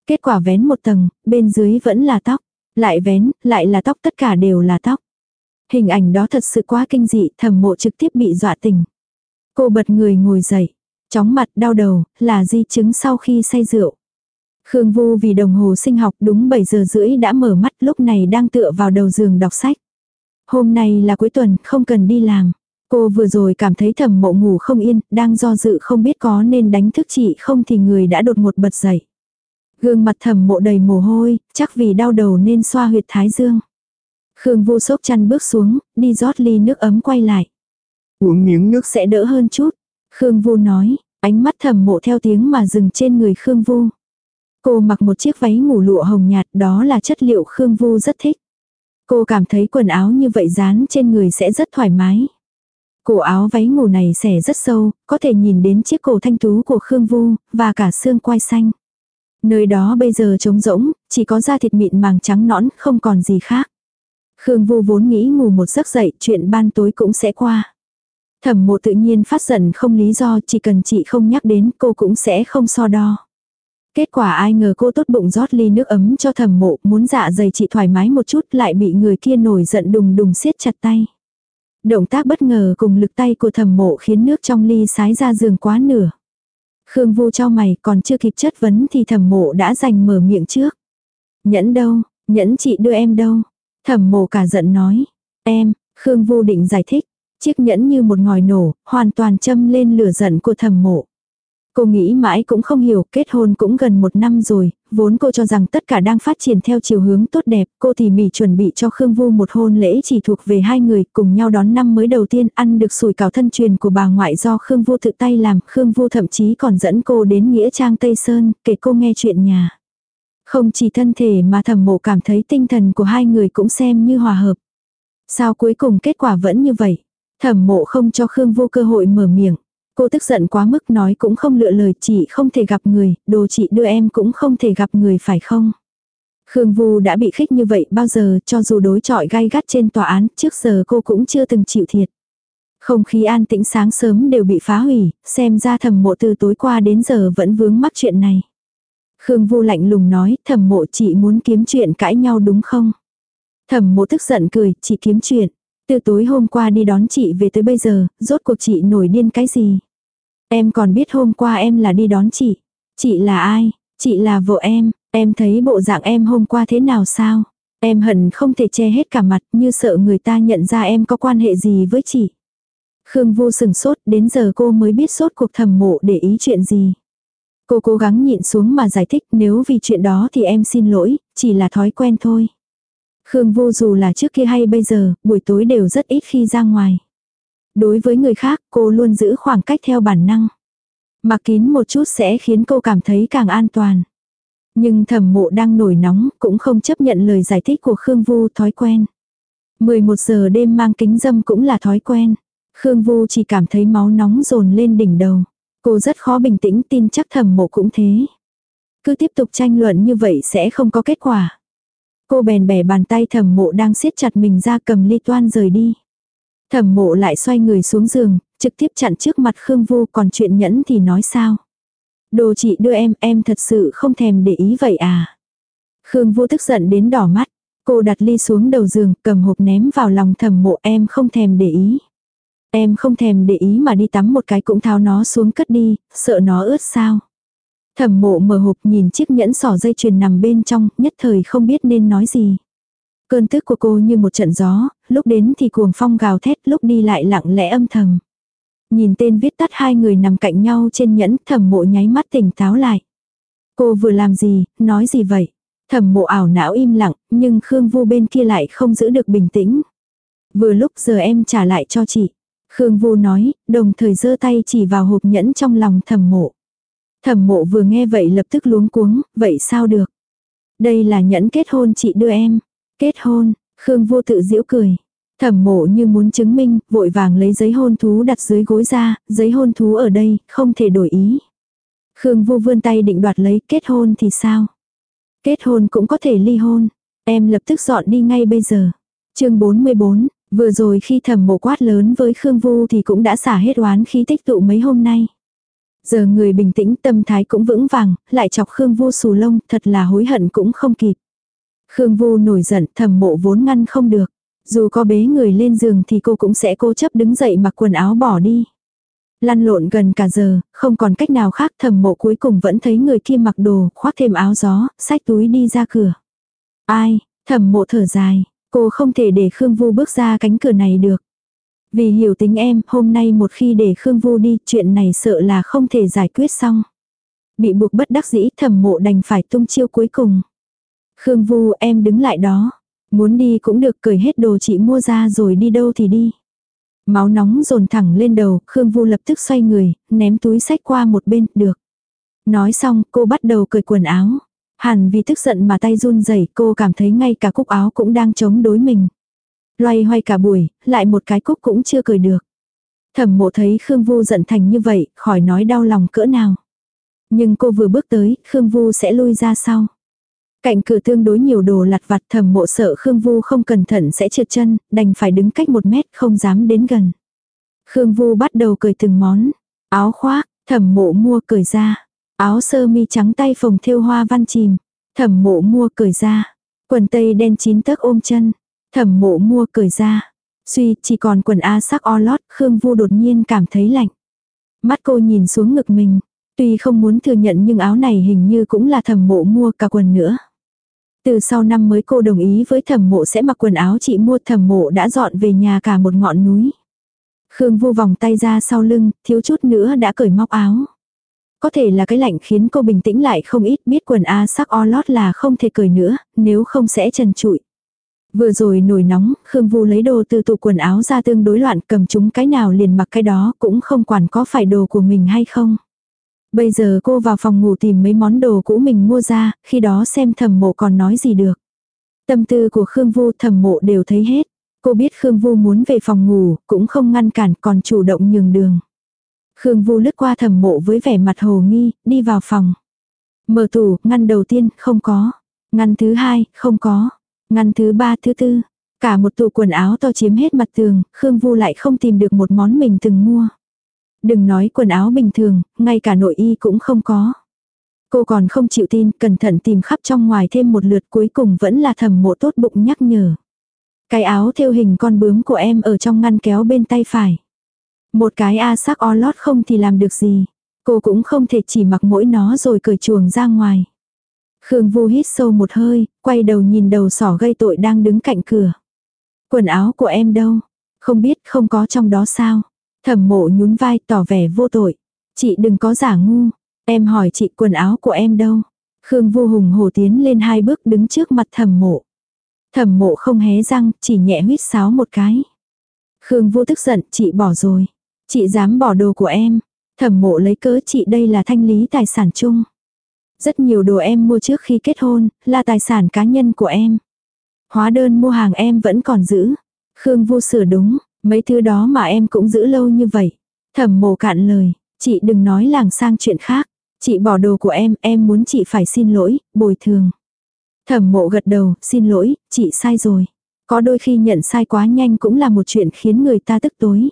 Kết quả vén một tầng, bên dưới vẫn là tóc. Lại vén, lại là tóc tất cả đều là tóc. Hình ảnh đó thật sự quá kinh dị, thẩm mộ trực tiếp bị dọa tỉnh. Cô bật người ngồi dậy. Chóng mặt đau đầu, là di chứng sau khi say rượu. Khương Vu vì đồng hồ sinh học đúng 7 giờ rưỡi đã mở mắt lúc này đang tựa vào đầu giường đọc sách. Hôm nay là cuối tuần, không cần đi làm. Cô vừa rồi cảm thấy thầm mộ ngủ không yên, đang do dự không biết có nên đánh thức chị không thì người đã đột một bật dậy. Gương mặt thầm mộ đầy mồ hôi, chắc vì đau đầu nên xoa huyệt thái dương. Khương Vu sốc chăn bước xuống, đi rót ly nước ấm quay lại. Uống miếng nước sẽ đỡ hơn chút. Khương Vu nói, ánh mắt thầm mộ theo tiếng mà dừng trên người Khương Vu. Cô mặc một chiếc váy ngủ lụa hồng nhạt đó là chất liệu Khương Vu rất thích. Cô cảm thấy quần áo như vậy dán trên người sẽ rất thoải mái. Cổ áo váy ngủ này xẻ rất sâu, có thể nhìn đến chiếc cổ thanh tú của Khương Vu, và cả xương quai xanh. Nơi đó bây giờ trống rỗng, chỉ có da thịt mịn màng trắng nõn, không còn gì khác. Khương Vu vốn nghĩ ngủ một giấc dậy, chuyện ban tối cũng sẽ qua. Thẩm mộ tự nhiên phát giận không lý do, chỉ cần chị không nhắc đến cô cũng sẽ không so đo. Kết quả ai ngờ cô tốt bụng rót ly nước ấm cho thẩm mộ, muốn dạ dày chị thoải mái một chút lại bị người kia nổi giận đùng đùng siết chặt tay. Động tác bất ngờ cùng lực tay của thẩm mộ khiến nước trong ly sái ra giường quá nửa. Khương Vu cho mày còn chưa kịp chất vấn thì thẩm mộ đã giành mở miệng trước. Nhẫn đâu, nhẫn chị đưa em đâu. Thẩm mộ cả giận nói. Em, Khương Vu định giải thích. Chiếc nhẫn như một ngòi nổ, hoàn toàn châm lên lửa giận của thẩm mộ. Cô nghĩ mãi cũng không hiểu, kết hôn cũng gần một năm rồi, vốn cô cho rằng tất cả đang phát triển theo chiều hướng tốt đẹp, cô tỉ mỉ chuẩn bị cho Khương Vu một hôn lễ chỉ thuộc về hai người, cùng nhau đón năm mới đầu tiên ăn được sủi cảo thân truyền của bà ngoại do Khương Vu tự tay làm, Khương Vu thậm chí còn dẫn cô đến Nghĩa Trang Tây Sơn, kể cô nghe chuyện nhà. Không chỉ thân thể mà thẩm mộ cảm thấy tinh thần của hai người cũng xem như hòa hợp. Sao cuối cùng kết quả vẫn như vậy? Thẩm mộ không cho Khương Vu cơ hội mở miệng. Cô tức giận quá mức nói cũng không lựa lời chị không thể gặp người, đồ chị đưa em cũng không thể gặp người phải không? Khương Vu đã bị khích như vậy bao giờ cho dù đối trọi gai gắt trên tòa án trước giờ cô cũng chưa từng chịu thiệt. Không khí an tĩnh sáng sớm đều bị phá hủy, xem ra thẩm mộ từ tối qua đến giờ vẫn vướng mắc chuyện này. Khương Vu lạnh lùng nói thẩm mộ chị muốn kiếm chuyện cãi nhau đúng không? Thẩm mộ tức giận cười, chị kiếm chuyện. Từ tối hôm qua đi đón chị về tới bây giờ, rốt cuộc chị nổi điên cái gì? Em còn biết hôm qua em là đi đón chị. Chị là ai? Chị là vợ em. Em thấy bộ dạng em hôm qua thế nào sao? Em hận không thể che hết cả mặt như sợ người ta nhận ra em có quan hệ gì với chị. Khương Vu sừng sốt đến giờ cô mới biết sốt cuộc thầm mộ để ý chuyện gì. Cô cố gắng nhịn xuống mà giải thích nếu vì chuyện đó thì em xin lỗi, chỉ là thói quen thôi. Khương Vu dù là trước kia hay bây giờ, buổi tối đều rất ít khi ra ngoài. Đối với người khác, cô luôn giữ khoảng cách theo bản năng. Mặc kín một chút sẽ khiến cô cảm thấy càng an toàn. Nhưng thẩm mộ đang nổi nóng, cũng không chấp nhận lời giải thích của Khương Vu thói quen. 11 giờ đêm mang kính dâm cũng là thói quen. Khương Vu chỉ cảm thấy máu nóng dồn lên đỉnh đầu. Cô rất khó bình tĩnh tin chắc thẩm mộ cũng thế. Cứ tiếp tục tranh luận như vậy sẽ không có kết quả. Cô bèn bẻ bàn tay thẩm mộ đang siết chặt mình ra cầm ly toan rời đi. Thẩm mộ lại xoay người xuống giường, trực tiếp chặn trước mặt Khương Vu còn chuyện nhẫn thì nói sao. Đồ chị đưa em, em thật sự không thèm để ý vậy à. Khương Vu tức giận đến đỏ mắt. Cô đặt ly xuống đầu giường, cầm hộp ném vào lòng thẩm mộ em không thèm để ý. Em không thèm để ý mà đi tắm một cái cũng tháo nó xuống cất đi, sợ nó ướt sao. Thẩm mộ mở hộp nhìn chiếc nhẫn sỏ dây chuyền nằm bên trong, nhất thời không biết nên nói gì. Cơn tức của cô như một trận gió, lúc đến thì cuồng phong gào thét, lúc đi lại lặng lẽ âm thầm. Nhìn tên viết tắt hai người nằm cạnh nhau trên nhẫn, thẩm mộ nháy mắt tỉnh táo lại. Cô vừa làm gì, nói gì vậy? Thẩm mộ ảo não im lặng, nhưng Khương Vu bên kia lại không giữ được bình tĩnh. Vừa lúc giờ em trả lại cho chị. Khương Vu nói, đồng thời giơ tay chỉ vào hộp nhẫn trong lòng thẩm mộ. Thẩm mộ vừa nghe vậy lập tức luống cuống, vậy sao được? Đây là nhẫn kết hôn chị đưa em. Kết hôn, Khương vô tự giễu cười. Thẩm mộ như muốn chứng minh, vội vàng lấy giấy hôn thú đặt dưới gối ra, giấy hôn thú ở đây, không thể đổi ý. Khương vô vươn tay định đoạt lấy, kết hôn thì sao? Kết hôn cũng có thể ly hôn. Em lập tức dọn đi ngay bây giờ. chương 44, vừa rồi khi thẩm mộ quát lớn với Khương Vu thì cũng đã xả hết oán khí tích tụ mấy hôm nay. Giờ người bình tĩnh tâm thái cũng vững vàng, lại chọc Khương Vu xù lông, thật là hối hận cũng không kịp. Khương Vu nổi giận thầm mộ vốn ngăn không được. Dù có bế người lên giường thì cô cũng sẽ cố chấp đứng dậy mặc quần áo bỏ đi. Lăn lộn gần cả giờ, không còn cách nào khác thầm mộ cuối cùng vẫn thấy người kia mặc đồ, khoác thêm áo gió, xách túi đi ra cửa. Ai, thầm mộ thở dài, cô không thể để Khương Vu bước ra cánh cửa này được. Vì hiểu tính em, hôm nay một khi để Khương Vu đi, chuyện này sợ là không thể giải quyết xong. Bị buộc bất đắc dĩ thầm mộ đành phải tung chiêu cuối cùng. Khương Vu em đứng lại đó. Muốn đi cũng được cởi hết đồ chị mua ra rồi đi đâu thì đi. Máu nóng dồn thẳng lên đầu, Khương Vu lập tức xoay người, ném túi sách qua một bên, được. Nói xong, cô bắt đầu cởi quần áo. Hẳn vì tức giận mà tay run rẩy cô cảm thấy ngay cả cúc áo cũng đang chống đối mình. Loay hoay cả buổi, lại một cái cúc cũng chưa cởi được. Thẩm mộ thấy Khương Vu giận thành như vậy, khỏi nói đau lòng cỡ nào. Nhưng cô vừa bước tới, Khương Vu sẽ lui ra sau. Cạnh cửa tương đối nhiều đồ lặt vặt thầm mộ sợ Khương Vu không cẩn thận sẽ trượt chân, đành phải đứng cách một mét không dám đến gần. Khương Vu bắt đầu cởi từng món. Áo khoác, thẩm mộ mua cởi ra. Áo sơ mi trắng tay phồng thêu hoa văn chìm. Thẩm mộ mua cởi ra. Quần tây đen chín tấc ôm chân. Thẩm mộ mua cởi ra. Suy chỉ còn quần A sắc o lót, Khương Vu đột nhiên cảm thấy lạnh. Mắt cô nhìn xuống ngực mình. Tuy không muốn thừa nhận nhưng áo này hình như cũng là thẩm mộ mua cả quần nữa. Từ sau năm mới cô đồng ý với thẩm mộ sẽ mặc quần áo chị mua thẩm mộ đã dọn về nhà cả một ngọn núi. Khương vu vòng tay ra sau lưng, thiếu chút nữa đã cởi móc áo. Có thể là cái lạnh khiến cô bình tĩnh lại không ít biết quần A sắc o lót là không thể cười nữa, nếu không sẽ trần trụi. Vừa rồi nổi nóng, Khương Vu lấy đồ từ tủ quần áo ra tương đối loạn cầm chúng cái nào liền mặc cái đó cũng không quản có phải đồ của mình hay không. Bây giờ cô vào phòng ngủ tìm mấy món đồ cũ mình mua ra, khi đó xem thẩm mộ còn nói gì được. Tâm tư của Khương Vu thẩm mộ đều thấy hết. Cô biết Khương Vu muốn về phòng ngủ, cũng không ngăn cản còn chủ động nhường đường. Khương Vu lướt qua thẩm mộ với vẻ mặt hồ nghi, đi vào phòng. Mở tủ, ngăn đầu tiên, không có. Ngăn thứ hai, không có. Ngăn thứ ba, thứ tư. Cả một tủ quần áo to chiếm hết mặt tường, Khương Vu lại không tìm được một món mình từng mua. Đừng nói quần áo bình thường, ngay cả nội y cũng không có. Cô còn không chịu tin, cẩn thận tìm khắp trong ngoài thêm một lượt cuối cùng vẫn là thầm mộ tốt bụng nhắc nhở. Cái áo theo hình con bướm của em ở trong ngăn kéo bên tay phải. Một cái A sắc o lót không thì làm được gì. Cô cũng không thể chỉ mặc mỗi nó rồi cởi chuồng ra ngoài. Khương Vu hít sâu một hơi, quay đầu nhìn đầu sỏ gây tội đang đứng cạnh cửa. Quần áo của em đâu? Không biết không có trong đó sao? Thẩm mộ nhún vai tỏ vẻ vô tội. Chị đừng có giả ngu. Em hỏi chị quần áo của em đâu? Khương Vu hùng hổ tiến lên hai bước đứng trước mặt thẩm mộ. Thẩm mộ không hé răng, chỉ nhẹ huyết sáo một cái. Khương Vu tức giận, chị bỏ rồi. Chị dám bỏ đồ của em. Thẩm mộ lấy cớ chị đây là thanh lý tài sản chung. Rất nhiều đồ em mua trước khi kết hôn, là tài sản cá nhân của em. Hóa đơn mua hàng em vẫn còn giữ. Khương Vu sửa đúng, mấy thứ đó mà em cũng giữ lâu như vậy. Thẩm mộ cạn lời, chị đừng nói làng sang chuyện khác. Chị bỏ đồ của em, em muốn chị phải xin lỗi, bồi thường. Thẩm mộ gật đầu, xin lỗi, chị sai rồi. Có đôi khi nhận sai quá nhanh cũng là một chuyện khiến người ta tức tối.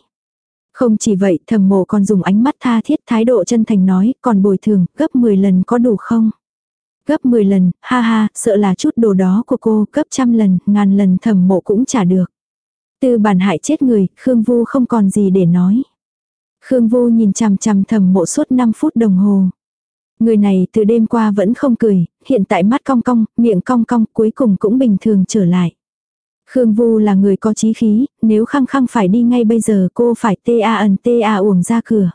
Không chỉ vậy, thẩm mộ còn dùng ánh mắt tha thiết thái độ chân thành nói, còn bồi thường, gấp 10 lần có đủ không? Gấp 10 lần, ha ha, sợ là chút đồ đó của cô, gấp trăm lần, ngàn lần thẩm mộ cũng trả được. Từ bản hại chết người, Khương Vu không còn gì để nói. Khương Vu nhìn chằm chằm thẩm mộ suốt 5 phút đồng hồ. Người này từ đêm qua vẫn không cười, hiện tại mắt cong cong, miệng cong cong, cuối cùng cũng bình thường trở lại. Khương Vu là người có chí khí, nếu khăng khăng phải đi ngay bây giờ cô phải ta ẩn ta uổng ra cửa.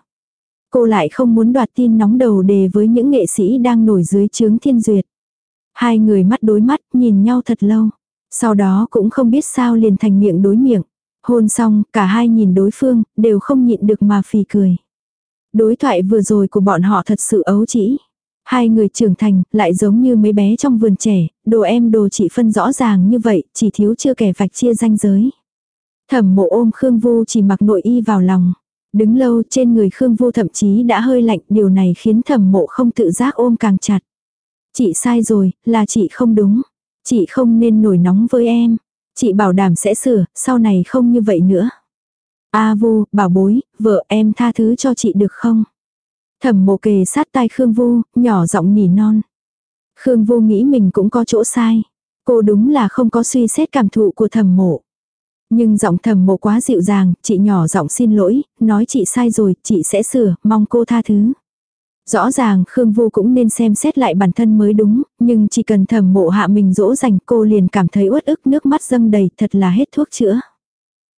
Cô lại không muốn đoạt tin nóng đầu đề với những nghệ sĩ đang nổi dưới chướng thiên duyệt. Hai người mắt đối mắt nhìn nhau thật lâu. Sau đó cũng không biết sao liền thành miệng đối miệng. Hôn xong, cả hai nhìn đối phương, đều không nhịn được mà phì cười. Đối thoại vừa rồi của bọn họ thật sự ấu chỉ. Hai người trưởng thành, lại giống như mấy bé trong vườn trẻ, đồ em đồ chị phân rõ ràng như vậy, chỉ thiếu chưa kẻ vạch chia ranh giới. Thẩm mộ ôm Khương Vu chỉ mặc nội y vào lòng. Đứng lâu trên người Khương Vu thậm chí đã hơi lạnh, điều này khiến thẩm mộ không tự giác ôm càng chặt. Chị sai rồi, là chị không đúng. Chị không nên nổi nóng với em. Chị bảo đảm sẽ sửa, sau này không như vậy nữa. A Vu, bảo bối, vợ em tha thứ cho chị được không? Thẩm mộ kề sát tai Khương Vu, nhỏ giọng nỉ non. Khương Vu nghĩ mình cũng có chỗ sai. Cô đúng là không có suy xét cảm thụ của thẩm mộ. Nhưng giọng thẩm mộ quá dịu dàng, chị nhỏ giọng xin lỗi, nói chị sai rồi, chị sẽ sửa, mong cô tha thứ. Rõ ràng Khương Vu cũng nên xem xét lại bản thân mới đúng, nhưng chỉ cần thẩm mộ hạ mình dỗ dành cô liền cảm thấy uất ức nước mắt dâng đầy thật là hết thuốc chữa.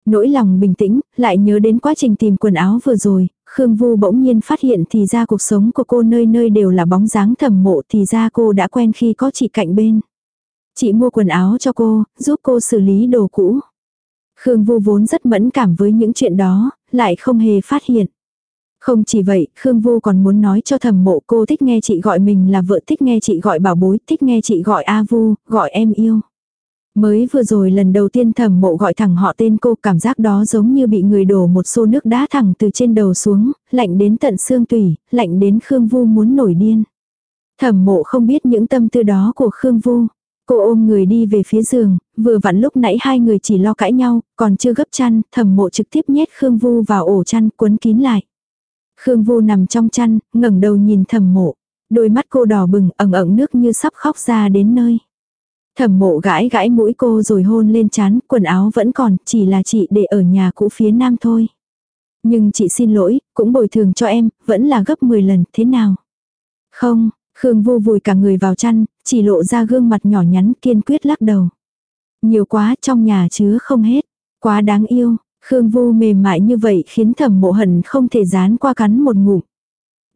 Nỗi lòng bình tĩnh, lại nhớ đến quá trình tìm quần áo vừa rồi, Khương Vu bỗng nhiên phát hiện thì ra cuộc sống của cô nơi nơi đều là bóng dáng thẩm mộ thì ra cô đã quen khi có chị cạnh bên. Chị mua quần áo cho cô, giúp cô xử lý đồ cũ. Khương Vu vốn rất mẫn cảm với những chuyện đó, lại không hề phát hiện. Không chỉ vậy, Khương Vu còn muốn nói cho thầm mộ cô thích nghe chị gọi mình là vợ thích nghe chị gọi bảo bối, thích nghe chị gọi A Vu, gọi em yêu. Mới vừa rồi lần đầu tiên thầm mộ gọi thẳng họ tên cô cảm giác đó giống như bị người đổ một xô nước đá thẳng từ trên đầu xuống, lạnh đến tận xương tủy, lạnh đến Khương Vu muốn nổi điên. Thẩm mộ không biết những tâm tư đó của Khương Vu. Cô ôm người đi về phía giường, vừa vặn lúc nãy hai người chỉ lo cãi nhau, còn chưa gấp chăn, thẩm mộ trực tiếp nhét Khương Vu vào ổ chăn cuốn kín lại. Khương Vu nằm trong chăn, ngẩng đầu nhìn thẩm mộ. Đôi mắt cô đỏ bừng, ẩn ẩn nước như sắp khóc ra đến nơi. Thẩm mộ gãi gãi mũi cô rồi hôn lên chán, quần áo vẫn còn, chỉ là chị để ở nhà cũ phía nam thôi. Nhưng chị xin lỗi, cũng bồi thường cho em, vẫn là gấp 10 lần, thế nào? Không, Khương Vu vùi cả người vào chăn, chỉ lộ ra gương mặt nhỏ nhắn kiên quyết lắc đầu. Nhiều quá trong nhà chứa không hết, quá đáng yêu, Khương Vu mềm mại như vậy khiến thẩm mộ hận không thể dán qua cắn một ngụm.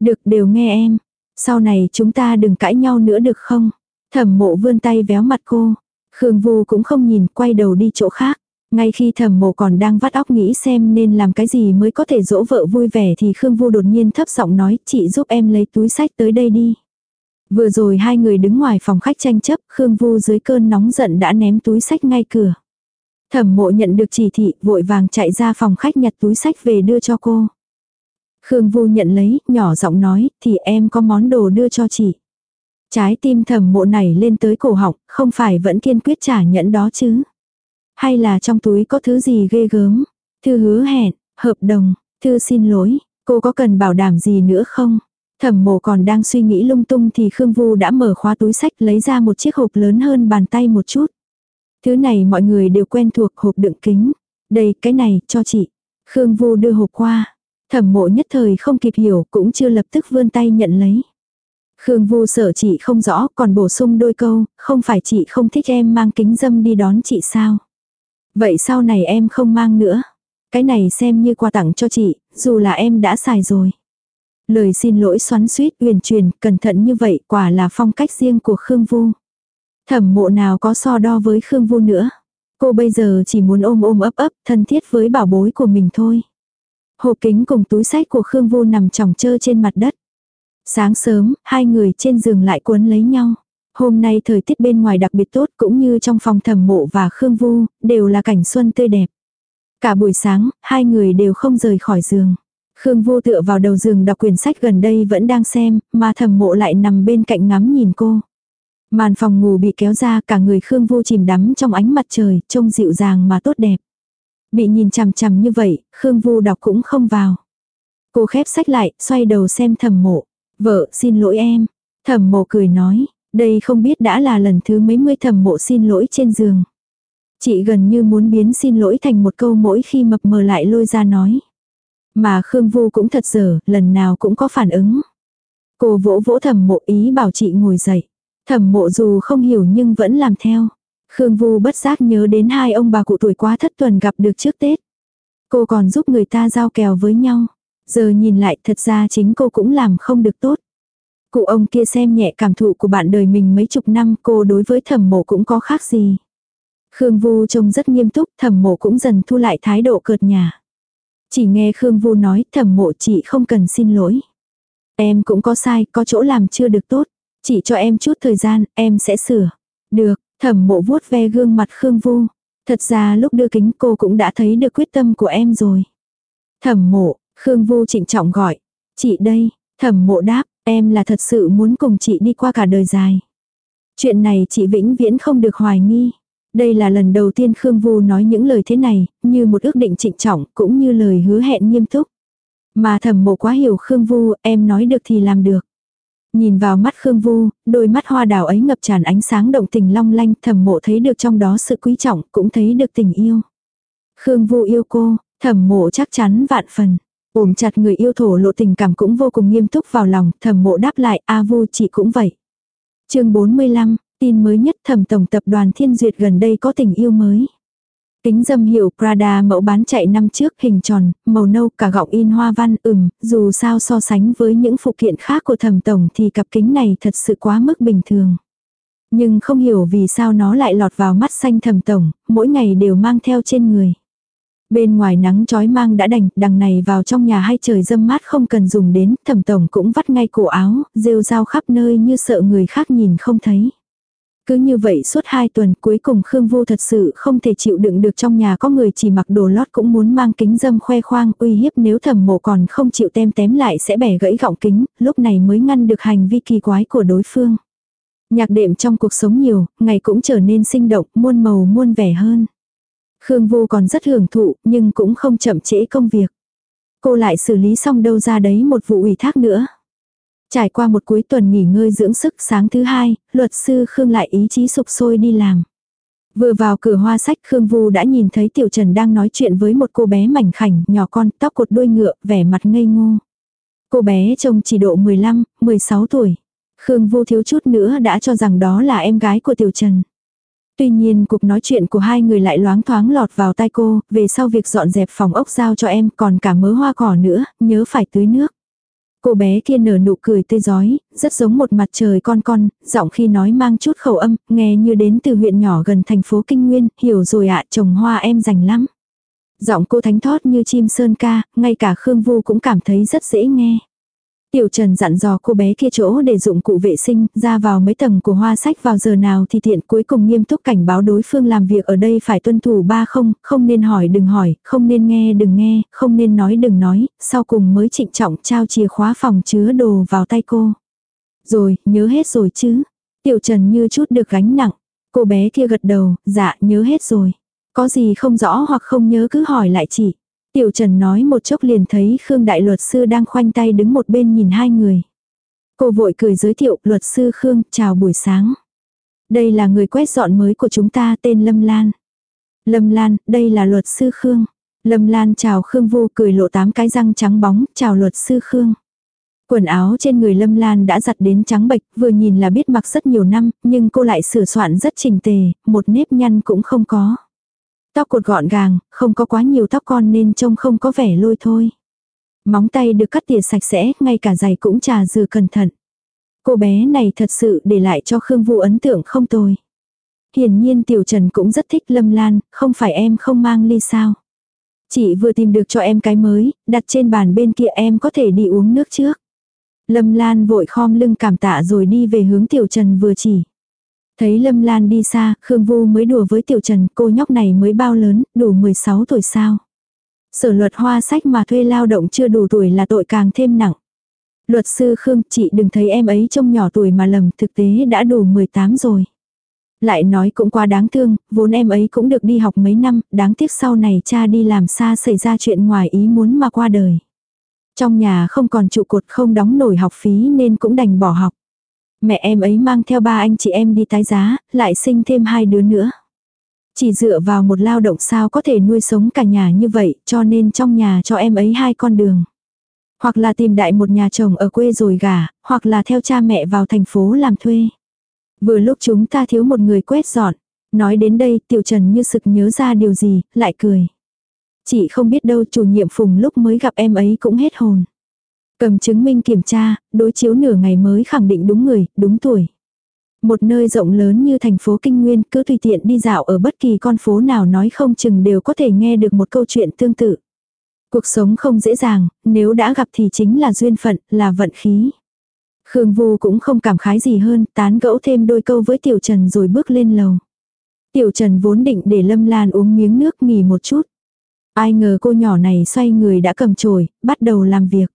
Được đều nghe em. Sau này chúng ta đừng cãi nhau nữa được không? Thẩm mộ vươn tay véo mặt cô. Khương Vu cũng không nhìn, quay đầu đi chỗ khác. Ngay khi thẩm mộ còn đang vắt óc nghĩ xem nên làm cái gì mới có thể dỗ vợ vui vẻ thì Khương Vu đột nhiên thấp giọng nói chị giúp em lấy túi sách tới đây đi. Vừa rồi hai người đứng ngoài phòng khách tranh chấp, Khương Vu dưới cơn nóng giận đã ném túi sách ngay cửa. Thẩm mộ nhận được chỉ thị, vội vàng chạy ra phòng khách nhặt túi sách về đưa cho cô. Khương Vu nhận lấy, nhỏ giọng nói, thì em có món đồ đưa cho chị. Trái tim thẩm mộ này lên tới cổ họng, không phải vẫn kiên quyết trả nhẫn đó chứ. Hay là trong túi có thứ gì ghê gớm. Thư hứa hẹn, hợp đồng, thư xin lỗi, cô có cần bảo đảm gì nữa không? Thẩm mộ còn đang suy nghĩ lung tung thì Khương Vu đã mở khóa túi sách lấy ra một chiếc hộp lớn hơn bàn tay một chút. Thứ này mọi người đều quen thuộc hộp đựng kính. Đây, cái này, cho chị. Khương Vu đưa hộp qua. Thẩm mộ nhất thời không kịp hiểu cũng chưa lập tức vươn tay nhận lấy. Khương Vu sợ chị không rõ còn bổ sung đôi câu, không phải chị không thích em mang kính dâm đi đón chị sao. Vậy sau này em không mang nữa. Cái này xem như quà tặng cho chị, dù là em đã xài rồi. Lời xin lỗi xoắn suýt uyển truyền, cẩn thận như vậy quả là phong cách riêng của Khương Vu. Thẩm mộ nào có so đo với Khương Vu nữa. Cô bây giờ chỉ muốn ôm ôm ấp ấp, thân thiết với bảo bối của mình thôi. Hộp kính cùng túi sách của Khương Vu nằm chồng chơ trên mặt đất. Sáng sớm, hai người trên giường lại cuốn lấy nhau. Hôm nay thời tiết bên ngoài đặc biệt tốt cũng như trong phòng thẩm mộ và Khương Vu, đều là cảnh xuân tươi đẹp. Cả buổi sáng, hai người đều không rời khỏi giường. Khương Vu tựa vào đầu giường đọc quyển sách gần đây vẫn đang xem, mà thẩm mộ lại nằm bên cạnh ngắm nhìn cô. Màn phòng ngủ bị kéo ra cả người Khương Vu chìm đắm trong ánh mặt trời, trông dịu dàng mà tốt đẹp. Bị nhìn chằm chằm như vậy, Khương Vu đọc cũng không vào. Cô khép sách lại, xoay đầu xem thầm mộ. Vợ, xin lỗi em. thầm mộ cười nói, đây không biết đã là lần thứ mấy mươi thầm mộ xin lỗi trên giường. Chị gần như muốn biến xin lỗi thành một câu mỗi khi mập mờ lại lôi ra nói. Mà Khương Vu cũng thật dở, lần nào cũng có phản ứng. Cô vỗ vỗ thầm mộ ý bảo chị ngồi dậy. Thẩm mộ dù không hiểu nhưng vẫn làm theo. Khương Vu bất giác nhớ đến hai ông bà cụ tuổi quá thất tuần gặp được trước Tết. Cô còn giúp người ta giao kèo với nhau. Giờ nhìn lại thật ra chính cô cũng làm không được tốt. Cụ ông kia xem nhẹ cảm thụ của bạn đời mình mấy chục năm cô đối với thẩm mộ cũng có khác gì. Khương Vu trông rất nghiêm túc, thẩm mộ cũng dần thu lại thái độ cợt nhà. Chỉ nghe Khương Vu nói thẩm mộ chị không cần xin lỗi. Em cũng có sai, có chỗ làm chưa được tốt. Chị cho em chút thời gian, em sẽ sửa. Được, thẩm mộ vuốt ve gương mặt Khương Vu. Thật ra lúc đưa kính cô cũng đã thấy được quyết tâm của em rồi. Thẩm mộ, Khương Vu trịnh trọng gọi. Chị đây, thẩm mộ đáp, em là thật sự muốn cùng chị đi qua cả đời dài. Chuyện này chị vĩnh viễn không được hoài nghi. Đây là lần đầu tiên Khương Vu nói những lời thế này, như một ước định trịnh trọng, cũng như lời hứa hẹn nghiêm túc. Mà thẩm mộ quá hiểu Khương Vu, em nói được thì làm được. Nhìn vào mắt Khương Vu, đôi mắt hoa đào ấy ngập tràn ánh sáng động tình long lanh, thẩm mộ thấy được trong đó sự quý trọng, cũng thấy được tình yêu. Khương Vu yêu cô, thẩm mộ chắc chắn vạn phần. Ôm chặt người yêu thổ lộ tình cảm cũng vô cùng nghiêm túc vào lòng, thẩm mộ đáp lại, A Vu chị cũng vậy. chương 45, tin mới nhất thẩm tổng tập đoàn Thiên Duyệt gần đây có tình yêu mới. Kính dâm hiệu Prada mẫu bán chạy năm trước hình tròn, màu nâu cả gọng in hoa văn ửng dù sao so sánh với những phụ kiện khác của thẩm tổng thì cặp kính này thật sự quá mức bình thường. Nhưng không hiểu vì sao nó lại lọt vào mắt xanh thẩm tổng, mỗi ngày đều mang theo trên người. Bên ngoài nắng trói mang đã đành, đằng này vào trong nhà hay trời dâm mát không cần dùng đến, thẩm tổng cũng vắt ngay cổ áo, rêu rao khắp nơi như sợ người khác nhìn không thấy. Cứ như vậy suốt hai tuần cuối cùng Khương Vô thật sự không thể chịu đựng được trong nhà có người chỉ mặc đồ lót cũng muốn mang kính dâm khoe khoang uy hiếp nếu thẩm mộ còn không chịu tem tém lại sẽ bẻ gãy gọng kính, lúc này mới ngăn được hành vi kỳ quái của đối phương. Nhạc đệm trong cuộc sống nhiều, ngày cũng trở nên sinh động, muôn màu muôn vẻ hơn. Khương Vô còn rất hưởng thụ, nhưng cũng không chậm trễ công việc. Cô lại xử lý xong đâu ra đấy một vụ ủy thác nữa. Trải qua một cuối tuần nghỉ ngơi dưỡng sức sáng thứ hai, luật sư Khương lại ý chí sụp sôi đi làm. Vừa vào cửa hoa sách Khương Vu đã nhìn thấy Tiểu Trần đang nói chuyện với một cô bé mảnh khảnh, nhỏ con, tóc cột đuôi ngựa, vẻ mặt ngây ngô. Cô bé trông chỉ độ 15, 16 tuổi. Khương Vu thiếu chút nữa đã cho rằng đó là em gái của Tiểu Trần. Tuy nhiên cuộc nói chuyện của hai người lại loáng thoáng lọt vào tai cô, về sau việc dọn dẹp phòng ốc giao cho em còn cả mớ hoa cỏ nữa, nhớ phải tưới nước. Cô bé kia nở nụ cười tươi giói, rất giống một mặt trời con con, giọng khi nói mang chút khẩu âm, nghe như đến từ huyện nhỏ gần thành phố Kinh Nguyên, hiểu rồi ạ, trồng hoa em rành lắm. Giọng cô thánh thót như chim sơn ca, ngay cả Khương Vu cũng cảm thấy rất dễ nghe. Tiểu Trần dặn dò cô bé kia chỗ để dụng cụ vệ sinh, ra vào mấy tầng của hoa sách vào giờ nào thì tiện cuối cùng nghiêm túc cảnh báo đối phương làm việc ở đây phải tuân thủ ba không, không nên hỏi đừng hỏi, không nên nghe đừng nghe, không nên nói đừng nói, sau cùng mới trịnh trọng trao chìa khóa phòng chứa đồ vào tay cô. Rồi, nhớ hết rồi chứ. Tiểu Trần như chút được gánh nặng. Cô bé kia gật đầu, dạ nhớ hết rồi. Có gì không rõ hoặc không nhớ cứ hỏi lại chị. Tiểu Trần nói một chốc liền thấy Khương Đại Luật Sư đang khoanh tay đứng một bên nhìn hai người. Cô vội cười giới thiệu Luật Sư Khương, chào buổi sáng. Đây là người quét dọn mới của chúng ta tên Lâm Lan. Lâm Lan, đây là Luật Sư Khương. Lâm Lan chào Khương Vu cười lộ tám cái răng trắng bóng, chào Luật Sư Khương. Quần áo trên người Lâm Lan đã giặt đến trắng bệch, vừa nhìn là biết mặc rất nhiều năm, nhưng cô lại sửa soạn rất chỉnh tề, một nếp nhăn cũng không có. Tóc cột gọn gàng, không có quá nhiều tóc con nên trông không có vẻ lôi thôi. Móng tay được cắt tỉa sạch sẽ, ngay cả giày cũng trà dừa cẩn thận. Cô bé này thật sự để lại cho Khương Vũ ấn tượng không tồi. Hiển nhiên Tiểu Trần cũng rất thích Lâm Lan, không phải em không mang ly sao. Chị vừa tìm được cho em cái mới, đặt trên bàn bên kia em có thể đi uống nước trước. Lâm Lan vội khom lưng cảm tạ rồi đi về hướng Tiểu Trần vừa chỉ. Thấy Lâm Lan đi xa, Khương Vu mới đùa với Tiểu Trần, cô nhóc này mới bao lớn, đủ 16 tuổi sao. Sở luật hoa sách mà thuê lao động chưa đủ tuổi là tội càng thêm nặng. Luật sư Khương, chị đừng thấy em ấy trông nhỏ tuổi mà lầm, thực tế đã đủ 18 rồi. Lại nói cũng quá đáng thương, vốn em ấy cũng được đi học mấy năm, đáng tiếc sau này cha đi làm xa xảy ra chuyện ngoài ý muốn mà qua đời. Trong nhà không còn trụ cột không đóng nổi học phí nên cũng đành bỏ học. Mẹ em ấy mang theo ba anh chị em đi tái giá, lại sinh thêm hai đứa nữa. Chỉ dựa vào một lao động sao có thể nuôi sống cả nhà như vậy, cho nên trong nhà cho em ấy hai con đường. Hoặc là tìm đại một nhà chồng ở quê rồi gả, hoặc là theo cha mẹ vào thành phố làm thuê. Vừa lúc chúng ta thiếu một người quét dọn. Nói đến đây, tiểu trần như sực nhớ ra điều gì, lại cười. Chị không biết đâu chủ nhiệm phùng lúc mới gặp em ấy cũng hết hồn. Cầm chứng minh kiểm tra, đối chiếu nửa ngày mới khẳng định đúng người, đúng tuổi. Một nơi rộng lớn như thành phố Kinh Nguyên cứ tùy tiện đi dạo ở bất kỳ con phố nào nói không chừng đều có thể nghe được một câu chuyện tương tự. Cuộc sống không dễ dàng, nếu đã gặp thì chính là duyên phận, là vận khí. Khương Vu cũng không cảm khái gì hơn, tán gẫu thêm đôi câu với Tiểu Trần rồi bước lên lầu. Tiểu Trần vốn định để Lâm Lan uống miếng nước nghỉ một chút. Ai ngờ cô nhỏ này xoay người đã cầm chổi, bắt đầu làm việc.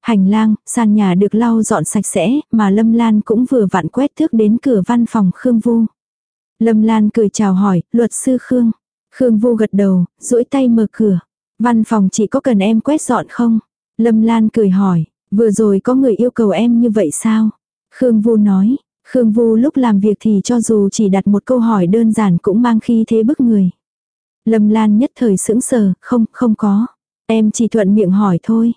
Hành lang, sàn nhà được lau dọn sạch sẽ, mà Lâm Lan cũng vừa vặn quét thước đến cửa văn phòng Khương Vu. Lâm Lan cười chào hỏi, luật sư Khương. Khương Vu gật đầu, duỗi tay mở cửa. Văn phòng chỉ có cần em quét dọn không? Lâm Lan cười hỏi, vừa rồi có người yêu cầu em như vậy sao? Khương Vu nói, Khương Vu lúc làm việc thì cho dù chỉ đặt một câu hỏi đơn giản cũng mang khi thế bức người. Lâm Lan nhất thời sững sờ, không, không có. Em chỉ thuận miệng hỏi thôi.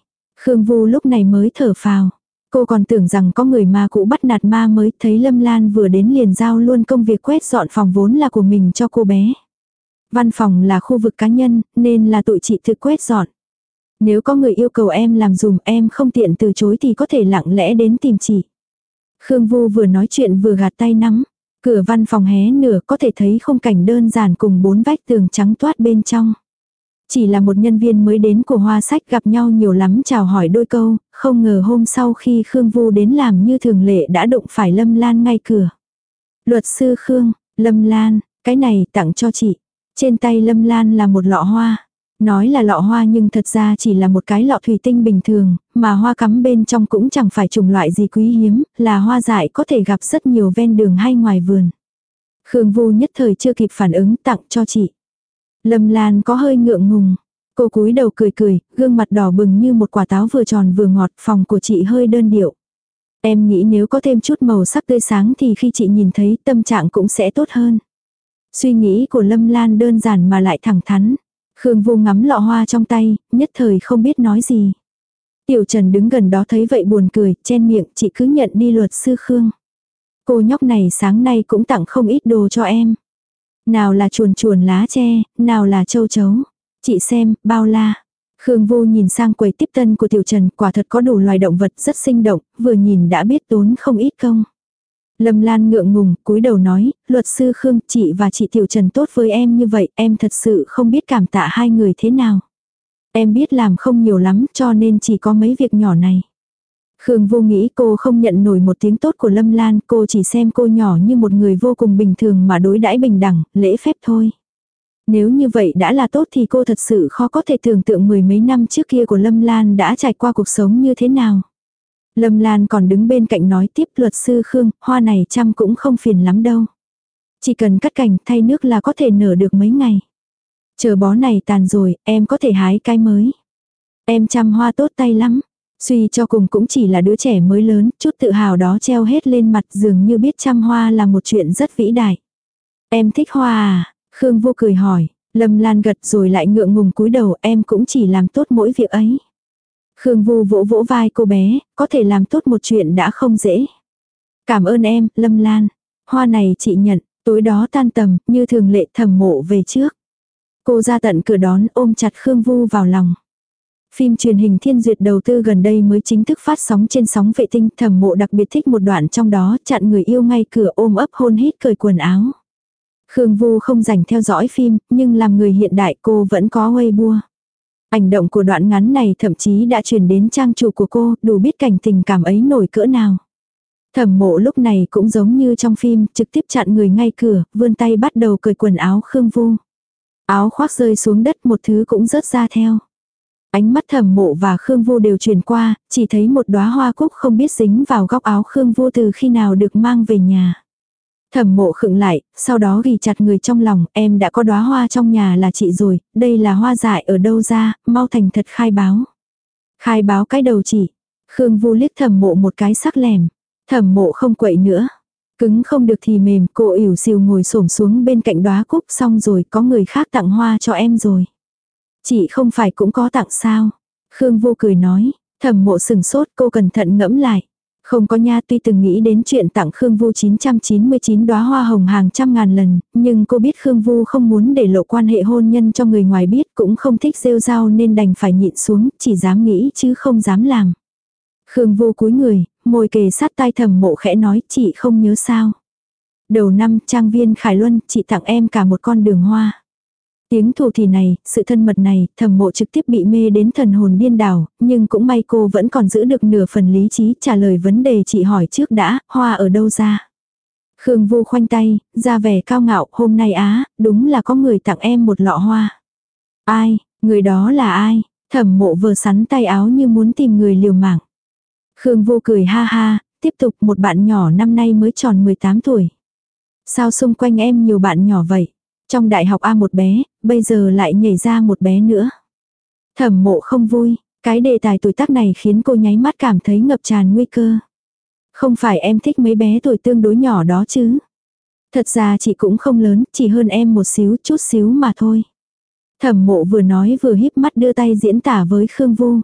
Khương Vu lúc này mới thở phào. Cô còn tưởng rằng có người ma cũ bắt nạt ma mới, thấy Lâm Lan vừa đến liền giao luôn công việc quét dọn phòng vốn là của mình cho cô bé. Văn phòng là khu vực cá nhân, nên là tụi chị thực quét dọn. Nếu có người yêu cầu em làm dùm, em không tiện từ chối thì có thể lặng lẽ đến tìm chị. Khương Vu vừa nói chuyện vừa gạt tay nắm. Cửa văn phòng hé nửa, có thể thấy không cảnh đơn giản cùng bốn vách tường trắng toát bên trong. Chỉ là một nhân viên mới đến của hoa sách gặp nhau nhiều lắm chào hỏi đôi câu, không ngờ hôm sau khi Khương Vu đến làm như thường lệ đã đụng phải Lâm Lan ngay cửa. Luật sư Khương, Lâm Lan, cái này tặng cho chị. Trên tay Lâm Lan là một lọ hoa. Nói là lọ hoa nhưng thật ra chỉ là một cái lọ thủy tinh bình thường, mà hoa cắm bên trong cũng chẳng phải chủng loại gì quý hiếm, là hoa dại có thể gặp rất nhiều ven đường hay ngoài vườn. Khương Vu nhất thời chưa kịp phản ứng tặng cho chị. Lâm Lan có hơi ngượng ngùng. Cô cúi đầu cười cười, gương mặt đỏ bừng như một quả táo vừa tròn vừa ngọt, phòng của chị hơi đơn điệu. Em nghĩ nếu có thêm chút màu sắc tươi sáng thì khi chị nhìn thấy tâm trạng cũng sẽ tốt hơn. Suy nghĩ của Lâm Lan đơn giản mà lại thẳng thắn. Khương Vô ngắm lọ hoa trong tay, nhất thời không biết nói gì. Tiểu Trần đứng gần đó thấy vậy buồn cười, chen miệng, chị cứ nhận đi luật sư Khương. Cô nhóc này sáng nay cũng tặng không ít đồ cho em. Nào là chuồn chuồn lá tre, nào là châu chấu. Chị xem, bao la. Khương Vu nhìn sang quầy tiếp tân của Tiểu Trần quả thật có đủ loài động vật rất sinh động, vừa nhìn đã biết tốn không ít công. Lâm Lan ngượng ngùng, cúi đầu nói, luật sư Khương, chị và chị Tiểu Trần tốt với em như vậy, em thật sự không biết cảm tạ hai người thế nào. Em biết làm không nhiều lắm cho nên chỉ có mấy việc nhỏ này. Khương vô nghĩ cô không nhận nổi một tiếng tốt của Lâm Lan, cô chỉ xem cô nhỏ như một người vô cùng bình thường mà đối đãi bình đẳng, lễ phép thôi. Nếu như vậy đã là tốt thì cô thật sự khó có thể tưởng tượng mười mấy năm trước kia của Lâm Lan đã trải qua cuộc sống như thế nào. Lâm Lan còn đứng bên cạnh nói tiếp luật sư Khương, hoa này chăm cũng không phiền lắm đâu. Chỉ cần cắt cành thay nước là có thể nở được mấy ngày. Chờ bó này tàn rồi, em có thể hái cái mới. Em chăm hoa tốt tay lắm. Suy cho cùng cũng chỉ là đứa trẻ mới lớn, chút tự hào đó treo hết lên mặt dường như biết chăm hoa là một chuyện rất vĩ đại. Em thích hoa à? Khương vô cười hỏi, Lâm Lan gật rồi lại ngượng ngùng cúi đầu em cũng chỉ làm tốt mỗi việc ấy. Khương Vu vỗ vỗ vai cô bé, có thể làm tốt một chuyện đã không dễ. Cảm ơn em, Lâm Lan. Hoa này chị nhận, tối đó tan tầm, như thường lệ thầm mộ về trước. Cô ra tận cửa đón ôm chặt Khương Vu vào lòng. Phim truyền hình thiên duyệt đầu tư gần đây mới chính thức phát sóng trên sóng vệ tinh thẩm mộ đặc biệt thích một đoạn trong đó chặn người yêu ngay cửa ôm ấp hôn hít cởi quần áo. Khương Vu không dành theo dõi phim, nhưng làm người hiện đại cô vẫn có Weibo. Hành động của đoạn ngắn này thậm chí đã truyền đến trang chủ của cô, đủ biết cảnh tình cảm ấy nổi cỡ nào. Thẩm mộ lúc này cũng giống như trong phim, trực tiếp chặn người ngay cửa, vươn tay bắt đầu cởi quần áo Khương Vu. Áo khoác rơi xuống đất một thứ cũng rớt ra theo. Ánh mắt thẩm mộ và Khương Vu đều truyền qua, chỉ thấy một đóa hoa cúc không biết dính vào góc áo Khương Vu từ khi nào được mang về nhà. Thẩm mộ khựng lại, sau đó ghi chặt người trong lòng, em đã có đóa hoa trong nhà là chị rồi, đây là hoa dại ở đâu ra, mau thành thật khai báo. Khai báo cái đầu chị. Khương Vu liếc thẩm mộ một cái sắc lẻm. Thẩm mộ không quậy nữa. Cứng không được thì mềm, cô ỉu xìu ngồi xổm xuống bên cạnh đóa cúc xong rồi có người khác tặng hoa cho em rồi. Chị không phải cũng có tặng sao? Khương Vu cười nói, thẩm mộ sừng sốt cô cẩn thận ngẫm lại. Không có nha tuy từng nghĩ đến chuyện tặng Khương Vu 999 đóa hoa hồng hàng trăm ngàn lần, nhưng cô biết Khương Vu không muốn để lộ quan hệ hôn nhân cho người ngoài biết cũng không thích rêu rao nên đành phải nhịn xuống, chỉ dám nghĩ chứ không dám làm. Khương Vu cúi người, môi kề sát tai thầm mộ khẽ nói chị không nhớ sao. Đầu năm trang viên Khải Luân chị tặng em cả một con đường hoa. Tiếng thù thì này, sự thân mật này, thầm mộ trực tiếp bị mê đến thần hồn điên đảo, nhưng cũng may cô vẫn còn giữ được nửa phần lý trí trả lời vấn đề chị hỏi trước đã, hoa ở đâu ra. Khương Vu khoanh tay, ra vẻ cao ngạo, hôm nay á, đúng là có người tặng em một lọ hoa. Ai, người đó là ai? Thẩm mộ vừa sắn tay áo như muốn tìm người liều mạng. Khương Vu cười ha ha, tiếp tục một bạn nhỏ năm nay mới tròn 18 tuổi. Sao xung quanh em nhiều bạn nhỏ vậy? Trong đại học A một bé, bây giờ lại nhảy ra một bé nữa. Thẩm mộ không vui, cái đề tài tuổi tác này khiến cô nháy mắt cảm thấy ngập tràn nguy cơ. Không phải em thích mấy bé tuổi tương đối nhỏ đó chứ. Thật ra chị cũng không lớn, chỉ hơn em một xíu, chút xíu mà thôi. Thẩm mộ vừa nói vừa híp mắt đưa tay diễn tả với Khương Vu.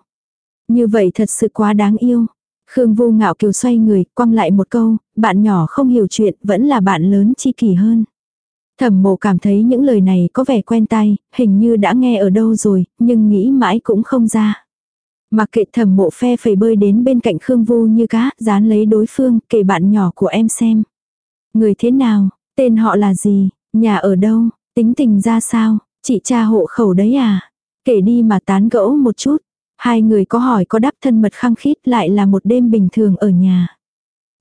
Như vậy thật sự quá đáng yêu. Khương Vu ngạo kiều xoay người, quăng lại một câu, bạn nhỏ không hiểu chuyện, vẫn là bạn lớn chi kỳ hơn. Thẩm mộ cảm thấy những lời này có vẻ quen tai, hình như đã nghe ở đâu rồi, nhưng nghĩ mãi cũng không ra. Mặc kệ thẩm mộ phe phẩy bơi đến bên cạnh Khương Vu như cá, dán lấy đối phương, kể bạn nhỏ của em xem. Người thế nào, tên họ là gì, nhà ở đâu, tính tình ra sao, chị cha hộ khẩu đấy à. Kể đi mà tán gẫu một chút. Hai người có hỏi có đáp thân mật khăng khít lại là một đêm bình thường ở nhà.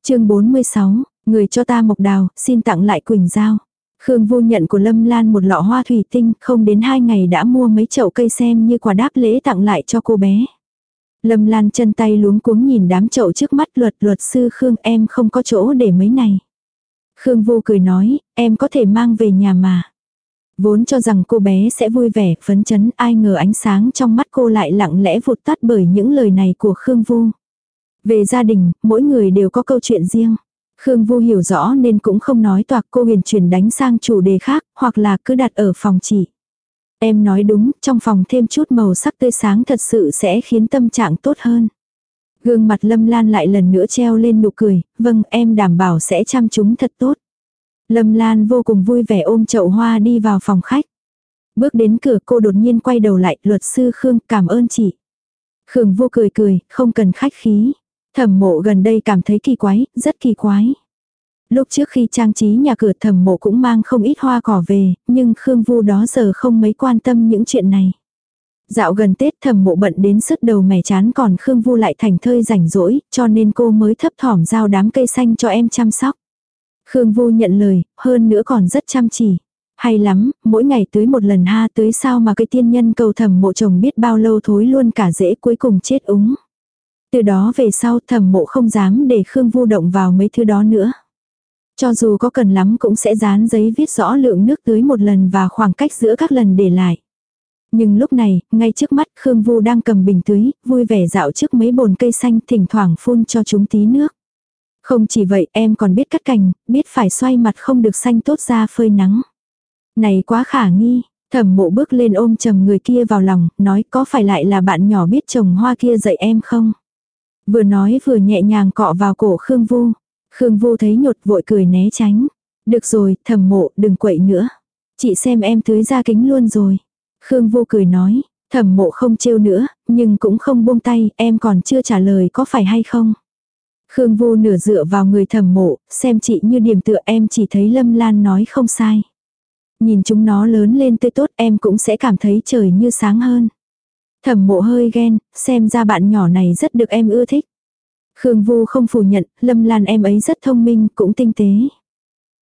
chương 46, người cho ta mộc đào, xin tặng lại Quỳnh Giao. Khương Vô nhận của Lâm Lan một lọ hoa thủy tinh, không đến hai ngày đã mua mấy chậu cây xem như quà đáp lễ tặng lại cho cô bé. Lâm Lan chân tay luống cuống nhìn đám chậu trước mắt luật luật sư Khương em không có chỗ để mấy này. Khương Vô cười nói, em có thể mang về nhà mà. Vốn cho rằng cô bé sẽ vui vẻ, phấn chấn, ai ngờ ánh sáng trong mắt cô lại lặng lẽ vụt tắt bởi những lời này của Khương Vu. Về gia đình, mỗi người đều có câu chuyện riêng. Khương Vu hiểu rõ nên cũng không nói toạc cô huyền chuyển đánh sang chủ đề khác, hoặc là cứ đặt ở phòng chỉ. Em nói đúng, trong phòng thêm chút màu sắc tươi sáng thật sự sẽ khiến tâm trạng tốt hơn. Gương mặt Lâm Lan lại lần nữa treo lên nụ cười, vâng em đảm bảo sẽ chăm chúng thật tốt. Lâm Lan vô cùng vui vẻ ôm chậu hoa đi vào phòng khách. Bước đến cửa cô đột nhiên quay đầu lại, luật sư Khương cảm ơn chị. Khương vô cười cười, không cần khách khí. Thẩm mộ gần đây cảm thấy kỳ quái, rất kỳ quái. Lúc trước khi trang trí nhà cửa thẩm mộ cũng mang không ít hoa cỏ về, nhưng Khương Vu đó giờ không mấy quan tâm những chuyện này. Dạo gần Tết thẩm mộ bận đến sức đầu mẻ chán còn Khương Vu lại thành thơi rảnh rỗi, cho nên cô mới thấp thỏm giao đám cây xanh cho em chăm sóc. Khương Vu nhận lời, hơn nữa còn rất chăm chỉ. Hay lắm, mỗi ngày tưới một lần ha tưới sao mà cây tiên nhân cầu thẩm mộ chồng biết bao lâu thối luôn cả rễ cuối cùng chết úng. Từ đó về sau thẩm mộ không dám để Khương Vu động vào mấy thứ đó nữa. Cho dù có cần lắm cũng sẽ dán giấy viết rõ lượng nước tưới một lần và khoảng cách giữa các lần để lại. Nhưng lúc này, ngay trước mắt Khương Vu đang cầm bình tưới, vui vẻ dạo trước mấy bồn cây xanh thỉnh thoảng phun cho chúng tí nước. Không chỉ vậy em còn biết cắt cành, biết phải xoay mặt không được xanh tốt ra phơi nắng. Này quá khả nghi, thẩm mộ bước lên ôm chầm người kia vào lòng, nói có phải lại là bạn nhỏ biết trồng hoa kia dạy em không? Vừa nói vừa nhẹ nhàng cọ vào cổ Khương Vu. Khương Vu thấy nhột vội cười né tránh. Được rồi, thẩm mộ, đừng quậy nữa. Chị xem em tưới ra kính luôn rồi. Khương Vu cười nói, thẩm mộ không trêu nữa, nhưng cũng không buông tay, em còn chưa trả lời có phải hay không. Khương Vu nửa dựa vào người thẩm mộ, xem chị như điểm tựa em chỉ thấy Lâm Lan nói không sai. Nhìn chúng nó lớn lên tươi tốt em cũng sẽ cảm thấy trời như sáng hơn. Thẩm mộ hơi ghen, xem ra bạn nhỏ này rất được em ưa thích. Khương Vu không phủ nhận, Lâm Lan em ấy rất thông minh, cũng tinh tế.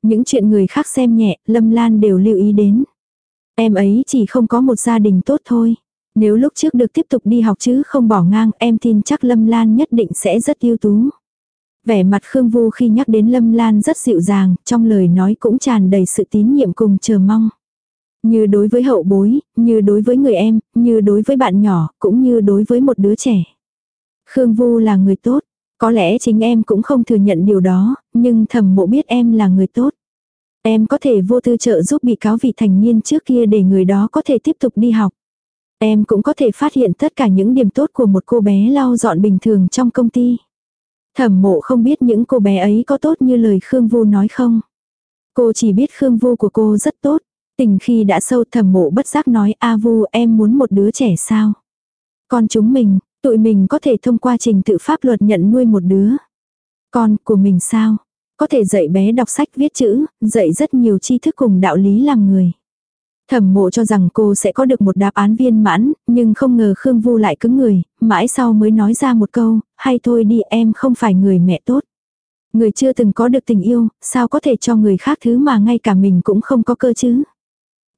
Những chuyện người khác xem nhẹ, Lâm Lan đều lưu ý đến. Em ấy chỉ không có một gia đình tốt thôi. Nếu lúc trước được tiếp tục đi học chứ không bỏ ngang, em tin chắc Lâm Lan nhất định sẽ rất ưu tú. Vẻ mặt Khương Vu khi nhắc đến Lâm Lan rất dịu dàng, trong lời nói cũng tràn đầy sự tín nhiệm cùng chờ mong. Như đối với hậu bối, như đối với người em, như đối với bạn nhỏ, cũng như đối với một đứa trẻ. Khương Vu là người tốt, có lẽ chính em cũng không thừa nhận điều đó, nhưng thầm mộ biết em là người tốt. Em có thể vô tư trợ giúp bị cáo vị thành niên trước kia để người đó có thể tiếp tục đi học. Em cũng có thể phát hiện tất cả những điểm tốt của một cô bé lau dọn bình thường trong công ty. Thẩm mộ không biết những cô bé ấy có tốt như lời Khương Vu nói không. Cô chỉ biết Khương Vu của cô rất tốt. Tình khi đã sâu thầm mộ bất giác nói A Vu em muốn một đứa trẻ sao. Con chúng mình, tụi mình có thể thông qua trình tự pháp luật nhận nuôi một đứa. Con của mình sao? Có thể dạy bé đọc sách viết chữ, dạy rất nhiều tri thức cùng đạo lý làm người. Thẩm mộ cho rằng cô sẽ có được một đáp án viên mãn, nhưng không ngờ Khương Vu lại cứng người, mãi sau mới nói ra một câu, hay thôi đi em không phải người mẹ tốt. Người chưa từng có được tình yêu, sao có thể cho người khác thứ mà ngay cả mình cũng không có cơ chứ.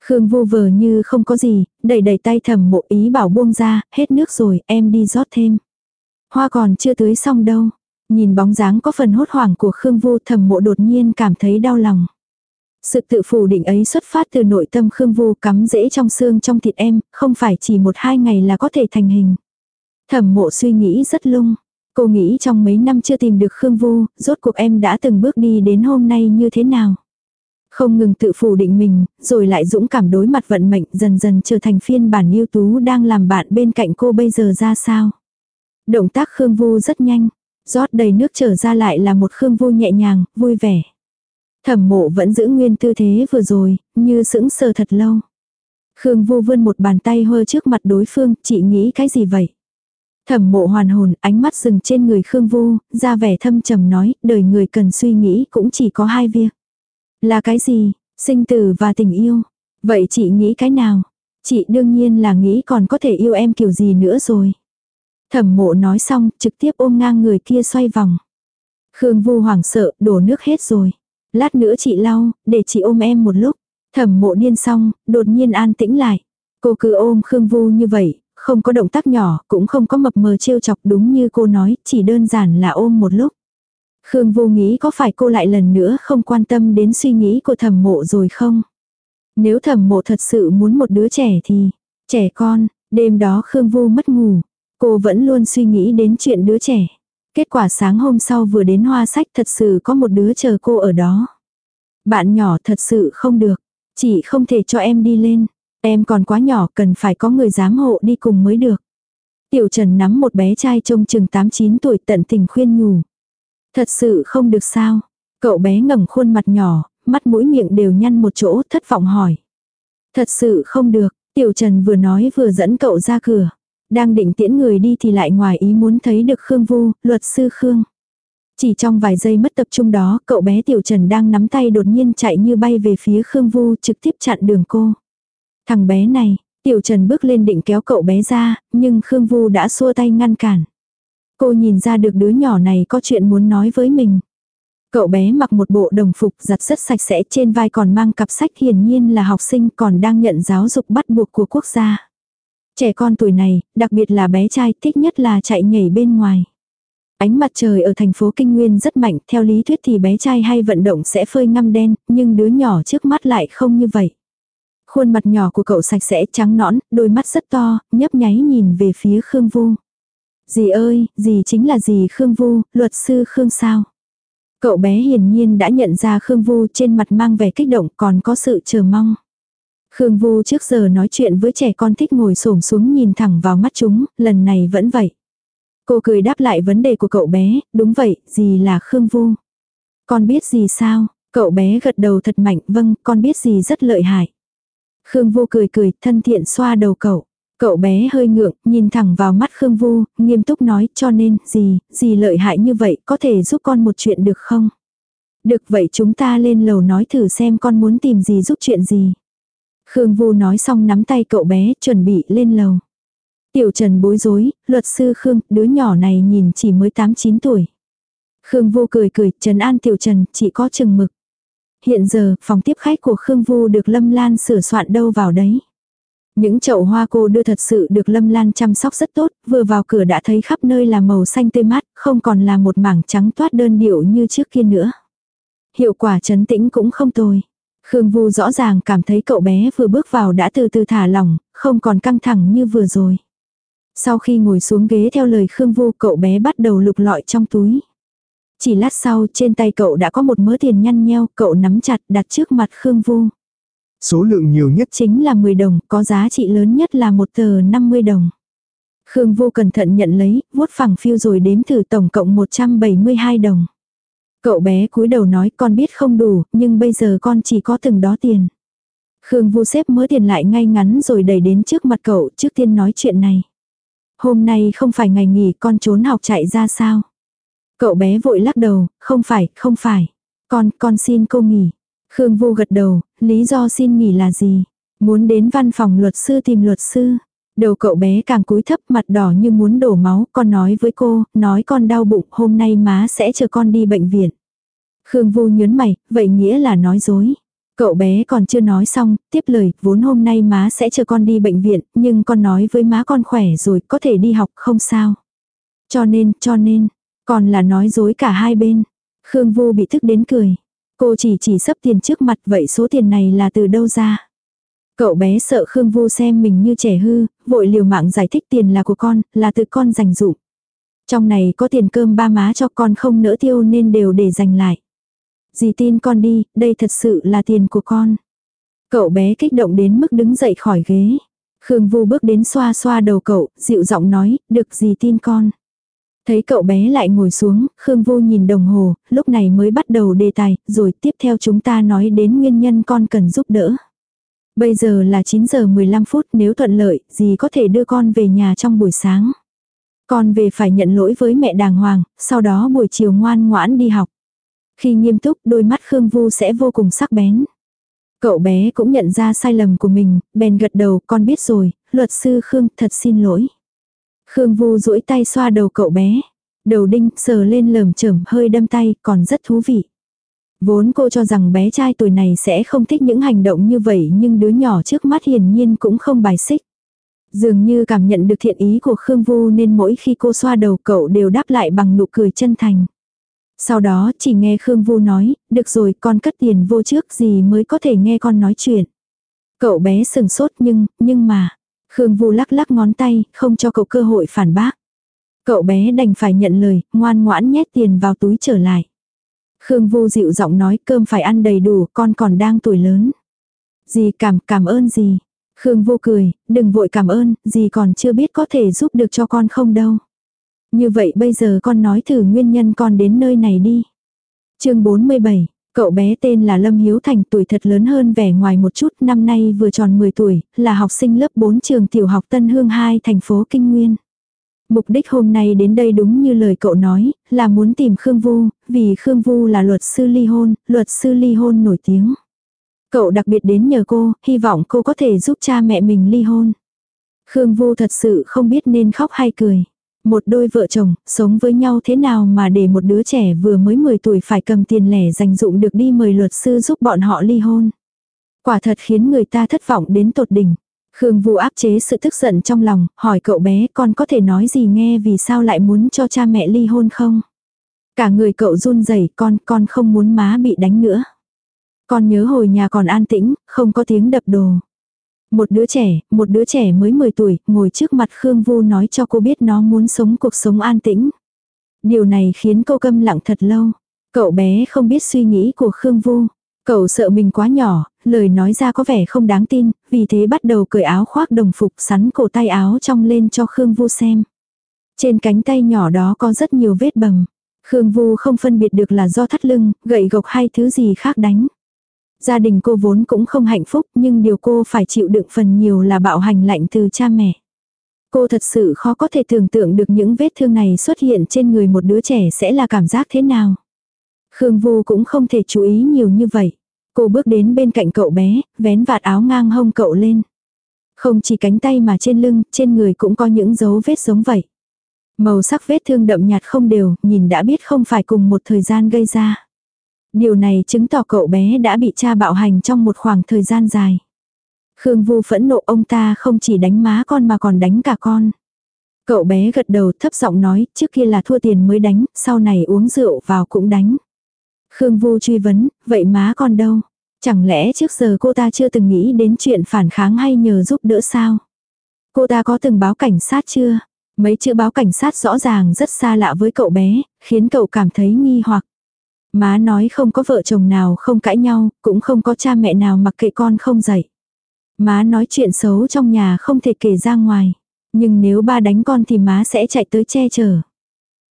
Khương Vu vờ như không có gì, đẩy đẩy tay thẩm mộ ý bảo buông ra, hết nước rồi, em đi rót thêm. Hoa còn chưa tưới xong đâu. Nhìn bóng dáng có phần hốt hoảng của Khương Vu thẩm mộ đột nhiên cảm thấy đau lòng. Sự tự phủ định ấy xuất phát từ nội tâm Khương Vu cắm rễ trong xương trong thịt em, không phải chỉ một hai ngày là có thể thành hình. Thẩm mộ suy nghĩ rất lung. Cô nghĩ trong mấy năm chưa tìm được Khương Vu, rốt cuộc em đã từng bước đi đến hôm nay như thế nào. Không ngừng tự phủ định mình, rồi lại dũng cảm đối mặt vận mệnh dần dần trở thành phiên bản yêu tú đang làm bạn bên cạnh cô bây giờ ra sao. Động tác Khương Vu rất nhanh, rót đầy nước trở ra lại là một Khương Vu nhẹ nhàng, vui vẻ. Thẩm mộ vẫn giữ nguyên tư thế vừa rồi, như sững sờ thật lâu. Khương Vu vươn một bàn tay hơ trước mặt đối phương, chị nghĩ cái gì vậy? Thẩm mộ hoàn hồn, ánh mắt dừng trên người Khương Vu, ra vẻ thâm trầm nói, đời người cần suy nghĩ cũng chỉ có hai việc. Là cái gì? Sinh tử và tình yêu. Vậy chị nghĩ cái nào? Chị đương nhiên là nghĩ còn có thể yêu em kiểu gì nữa rồi. Thẩm mộ nói xong, trực tiếp ôm ngang người kia xoay vòng. Khương Vu hoảng sợ, đổ nước hết rồi. Lát nữa chị lau, để chị ôm em một lúc. Thẩm mộ điên xong, đột nhiên an tĩnh lại. Cô cứ ôm Khương Vu như vậy, không có động tác nhỏ, cũng không có mập mờ trêu chọc đúng như cô nói, chỉ đơn giản là ôm một lúc. Khương Vô nghĩ có phải cô lại lần nữa không quan tâm đến suy nghĩ của thẩm mộ rồi không? Nếu thẩm mộ thật sự muốn một đứa trẻ thì, trẻ con, đêm đó Khương Vô mất ngủ. Cô vẫn luôn suy nghĩ đến chuyện đứa trẻ. Kết quả sáng hôm sau vừa đến hoa sách thật sự có một đứa chờ cô ở đó. Bạn nhỏ thật sự không được. Chỉ không thể cho em đi lên. Em còn quá nhỏ cần phải có người giám hộ đi cùng mới được. Tiểu Trần nắm một bé trai trông chừng 8-9 tuổi tận tình khuyên nhủ. Thật sự không được sao. Cậu bé ngẩng khuôn mặt nhỏ, mắt mũi miệng đều nhăn một chỗ thất vọng hỏi. Thật sự không được, Tiểu Trần vừa nói vừa dẫn cậu ra cửa. Đang định tiễn người đi thì lại ngoài ý muốn thấy được Khương Vu, luật sư Khương. Chỉ trong vài giây mất tập trung đó, cậu bé Tiểu Trần đang nắm tay đột nhiên chạy như bay về phía Khương Vu trực tiếp chặn đường cô. Thằng bé này, Tiểu Trần bước lên định kéo cậu bé ra, nhưng Khương Vu đã xua tay ngăn cản. Cô nhìn ra được đứa nhỏ này có chuyện muốn nói với mình. Cậu bé mặc một bộ đồng phục giặt rất sạch sẽ trên vai còn mang cặp sách hiển nhiên là học sinh còn đang nhận giáo dục bắt buộc của quốc gia. Trẻ con tuổi này, đặc biệt là bé trai thích nhất là chạy nhảy bên ngoài. Ánh mặt trời ở thành phố Kinh Nguyên rất mạnh, theo lý thuyết thì bé trai hay vận động sẽ phơi ngăm đen, nhưng đứa nhỏ trước mắt lại không như vậy. Khuôn mặt nhỏ của cậu sạch sẽ trắng nõn, đôi mắt rất to, nhấp nháy nhìn về phía Khương Vu. Dì ơi, dì chính là dì Khương Vu, luật sư Khương sao? Cậu bé hiển nhiên đã nhận ra Khương Vu trên mặt mang vẻ kích động còn có sự chờ mong. Khương Vu trước giờ nói chuyện với trẻ con thích ngồi xổm xuống nhìn thẳng vào mắt chúng, lần này vẫn vậy. Cô cười đáp lại vấn đề của cậu bé, đúng vậy, gì là Khương Vu? Con biết gì sao? Cậu bé gật đầu thật mạnh, vâng, con biết gì rất lợi hại. Khương Vu cười cười, thân thiện xoa đầu cậu. Cậu bé hơi ngượng, nhìn thẳng vào mắt Khương Vu, nghiêm túc nói, cho nên, gì, gì lợi hại như vậy, có thể giúp con một chuyện được không? Được vậy chúng ta lên lầu nói thử xem con muốn tìm gì giúp chuyện gì. Khương Vu nói xong nắm tay cậu bé, chuẩn bị lên lầu. Tiểu Trần bối rối, luật sư Khương, đứa nhỏ này nhìn chỉ mới 8-9 tuổi. Khương Vu cười cười, Trần An Tiểu Trần, chỉ có chừng mực. Hiện giờ, phòng tiếp khách của Khương Vu được Lâm Lan sửa soạn đâu vào đấy. Những chậu hoa cô đưa thật sự được Lâm Lan chăm sóc rất tốt, vừa vào cửa đã thấy khắp nơi là màu xanh tươi mát, không còn là một mảng trắng toát đơn điệu như trước kia nữa. Hiệu quả chấn tĩnh cũng không tồi. Khương Vu rõ ràng cảm thấy cậu bé vừa bước vào đã từ từ thả lỏng, không còn căng thẳng như vừa rồi. Sau khi ngồi xuống ghế theo lời Khương Vu cậu bé bắt đầu lục lọi trong túi. Chỉ lát sau trên tay cậu đã có một mớ tiền nhăn nheo, cậu nắm chặt đặt trước mặt Khương Vu. Số lượng nhiều nhất chính là 10 đồng, có giá trị lớn nhất là một tờ 50 đồng. Khương Vu cẩn thận nhận lấy, vuốt phẳng phiêu rồi đếm thử tổng cộng 172 đồng. Cậu bé cúi đầu nói con biết không đủ, nhưng bây giờ con chỉ có từng đó tiền. Khương Vu xếp mớ tiền lại ngay ngắn rồi đẩy đến trước mặt cậu trước tiên nói chuyện này. Hôm nay không phải ngày nghỉ con trốn học chạy ra sao? Cậu bé vội lắc đầu, không phải, không phải. Con, con xin cô nghỉ. Khương Vu gật đầu, lý do xin nghỉ là gì? Muốn đến văn phòng luật sư tìm luật sư. Đầu cậu bé càng cúi thấp mặt đỏ như muốn đổ máu, con nói với cô, nói con đau bụng, hôm nay má sẽ chờ con đi bệnh viện. Khương Vu nhớn mày, vậy nghĩa là nói dối. Cậu bé còn chưa nói xong, tiếp lời, vốn hôm nay má sẽ chờ con đi bệnh viện, nhưng con nói với má con khỏe rồi, có thể đi học không sao. Cho nên, cho nên, còn là nói dối cả hai bên. Khương Vu bị thức đến cười. Cô chỉ chỉ sấp tiền trước mặt vậy số tiền này là từ đâu ra. Cậu bé sợ Khương Vu xem mình như trẻ hư, vội liều mạng giải thích tiền là của con, là từ con dành dụ Trong này có tiền cơm ba má cho con không nỡ tiêu nên đều để dành lại. Dì tin con đi, đây thật sự là tiền của con. Cậu bé kích động đến mức đứng dậy khỏi ghế. Khương Vu bước đến xoa xoa đầu cậu, dịu giọng nói, được gì tin con. Thấy cậu bé lại ngồi xuống, Khương Vu nhìn đồng hồ, lúc này mới bắt đầu đề tài, rồi tiếp theo chúng ta nói đến nguyên nhân con cần giúp đỡ. Bây giờ là 9 giờ 15 phút nếu thuận lợi, gì có thể đưa con về nhà trong buổi sáng. Con về phải nhận lỗi với mẹ đàng hoàng, sau đó buổi chiều ngoan ngoãn đi học. Khi nghiêm túc đôi mắt Khương Vu sẽ vô cùng sắc bén. Cậu bé cũng nhận ra sai lầm của mình, bèn gật đầu con biết rồi, luật sư Khương thật xin lỗi. Khương Vu duỗi tay xoa đầu cậu bé. Đầu đinh sờ lên lởm chởm hơi đâm tay còn rất thú vị. Vốn cô cho rằng bé trai tuổi này sẽ không thích những hành động như vậy nhưng đứa nhỏ trước mắt hiển nhiên cũng không bài xích. Dường như cảm nhận được thiện ý của Khương Vu nên mỗi khi cô xoa đầu cậu đều đáp lại bằng nụ cười chân thành. Sau đó chỉ nghe Khương Vu nói, được rồi con cất tiền vô trước gì mới có thể nghe con nói chuyện. Cậu bé sừng sốt nhưng, nhưng mà, Khương Vu lắc lắc ngón tay, không cho cậu cơ hội phản bác. Cậu bé đành phải nhận lời, ngoan ngoãn nhét tiền vào túi trở lại. Khương Vu dịu giọng nói cơm phải ăn đầy đủ, con còn đang tuổi lớn. Dì cảm, cảm ơn dì. Khương Vu cười, đừng vội cảm ơn, dì còn chưa biết có thể giúp được cho con không đâu. Như vậy bây giờ con nói thử nguyên nhân con đến nơi này đi. chương 47, Cậu bé tên là Lâm Hiếu Thành tuổi thật lớn hơn vẻ ngoài một chút, năm nay vừa tròn 10 tuổi, là học sinh lớp 4 trường tiểu học Tân Hương 2 thành phố Kinh Nguyên. Mục đích hôm nay đến đây đúng như lời cậu nói, là muốn tìm Khương Vu, vì Khương Vu là luật sư ly hôn, luật sư ly hôn nổi tiếng. Cậu đặc biệt đến nhờ cô, hy vọng cô có thể giúp cha mẹ mình ly hôn. Khương Vu thật sự không biết nên khóc hay cười. Một đôi vợ chồng, sống với nhau thế nào mà để một đứa trẻ vừa mới 10 tuổi phải cầm tiền lẻ dành dụng được đi mời luật sư giúp bọn họ ly hôn. Quả thật khiến người ta thất vọng đến tột đỉnh. Khương Vu áp chế sự tức giận trong lòng, hỏi cậu bé con có thể nói gì nghe vì sao lại muốn cho cha mẹ ly hôn không? Cả người cậu run rẩy con, con không muốn má bị đánh nữa. Con nhớ hồi nhà còn an tĩnh, không có tiếng đập đồ. Một đứa trẻ, một đứa trẻ mới 10 tuổi, ngồi trước mặt Khương Vu nói cho cô biết nó muốn sống cuộc sống an tĩnh. Điều này khiến cô câm lặng thật lâu. Cậu bé không biết suy nghĩ của Khương Vu. Cậu sợ mình quá nhỏ, lời nói ra có vẻ không đáng tin, vì thế bắt đầu cởi áo khoác đồng phục sắn cổ tay áo trong lên cho Khương Vu xem. Trên cánh tay nhỏ đó có rất nhiều vết bầm. Khương Vu không phân biệt được là do thắt lưng, gậy gộc hay thứ gì khác đánh. Gia đình cô vốn cũng không hạnh phúc nhưng điều cô phải chịu đựng phần nhiều là bạo hành lạnh từ cha mẹ. Cô thật sự khó có thể tưởng tượng được những vết thương này xuất hiện trên người một đứa trẻ sẽ là cảm giác thế nào. Khương Vu cũng không thể chú ý nhiều như vậy. Cô bước đến bên cạnh cậu bé, vén vạt áo ngang hông cậu lên. Không chỉ cánh tay mà trên lưng, trên người cũng có những dấu vết giống vậy. Màu sắc vết thương đậm nhạt không đều, nhìn đã biết không phải cùng một thời gian gây ra. Điều này chứng tỏ cậu bé đã bị cha bạo hành trong một khoảng thời gian dài. Khương Vu phẫn nộ ông ta không chỉ đánh má con mà còn đánh cả con. Cậu bé gật đầu thấp giọng nói, trước kia là thua tiền mới đánh, sau này uống rượu vào cũng đánh. Khương Vu truy vấn, vậy má con đâu? Chẳng lẽ trước giờ cô ta chưa từng nghĩ đến chuyện phản kháng hay nhờ giúp đỡ sao? Cô ta có từng báo cảnh sát chưa? Mấy chữ báo cảnh sát rõ ràng rất xa lạ với cậu bé, khiến cậu cảm thấy nghi hoặc. Má nói không có vợ chồng nào không cãi nhau, cũng không có cha mẹ nào mặc kệ con không dạy. Má nói chuyện xấu trong nhà không thể kể ra ngoài. Nhưng nếu ba đánh con thì má sẽ chạy tới che chở.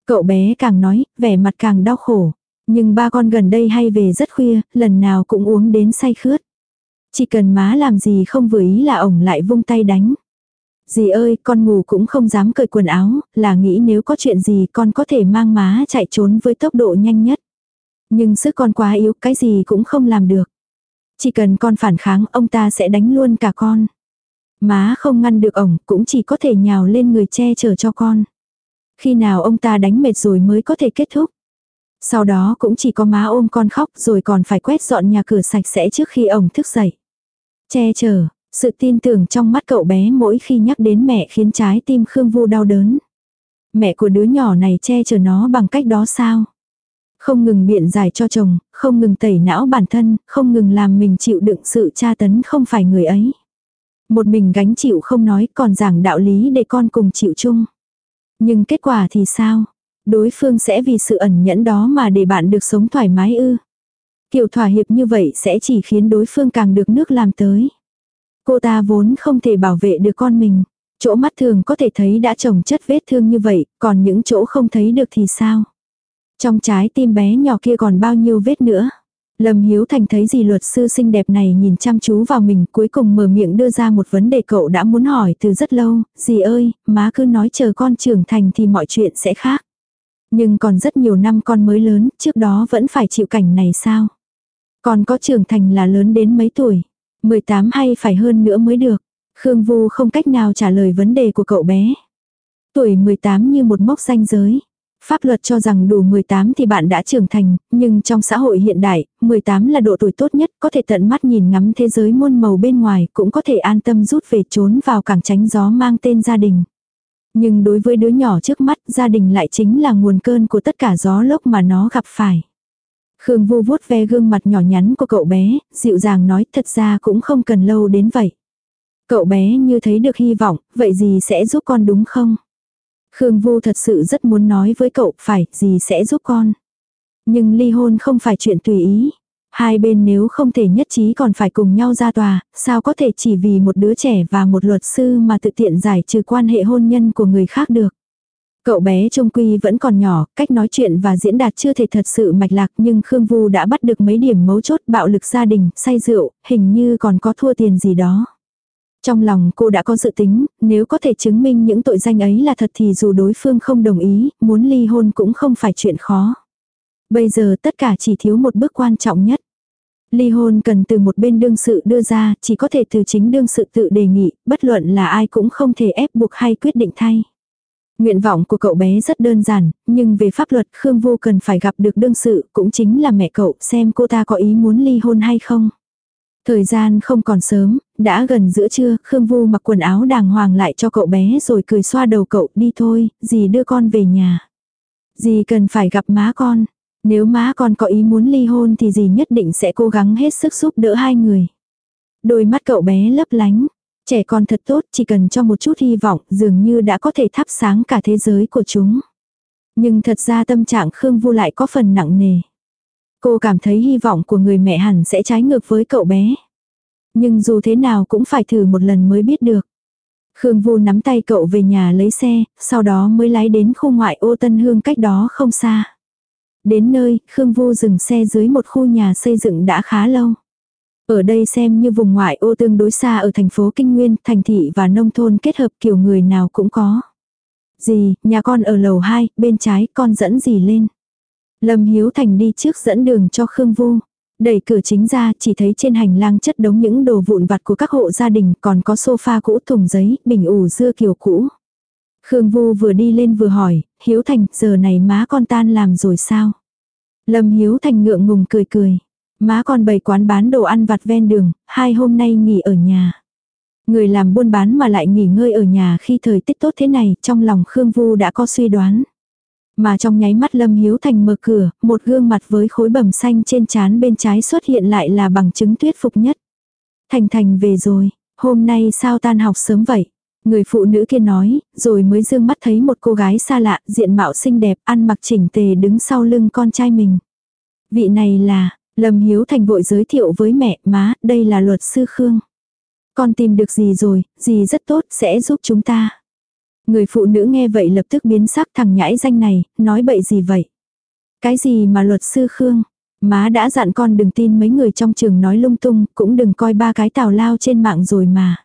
Cậu bé càng nói, vẻ mặt càng đau khổ. Nhưng ba con gần đây hay về rất khuya, lần nào cũng uống đến say khướt. Chỉ cần má làm gì không vừa ý là ổng lại vung tay đánh. Dì ơi, con ngủ cũng không dám cởi quần áo, là nghĩ nếu có chuyện gì con có thể mang má chạy trốn với tốc độ nhanh nhất. Nhưng sức con quá yếu, cái gì cũng không làm được. Chỉ cần con phản kháng, ông ta sẽ đánh luôn cả con. Má không ngăn được ổng, cũng chỉ có thể nhào lên người che chở cho con. Khi nào ông ta đánh mệt rồi mới có thể kết thúc. Sau đó cũng chỉ có má ôm con khóc rồi còn phải quét dọn nhà cửa sạch sẽ trước khi ổng thức dậy. Che chở, sự tin tưởng trong mắt cậu bé mỗi khi nhắc đến mẹ khiến trái tim Khương Vu đau đớn. Mẹ của đứa nhỏ này che chở nó bằng cách đó sao? Không ngừng biện giải cho chồng, không ngừng tẩy não bản thân, không ngừng làm mình chịu đựng sự tra tấn không phải người ấy. Một mình gánh chịu không nói còn giảng đạo lý để con cùng chịu chung. Nhưng kết quả thì sao? Đối phương sẽ vì sự ẩn nhẫn đó mà để bạn được sống thoải mái ư. Kiểu thỏa hiệp như vậy sẽ chỉ khiến đối phương càng được nước làm tới. Cô ta vốn không thể bảo vệ được con mình. Chỗ mắt thường có thể thấy đã trồng chất vết thương như vậy, còn những chỗ không thấy được thì sao? Trong trái tim bé nhỏ kia còn bao nhiêu vết nữa. Lâm Hiếu Thành thấy gì luật sư xinh đẹp này nhìn chăm chú vào mình cuối cùng mở miệng đưa ra một vấn đề cậu đã muốn hỏi từ rất lâu, dì ơi, má cứ nói chờ con trưởng thành thì mọi chuyện sẽ khác. Nhưng còn rất nhiều năm con mới lớn, trước đó vẫn phải chịu cảnh này sao? Còn có trưởng thành là lớn đến mấy tuổi? 18 hay phải hơn nữa mới được? Khương Vu không cách nào trả lời vấn đề của cậu bé. Tuổi 18 như một mốc ranh giới. Pháp luật cho rằng đủ 18 thì bạn đã trưởng thành, nhưng trong xã hội hiện đại, 18 là độ tuổi tốt nhất, có thể tận mắt nhìn ngắm thế giới muôn màu bên ngoài, cũng có thể an tâm rút về trốn vào cảng tránh gió mang tên gia đình. Nhưng đối với đứa nhỏ trước mắt, gia đình lại chính là nguồn cơn của tất cả gió lốc mà nó gặp phải. Khương Vu vuốt ve gương mặt nhỏ nhắn của cậu bé, dịu dàng nói thật ra cũng không cần lâu đến vậy. Cậu bé như thấy được hy vọng, vậy gì sẽ giúp con đúng không? Khương Vu thật sự rất muốn nói với cậu phải gì sẽ giúp con. Nhưng ly hôn không phải chuyện tùy ý. Hai bên nếu không thể nhất trí còn phải cùng nhau ra tòa, sao có thể chỉ vì một đứa trẻ và một luật sư mà tự tiện giải trừ quan hệ hôn nhân của người khác được. Cậu bé trung quy vẫn còn nhỏ, cách nói chuyện và diễn đạt chưa thể thật sự mạch lạc nhưng Khương Vu đã bắt được mấy điểm mấu chốt bạo lực gia đình, say rượu, hình như còn có thua tiền gì đó. Trong lòng cô đã có dự tính, nếu có thể chứng minh những tội danh ấy là thật thì dù đối phương không đồng ý, muốn ly hôn cũng không phải chuyện khó. Bây giờ tất cả chỉ thiếu một bước quan trọng nhất. Ly hôn cần từ một bên đương sự đưa ra, chỉ có thể từ chính đương sự tự đề nghị, bất luận là ai cũng không thể ép buộc hay quyết định thay. Nguyện vọng của cậu bé rất đơn giản, nhưng về pháp luật Khương Vô cần phải gặp được đương sự, cũng chính là mẹ cậu, xem cô ta có ý muốn ly hôn hay không. Thời gian không còn sớm, đã gần giữa trưa, Khương Vu mặc quần áo đàng hoàng lại cho cậu bé rồi cười xoa đầu cậu, đi thôi, dì đưa con về nhà. Dì cần phải gặp má con. Nếu má con có ý muốn ly hôn thì dì nhất định sẽ cố gắng hết sức giúp đỡ hai người. Đôi mắt cậu bé lấp lánh. Trẻ con thật tốt chỉ cần cho một chút hy vọng dường như đã có thể thắp sáng cả thế giới của chúng. Nhưng thật ra tâm trạng Khương Vu lại có phần nặng nề. Cô cảm thấy hy vọng của người mẹ hẳn sẽ trái ngược với cậu bé. Nhưng dù thế nào cũng phải thử một lần mới biết được. Khương Vu nắm tay cậu về nhà lấy xe, sau đó mới lái đến khu ngoại ô Tân Hương cách đó không xa. Đến nơi, Khương Vu dừng xe dưới một khu nhà xây dựng đã khá lâu. Ở đây xem như vùng ngoại ô tương đối xa ở thành phố Kinh Nguyên, thành thị và nông thôn kết hợp kiểu người nào cũng có. Dì, nhà con ở lầu 2, bên trái, con dẫn dì lên. Lâm Hiếu Thành đi trước dẫn đường cho Khương Vu. Đẩy cửa chính ra chỉ thấy trên hành lang chất đống những đồ vụn vặt của các hộ gia đình còn có sofa cũ thùng giấy, bình ủ dưa kiểu cũ. Khương Vu vừa đi lên vừa hỏi, Hiếu Thành, giờ này má con tan làm rồi sao? Lâm Hiếu Thành ngượng ngùng cười cười. Má con bày quán bán đồ ăn vặt ven đường, hai hôm nay nghỉ ở nhà. Người làm buôn bán mà lại nghỉ ngơi ở nhà khi thời tiết tốt thế này, trong lòng Khương Vu đã có suy đoán. Mà trong nháy mắt Lâm Hiếu Thành mở cửa, một gương mặt với khối bầm xanh trên trán bên trái xuất hiện lại là bằng chứng thuyết phục nhất. Thành Thành về rồi, hôm nay sao tan học sớm vậy? Người phụ nữ kia nói, rồi mới dương mắt thấy một cô gái xa lạ, diện mạo xinh đẹp, ăn mặc chỉnh tề đứng sau lưng con trai mình. Vị này là, Lâm Hiếu Thành vội giới thiệu với mẹ, má, đây là luật sư Khương. Con tìm được gì rồi, gì rất tốt, sẽ giúp chúng ta. Người phụ nữ nghe vậy lập tức biến sắc thằng nhãi danh này, nói bậy gì vậy? Cái gì mà luật sư Khương? Má đã dặn con đừng tin mấy người trong trường nói lung tung, cũng đừng coi ba cái tào lao trên mạng rồi mà.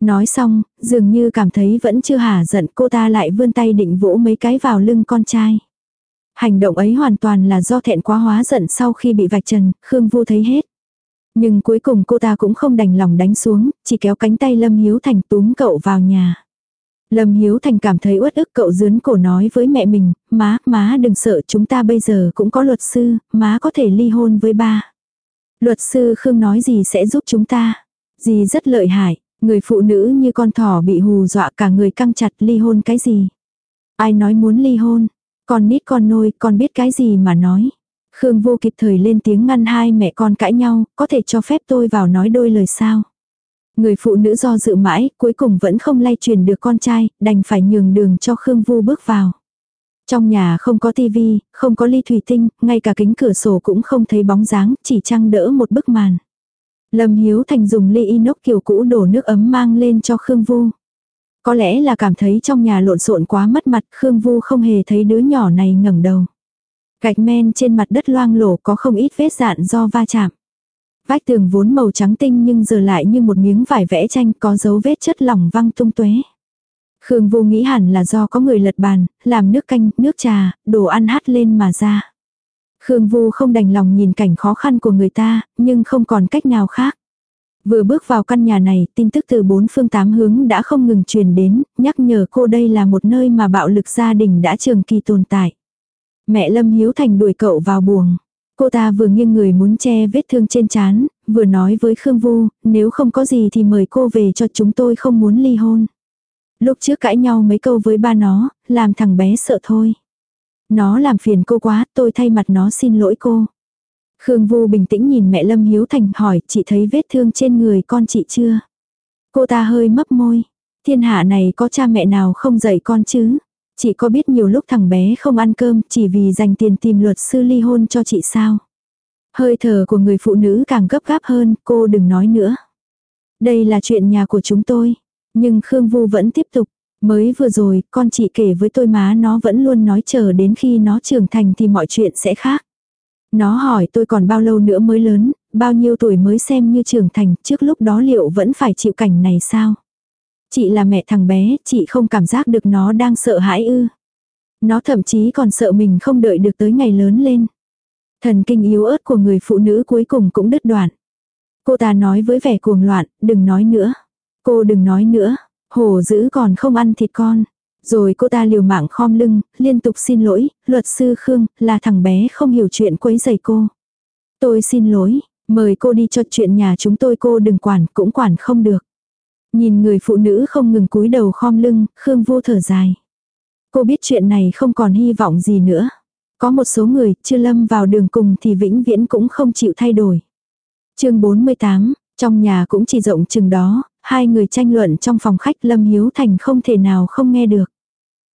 Nói xong, dường như cảm thấy vẫn chưa hả giận cô ta lại vươn tay định vỗ mấy cái vào lưng con trai. Hành động ấy hoàn toàn là do thẹn quá hóa giận sau khi bị vạch trần, Khương Vu thấy hết. Nhưng cuối cùng cô ta cũng không đành lòng đánh xuống, chỉ kéo cánh tay Lâm Hiếu Thành túm cậu vào nhà. Lâm Hiếu Thành cảm thấy uất ức cậu dướn cổ nói với mẹ mình, má, má đừng sợ chúng ta bây giờ cũng có luật sư, má có thể ly hôn với ba. Luật sư Khương nói gì sẽ giúp chúng ta. Gì rất lợi hại, người phụ nữ như con thỏ bị hù dọa cả người căng chặt ly hôn cái gì. Ai nói muốn ly hôn, con nít con nôi, con biết cái gì mà nói. Khương vô kịp thời lên tiếng ngăn hai mẹ con cãi nhau, có thể cho phép tôi vào nói đôi lời sao. Người phụ nữ do dự mãi, cuối cùng vẫn không lay truyền được con trai, đành phải nhường đường cho Khương Vu bước vào. Trong nhà không có tivi, không có ly thủy tinh, ngay cả kính cửa sổ cũng không thấy bóng dáng, chỉ trăng đỡ một bức màn. Lâm Hiếu Thành dùng ly inox kiểu cũ đổ nước ấm mang lên cho Khương Vu. Có lẽ là cảm thấy trong nhà lộn xộn quá mất mặt, Khương Vu không hề thấy đứa nhỏ này ngẩng đầu. Gạch men trên mặt đất loang lổ có không ít vết dạn do va chạm. Vách tường vốn màu trắng tinh nhưng giờ lại như một miếng vải vẽ tranh có dấu vết chất lỏng văng tung tóe. Khương vô nghĩ hẳn là do có người lật bàn, làm nước canh, nước trà, đồ ăn hắt lên mà ra. Khương Vu không đành lòng nhìn cảnh khó khăn của người ta, nhưng không còn cách nào khác. Vừa bước vào căn nhà này, tin tức từ bốn phương tám hướng đã không ngừng truyền đến, nhắc nhở cô đây là một nơi mà bạo lực gia đình đã trường kỳ tồn tại. Mẹ Lâm Hiếu Thành đuổi cậu vào buồng. Cô ta vừa nghiêng người muốn che vết thương trên chán vừa nói với Khương Vu, nếu không có gì thì mời cô về cho chúng tôi không muốn ly hôn. Lúc trước cãi nhau mấy câu với ba nó, làm thằng bé sợ thôi. Nó làm phiền cô quá, tôi thay mặt nó xin lỗi cô. Khương Vu bình tĩnh nhìn mẹ Lâm Hiếu Thành hỏi, chị thấy vết thương trên người con chị chưa? Cô ta hơi mấp môi. Thiên hạ này có cha mẹ nào không dạy con chứ? Chị có biết nhiều lúc thằng bé không ăn cơm chỉ vì dành tiền tìm luật sư ly hôn cho chị sao? Hơi thở của người phụ nữ càng gấp gáp hơn, cô đừng nói nữa. Đây là chuyện nhà của chúng tôi. Nhưng Khương Vu vẫn tiếp tục. Mới vừa rồi, con chị kể với tôi má nó vẫn luôn nói chờ đến khi nó trưởng thành thì mọi chuyện sẽ khác. Nó hỏi tôi còn bao lâu nữa mới lớn, bao nhiêu tuổi mới xem như trưởng thành, trước lúc đó liệu vẫn phải chịu cảnh này sao? Chị là mẹ thằng bé, chị không cảm giác được nó đang sợ hãi ư. Nó thậm chí còn sợ mình không đợi được tới ngày lớn lên. Thần kinh yếu ớt của người phụ nữ cuối cùng cũng đứt đoạn. Cô ta nói với vẻ cuồng loạn, đừng nói nữa. Cô đừng nói nữa, hổ dữ còn không ăn thịt con. Rồi cô ta liều mạng khom lưng, liên tục xin lỗi, luật sư Khương, là thằng bé không hiểu chuyện quấy giày cô. Tôi xin lỗi, mời cô đi cho chuyện nhà chúng tôi cô đừng quản, cũng quản không được. Nhìn người phụ nữ không ngừng cúi đầu khom lưng, Khương vô thở dài. Cô biết chuyện này không còn hy vọng gì nữa. Có một số người chưa lâm vào đường cùng thì vĩnh viễn cũng không chịu thay đổi. chương 48, trong nhà cũng chỉ rộng chừng đó, hai người tranh luận trong phòng khách Lâm Hiếu Thành không thể nào không nghe được.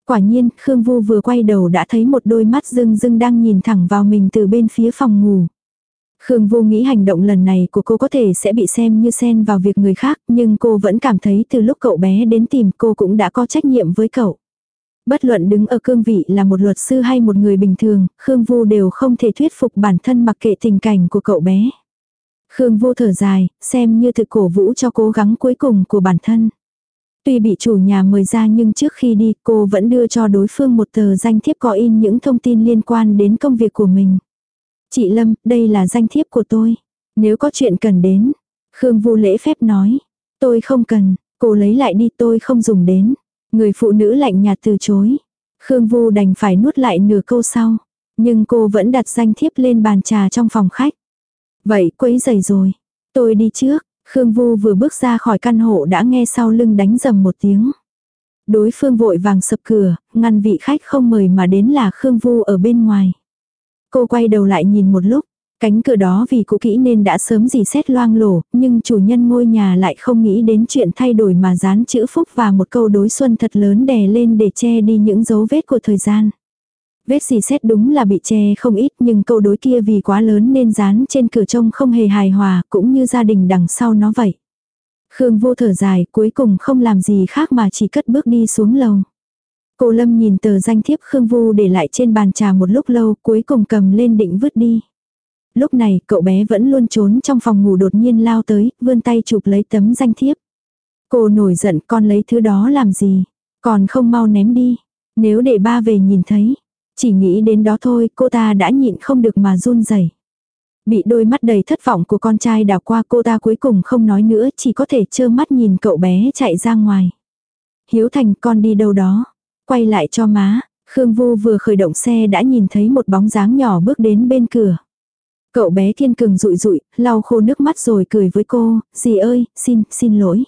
Quả nhiên, Khương Vu vừa quay đầu đã thấy một đôi mắt rưng rưng đang nhìn thẳng vào mình từ bên phía phòng ngủ. Khương Vu nghĩ hành động lần này của cô có thể sẽ bị xem như xen vào việc người khác, nhưng cô vẫn cảm thấy từ lúc cậu bé đến tìm cô cũng đã có trách nhiệm với cậu. Bất luận đứng ở cương vị là một luật sư hay một người bình thường, Khương Vu đều không thể thuyết phục bản thân mặc kệ tình cảnh của cậu bé. Khương Vu thở dài, xem như thực cổ vũ cho cố gắng cuối cùng của bản thân. Tuy bị chủ nhà mời ra nhưng trước khi đi cô vẫn đưa cho đối phương một tờ danh thiếp có in những thông tin liên quan đến công việc của mình. Chị Lâm, đây là danh thiếp của tôi. Nếu có chuyện cần đến. Khương Vu lễ phép nói. Tôi không cần, cô lấy lại đi tôi không dùng đến. Người phụ nữ lạnh nhạt từ chối. Khương Vu đành phải nuốt lại nửa câu sau. Nhưng cô vẫn đặt danh thiếp lên bàn trà trong phòng khách. Vậy quấy giày rồi. Tôi đi trước. Khương Vu vừa bước ra khỏi căn hộ đã nghe sau lưng đánh dầm một tiếng. Đối phương vội vàng sập cửa, ngăn vị khách không mời mà đến là Khương Vu ở bên ngoài. Cô quay đầu lại nhìn một lúc, cánh cửa đó vì cũ kỹ nên đã sớm dì xét loang lổ, nhưng chủ nhân ngôi nhà lại không nghĩ đến chuyện thay đổi mà dán chữ phúc và một câu đối xuân thật lớn đè lên để che đi những dấu vết của thời gian. Vết gì xét đúng là bị che không ít nhưng câu đối kia vì quá lớn nên dán trên cửa trông không hề hài hòa cũng như gia đình đằng sau nó vậy. Khương vô thở dài cuối cùng không làm gì khác mà chỉ cất bước đi xuống lầu. Cô Lâm nhìn tờ danh thiếp Khương Vu để lại trên bàn trà một lúc lâu cuối cùng cầm lên định vứt đi. Lúc này cậu bé vẫn luôn trốn trong phòng ngủ đột nhiên lao tới, vươn tay chụp lấy tấm danh thiếp. Cô nổi giận con lấy thứ đó làm gì, còn không mau ném đi. Nếu để ba về nhìn thấy, chỉ nghĩ đến đó thôi cô ta đã nhịn không được mà run rẩy. Bị đôi mắt đầy thất vọng của con trai đào qua cô ta cuối cùng không nói nữa chỉ có thể trơ mắt nhìn cậu bé chạy ra ngoài. Hiếu Thành con đi đâu đó. Quay lại cho má, Khương Vu vừa khởi động xe đã nhìn thấy một bóng dáng nhỏ bước đến bên cửa. Cậu bé thiên cường rụi rụi, lau khô nước mắt rồi cười với cô, dì ơi, xin, xin lỗi.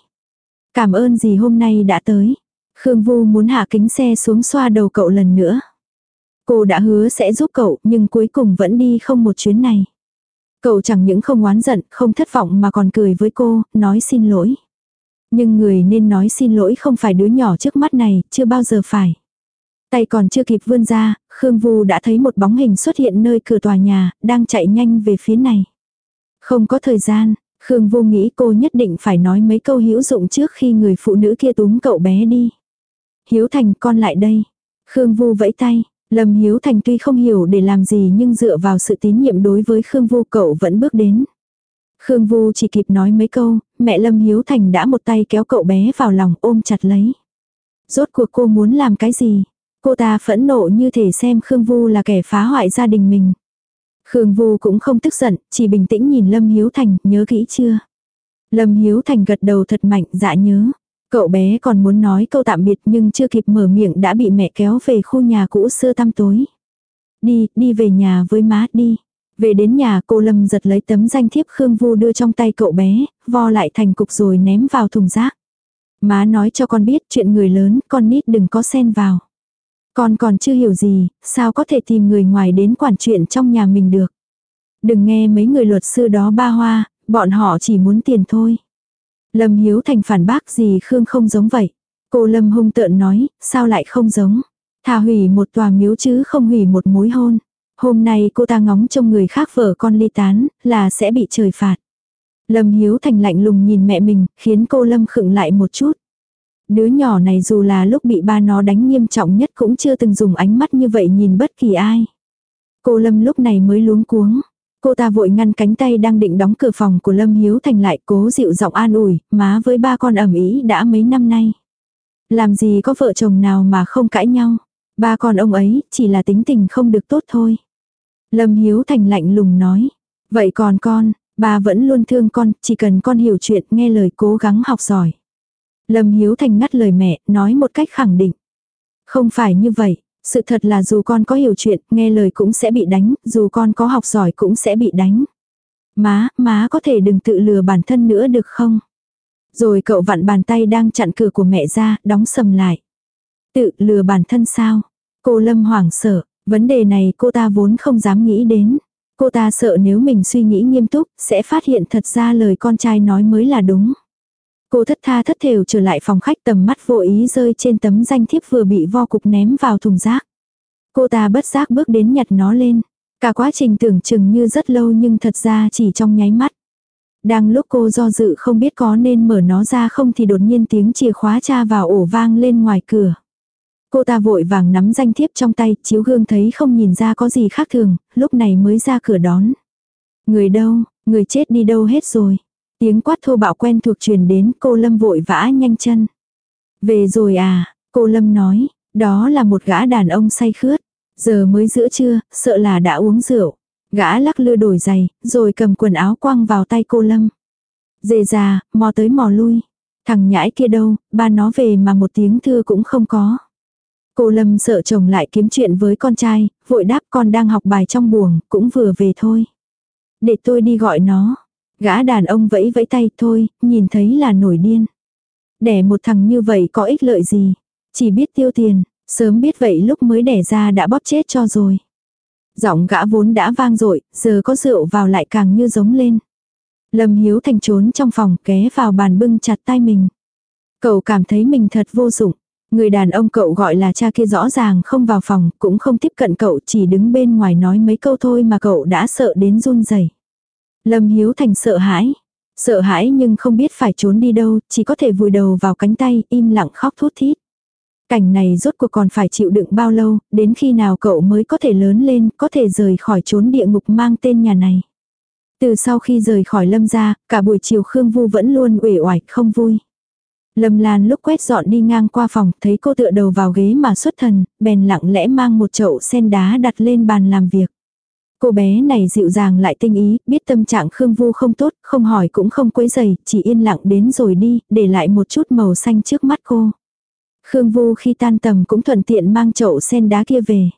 Cảm ơn dì hôm nay đã tới. Khương Vu muốn hạ kính xe xuống xoa đầu cậu lần nữa. Cô đã hứa sẽ giúp cậu nhưng cuối cùng vẫn đi không một chuyến này. Cậu chẳng những không oán giận, không thất vọng mà còn cười với cô, nói xin lỗi. Nhưng người nên nói xin lỗi không phải đứa nhỏ trước mắt này, chưa bao giờ phải. Tay còn chưa kịp vươn ra, Khương Vu đã thấy một bóng hình xuất hiện nơi cửa tòa nhà, đang chạy nhanh về phía này. Không có thời gian, Khương Vu nghĩ cô nhất định phải nói mấy câu hữu dụng trước khi người phụ nữ kia túm cậu bé đi. Hiếu Thành con lại đây. Khương Vu vẫy tay. Lâm Hiếu Thành tuy không hiểu để làm gì nhưng dựa vào sự tín nhiệm đối với Khương Vu cậu vẫn bước đến. Khương Vu chỉ kịp nói mấy câu, mẹ Lâm Hiếu Thành đã một tay kéo cậu bé vào lòng ôm chặt lấy. Rốt cuộc cô muốn làm cái gì? Cô ta phẫn nộ như thể xem Khương Vu là kẻ phá hoại gia đình mình. Khương Vu cũng không tức giận, chỉ bình tĩnh nhìn Lâm Hiếu Thành, nhớ kỹ chưa? Lâm Hiếu Thành gật đầu thật mạnh, dạ nhớ. Cậu bé còn muốn nói câu tạm biệt nhưng chưa kịp mở miệng đã bị mẹ kéo về khu nhà cũ xưa tăm tối. Đi, đi về nhà với má đi. Về đến nhà cô Lâm giật lấy tấm danh thiếp Khương Vu đưa trong tay cậu bé, vo lại thành cục rồi ném vào thùng rác. Má nói cho con biết chuyện người lớn, con nít đừng có xen vào. Con còn chưa hiểu gì, sao có thể tìm người ngoài đến quản chuyện trong nhà mình được. Đừng nghe mấy người luật sư đó ba hoa, bọn họ chỉ muốn tiền thôi. Lâm Hiếu Thành phản bác gì Khương không giống vậy. Cô Lâm hung tợn nói, sao lại không giống. Thà hủy một tòa miếu chứ không hủy một mối hôn. Hôm nay cô ta ngóng trông người khác vợ con ly tán, là sẽ bị trời phạt. Lâm Hiếu Thành lạnh lùng nhìn mẹ mình, khiến cô Lâm khựng lại một chút. Đứa nhỏ này dù là lúc bị ba nó đánh nghiêm trọng nhất cũng chưa từng dùng ánh mắt như vậy nhìn bất kỳ ai. Cô Lâm lúc này mới luống cuống. Cô ta vội ngăn cánh tay đang định đóng cửa phòng của Lâm Hiếu Thành lại cố dịu giọng an ủi, má với ba con ẩm ý đã mấy năm nay. Làm gì có vợ chồng nào mà không cãi nhau. Ba con ông ấy chỉ là tính tình không được tốt thôi. Lâm Hiếu Thành lạnh lùng nói. Vậy còn con, ba vẫn luôn thương con, chỉ cần con hiểu chuyện, nghe lời cố gắng học giỏi. Lâm Hiếu Thành ngắt lời mẹ, nói một cách khẳng định. Không phải như vậy, sự thật là dù con có hiểu chuyện, nghe lời cũng sẽ bị đánh, dù con có học giỏi cũng sẽ bị đánh. Má, má có thể đừng tự lừa bản thân nữa được không? Rồi cậu vặn bàn tay đang chặn cửa của mẹ ra, đóng sầm lại. Tự lừa bản thân sao? Cô Lâm hoảng sợ, vấn đề này cô ta vốn không dám nghĩ đến. Cô ta sợ nếu mình suy nghĩ nghiêm túc, sẽ phát hiện thật ra lời con trai nói mới là đúng. Cô thất tha thất thểu trở lại phòng khách tầm mắt vô ý rơi trên tấm danh thiếp vừa bị vo cục ném vào thùng rác. Cô ta bất giác bước đến nhặt nó lên. Cả quá trình tưởng chừng như rất lâu nhưng thật ra chỉ trong nháy mắt. Đang lúc cô do dự không biết có nên mở nó ra không thì đột nhiên tiếng chìa khóa cha vào ổ vang lên ngoài cửa. Cô ta vội vàng nắm danh thiếp trong tay, chiếu gương thấy không nhìn ra có gì khác thường, lúc này mới ra cửa đón. Người đâu, người chết đi đâu hết rồi. Tiếng quát thô bạo quen thuộc truyền đến cô Lâm vội vã nhanh chân. Về rồi à, cô Lâm nói, đó là một gã đàn ông say khướt. Giờ mới giữa trưa, sợ là đã uống rượu. Gã lắc lư đổi giày, rồi cầm quần áo quăng vào tay cô Lâm. Dề già, mò tới mò lui. Thằng nhãi kia đâu, ba nó về mà một tiếng thưa cũng không có. Cô Lâm sợ chồng lại kiếm chuyện với con trai, vội đáp con đang học bài trong buồng, cũng vừa về thôi. Để tôi đi gọi nó. Gã đàn ông vẫy vẫy tay thôi, nhìn thấy là nổi điên. Đẻ một thằng như vậy có ích lợi gì? Chỉ biết tiêu tiền, sớm biết vậy lúc mới đẻ ra đã bóp chết cho rồi. Giọng gã vốn đã vang dội giờ có rượu vào lại càng như giống lên. Lâm Hiếu Thành trốn trong phòng ké vào bàn bưng chặt tay mình. Cậu cảm thấy mình thật vô dụng. Người đàn ông cậu gọi là cha kia rõ ràng không vào phòng, cũng không tiếp cận cậu, chỉ đứng bên ngoài nói mấy câu thôi mà cậu đã sợ đến run rẩy. Lâm Hiếu Thành sợ hãi. Sợ hãi nhưng không biết phải trốn đi đâu, chỉ có thể vùi đầu vào cánh tay, im lặng khóc thút thít. Cảnh này rốt cuộc còn phải chịu đựng bao lâu, đến khi nào cậu mới có thể lớn lên, có thể rời khỏi trốn địa ngục mang tên nhà này. Từ sau khi rời khỏi lâm gia, cả buổi chiều Khương Vu vẫn luôn uể oải, không vui. Lâm Lan lúc quét dọn đi ngang qua phòng, thấy cô tựa đầu vào ghế mà xuất thần, bèn lặng lẽ mang một chậu sen đá đặt lên bàn làm việc. Cô bé này dịu dàng lại tinh ý, biết tâm trạng Khương Vu không tốt, không hỏi cũng không quấy giày, chỉ yên lặng đến rồi đi, để lại một chút màu xanh trước mắt cô. Khương Vu khi tan tầm cũng thuận tiện mang chậu sen đá kia về.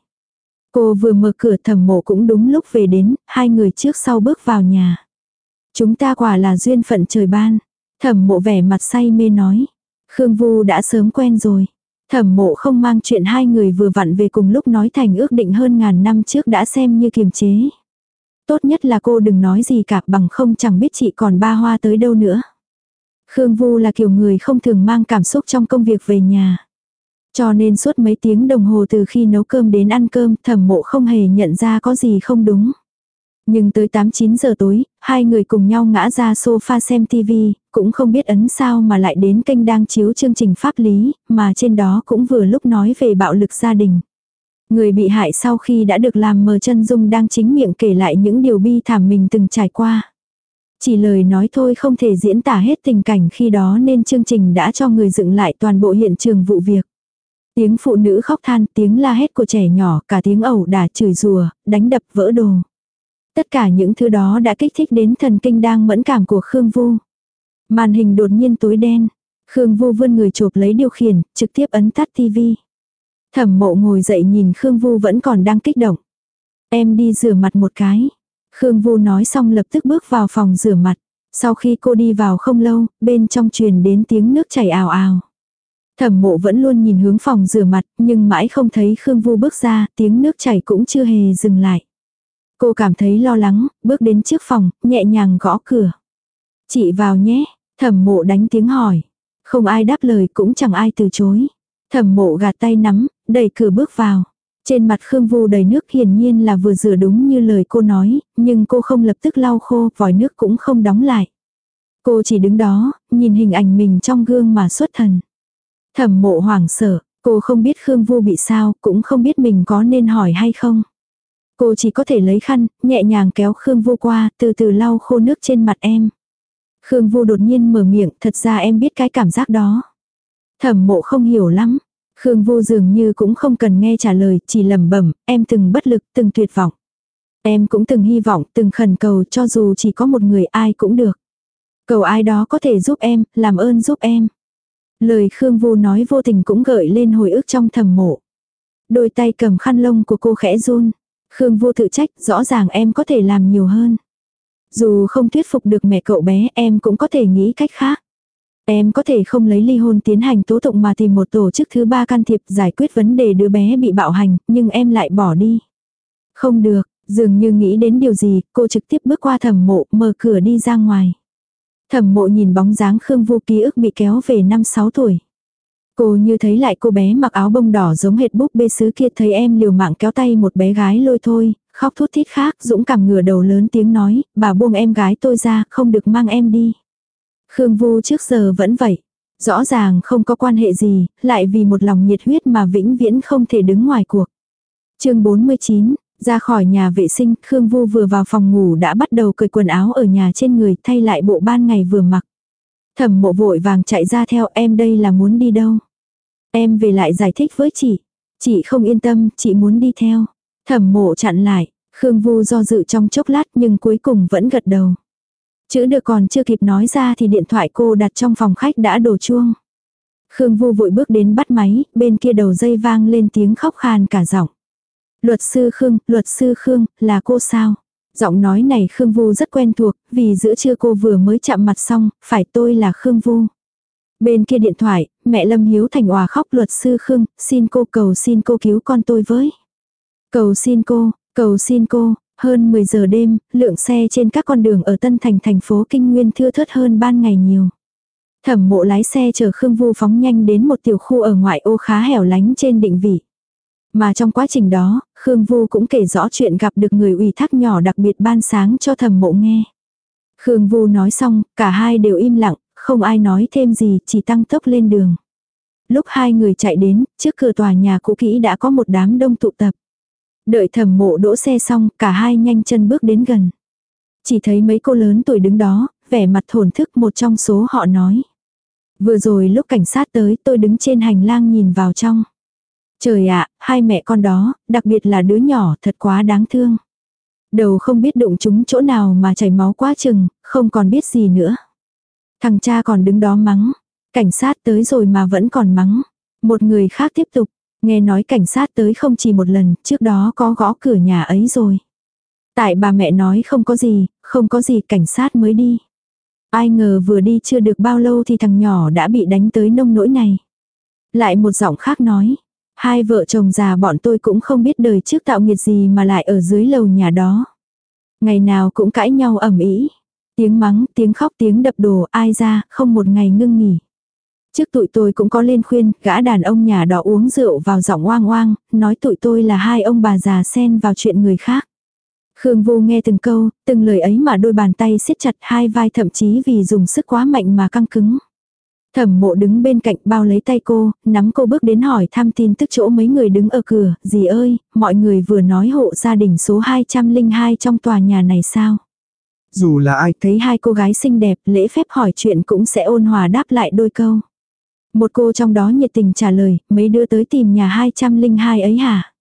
Cô vừa mở cửa thầm mộ cũng đúng lúc về đến, hai người trước sau bước vào nhà. Chúng ta quả là duyên phận trời ban. Thẩm mộ vẻ mặt say mê nói. Khương Vu đã sớm quen rồi. Thẩm mộ không mang chuyện hai người vừa vặn về cùng lúc nói thành ước định hơn ngàn năm trước đã xem như kiềm chế. Tốt nhất là cô đừng nói gì cả bằng không chẳng biết chị còn ba hoa tới đâu nữa. Khương Vu là kiểu người không thường mang cảm xúc trong công việc về nhà. Cho nên suốt mấy tiếng đồng hồ từ khi nấu cơm đến ăn cơm thẩm mộ không hề nhận ra có gì không đúng. Nhưng tới 8-9 giờ tối, hai người cùng nhau ngã ra sofa xem TV, cũng không biết ấn sao mà lại đến kênh đang chiếu chương trình pháp lý, mà trên đó cũng vừa lúc nói về bạo lực gia đình. Người bị hại sau khi đã được làm mờ chân dung đang chính miệng kể lại những điều bi thảm mình từng trải qua. Chỉ lời nói thôi không thể diễn tả hết tình cảnh khi đó nên chương trình đã cho người dựng lại toàn bộ hiện trường vụ việc. Tiếng phụ nữ khóc than, tiếng la hét của trẻ nhỏ, cả tiếng ẩu đả chửi rùa, đánh đập vỡ đồ. Tất cả những thứ đó đã kích thích đến thần kinh đang mẫn cảm của Khương Vu. Màn hình đột nhiên tối đen. Khương Vu vươn người chụp lấy điều khiển, trực tiếp ấn tắt tivi. Thẩm mộ ngồi dậy nhìn Khương Vu vẫn còn đang kích động. Em đi rửa mặt một cái. Khương Vu nói xong lập tức bước vào phòng rửa mặt. Sau khi cô đi vào không lâu, bên trong truyền đến tiếng nước chảy ào ào. Thẩm mộ vẫn luôn nhìn hướng phòng rửa mặt, nhưng mãi không thấy Khương Vu bước ra, tiếng nước chảy cũng chưa hề dừng lại. Cô cảm thấy lo lắng, bước đến trước phòng, nhẹ nhàng gõ cửa. Chị vào nhé, thẩm mộ đánh tiếng hỏi. Không ai đáp lời cũng chẳng ai từ chối. Thẩm mộ gạt tay nắm, đẩy cửa bước vào. Trên mặt Khương Vu đầy nước hiển nhiên là vừa rửa đúng như lời cô nói, nhưng cô không lập tức lau khô, vòi nước cũng không đóng lại. Cô chỉ đứng đó, nhìn hình ảnh mình trong gương mà xuất thần. Thẩm mộ hoảng sợ, cô không biết Khương Vu bị sao, cũng không biết mình có nên hỏi hay không. Cô chỉ có thể lấy khăn, nhẹ nhàng kéo Khương Vu qua, từ từ lau khô nước trên mặt em. Khương Vu đột nhiên mở miệng, thật ra em biết cái cảm giác đó. Thẩm mộ không hiểu lắm. Khương Vu dường như cũng không cần nghe trả lời, chỉ lẩm bẩm, em từng bất lực, từng tuyệt vọng. Em cũng từng hy vọng, từng khẩn cầu cho dù chỉ có một người ai cũng được. Cầu ai đó có thể giúp em, làm ơn giúp em. Lời Khương Vu nói vô tình cũng gợi lên hồi ức trong thầm mộ. Đôi tay cầm khăn lông của cô khẽ run. Khương Vu tự trách, rõ ràng em có thể làm nhiều hơn. Dù không thuyết phục được mẹ cậu bé, em cũng có thể nghĩ cách khác. Em có thể không lấy ly hôn tiến hành tố tụng mà tìm một tổ chức thứ ba can thiệp giải quyết vấn đề đứa bé bị bạo hành, nhưng em lại bỏ đi. Không được, dường như nghĩ đến điều gì, cô trực tiếp bước qua thẩm mộ, mở cửa đi ra ngoài. Thẩm mộ nhìn bóng dáng Khương vô ký ức bị kéo về năm 6 tuổi. Cô như thấy lại cô bé mặc áo bông đỏ giống hệt búp bê sứ kia thấy em liều mạng kéo tay một bé gái lôi thôi, khóc thút thít khác, dũng cảm ngửa đầu lớn tiếng nói, bà buông em gái tôi ra, không được mang em đi. Khương Vu trước giờ vẫn vậy. Rõ ràng không có quan hệ gì, lại vì một lòng nhiệt huyết mà vĩnh viễn không thể đứng ngoài cuộc. chương 49, ra khỏi nhà vệ sinh, Khương Vu vừa vào phòng ngủ đã bắt đầu cởi quần áo ở nhà trên người thay lại bộ ban ngày vừa mặc. Thẩm mộ vội vàng chạy ra theo em đây là muốn đi đâu. Em về lại giải thích với chị. Chị không yên tâm, chị muốn đi theo. Thẩm mộ chặn lại, Khương Vu do dự trong chốc lát nhưng cuối cùng vẫn gật đầu. Chữ được còn chưa kịp nói ra thì điện thoại cô đặt trong phòng khách đã đổ chuông. Khương Vu vội bước đến bắt máy, bên kia đầu dây vang lên tiếng khóc khan cả giọng. Luật sư Khương, luật sư Khương, là cô sao? Giọng nói này Khương Vu rất quen thuộc, vì giữa trưa cô vừa mới chạm mặt xong, phải tôi là Khương Vu. Bên kia điện thoại, mẹ Lâm Hiếu Thành hòa khóc luật sư Khương, xin cô cầu xin cô cứu con tôi với. Cầu xin cô, cầu xin cô, hơn 10 giờ đêm, lượng xe trên các con đường ở Tân Thành thành phố Kinh Nguyên thưa thớt hơn ban ngày nhiều. Thẩm mộ lái xe chở Khương Vu phóng nhanh đến một tiểu khu ở ngoại ô khá hẻo lánh trên định vị. Mà trong quá trình đó, Khương Vu cũng kể rõ chuyện gặp được người ủy thác nhỏ đặc biệt ban sáng cho thẩm mộ nghe. Khương Vu nói xong, cả hai đều im lặng, không ai nói thêm gì, chỉ tăng tốc lên đường. Lúc hai người chạy đến, trước cửa tòa nhà cũ kỹ đã có một đám đông tụ tập. Đợi thẩm mộ đỗ xe xong, cả hai nhanh chân bước đến gần. Chỉ thấy mấy cô lớn tuổi đứng đó, vẻ mặt thổn thức một trong số họ nói. Vừa rồi lúc cảnh sát tới tôi đứng trên hành lang nhìn vào trong. Trời ạ, hai mẹ con đó, đặc biệt là đứa nhỏ thật quá đáng thương. Đầu không biết đụng chúng chỗ nào mà chảy máu quá chừng, không còn biết gì nữa. Thằng cha còn đứng đó mắng. Cảnh sát tới rồi mà vẫn còn mắng. Một người khác tiếp tục. Nghe nói cảnh sát tới không chỉ một lần, trước đó có gõ cửa nhà ấy rồi. Tại bà mẹ nói không có gì, không có gì cảnh sát mới đi. Ai ngờ vừa đi chưa được bao lâu thì thằng nhỏ đã bị đánh tới nông nỗi này. Lại một giọng khác nói, hai vợ chồng già bọn tôi cũng không biết đời trước tạo nghiệt gì mà lại ở dưới lầu nhà đó. Ngày nào cũng cãi nhau ầm ĩ, tiếng mắng, tiếng khóc, tiếng đập đồ, ai ra, không một ngày ngưng nghỉ. Trước tụi tôi cũng có lên khuyên, gã đàn ông nhà đỏ uống rượu vào giọng oang oang, nói tụi tôi là hai ông bà già xen vào chuyện người khác. Khương Vô nghe từng câu, từng lời ấy mà đôi bàn tay siết chặt hai vai thậm chí vì dùng sức quá mạnh mà căng cứng. Thẩm mộ đứng bên cạnh bao lấy tay cô, nắm cô bước đến hỏi thăm tin tức chỗ mấy người đứng ở cửa, dì ơi, mọi người vừa nói hộ gia đình số 202 trong tòa nhà này sao? Dù là ai thấy hai cô gái xinh đẹp, lễ phép hỏi chuyện cũng sẽ ôn hòa đáp lại đôi câu. Một cô trong đó nhiệt tình trả lời, mấy đứa tới tìm nhà 202 ấy hả?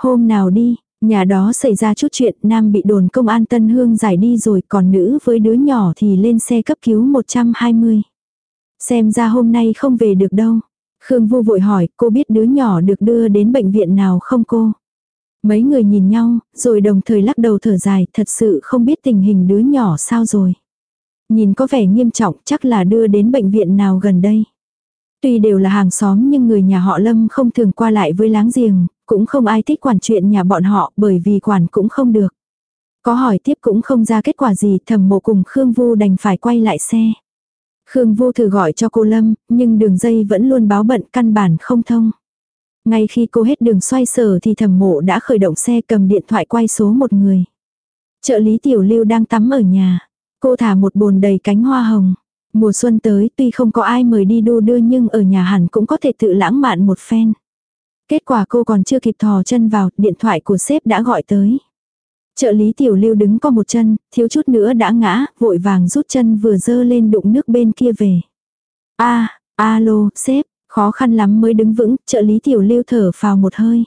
Hôm nào đi, nhà đó xảy ra chút chuyện, nam bị đồn công an Tân Hương giải đi rồi, còn nữ với đứa nhỏ thì lên xe cấp cứu 120. Xem ra hôm nay không về được đâu. Khương Vu vội hỏi, cô biết đứa nhỏ được đưa đến bệnh viện nào không cô? Mấy người nhìn nhau, rồi đồng thời lắc đầu thở dài, thật sự không biết tình hình đứa nhỏ sao rồi. Nhìn có vẻ nghiêm trọng, chắc là đưa đến bệnh viện nào gần đây. Tuy đều là hàng xóm nhưng người nhà họ Lâm không thường qua lại với láng giềng, cũng không ai thích quản chuyện nhà bọn họ bởi vì quản cũng không được. Có hỏi tiếp cũng không ra kết quả gì thầm mộ cùng Khương Vu đành phải quay lại xe. Khương Vu thử gọi cho cô Lâm, nhưng đường dây vẫn luôn báo bận căn bản không thông. Ngay khi cô hết đường xoay sở thì thầm mộ đã khởi động xe cầm điện thoại quay số một người. Trợ lý tiểu lưu đang tắm ở nhà. Cô thả một bồn đầy cánh hoa hồng. Mùa xuân tới tuy không có ai mời đi đu đưa nhưng ở nhà hẳn cũng có thể tự lãng mạn một phen. Kết quả cô còn chưa kịp thò chân vào, điện thoại của sếp đã gọi tới. Trợ lý tiểu lưu đứng có một chân, thiếu chút nữa đã ngã, vội vàng rút chân vừa dơ lên đụng nước bên kia về. a alo, sếp, khó khăn lắm mới đứng vững, trợ lý tiểu lưu thở vào một hơi.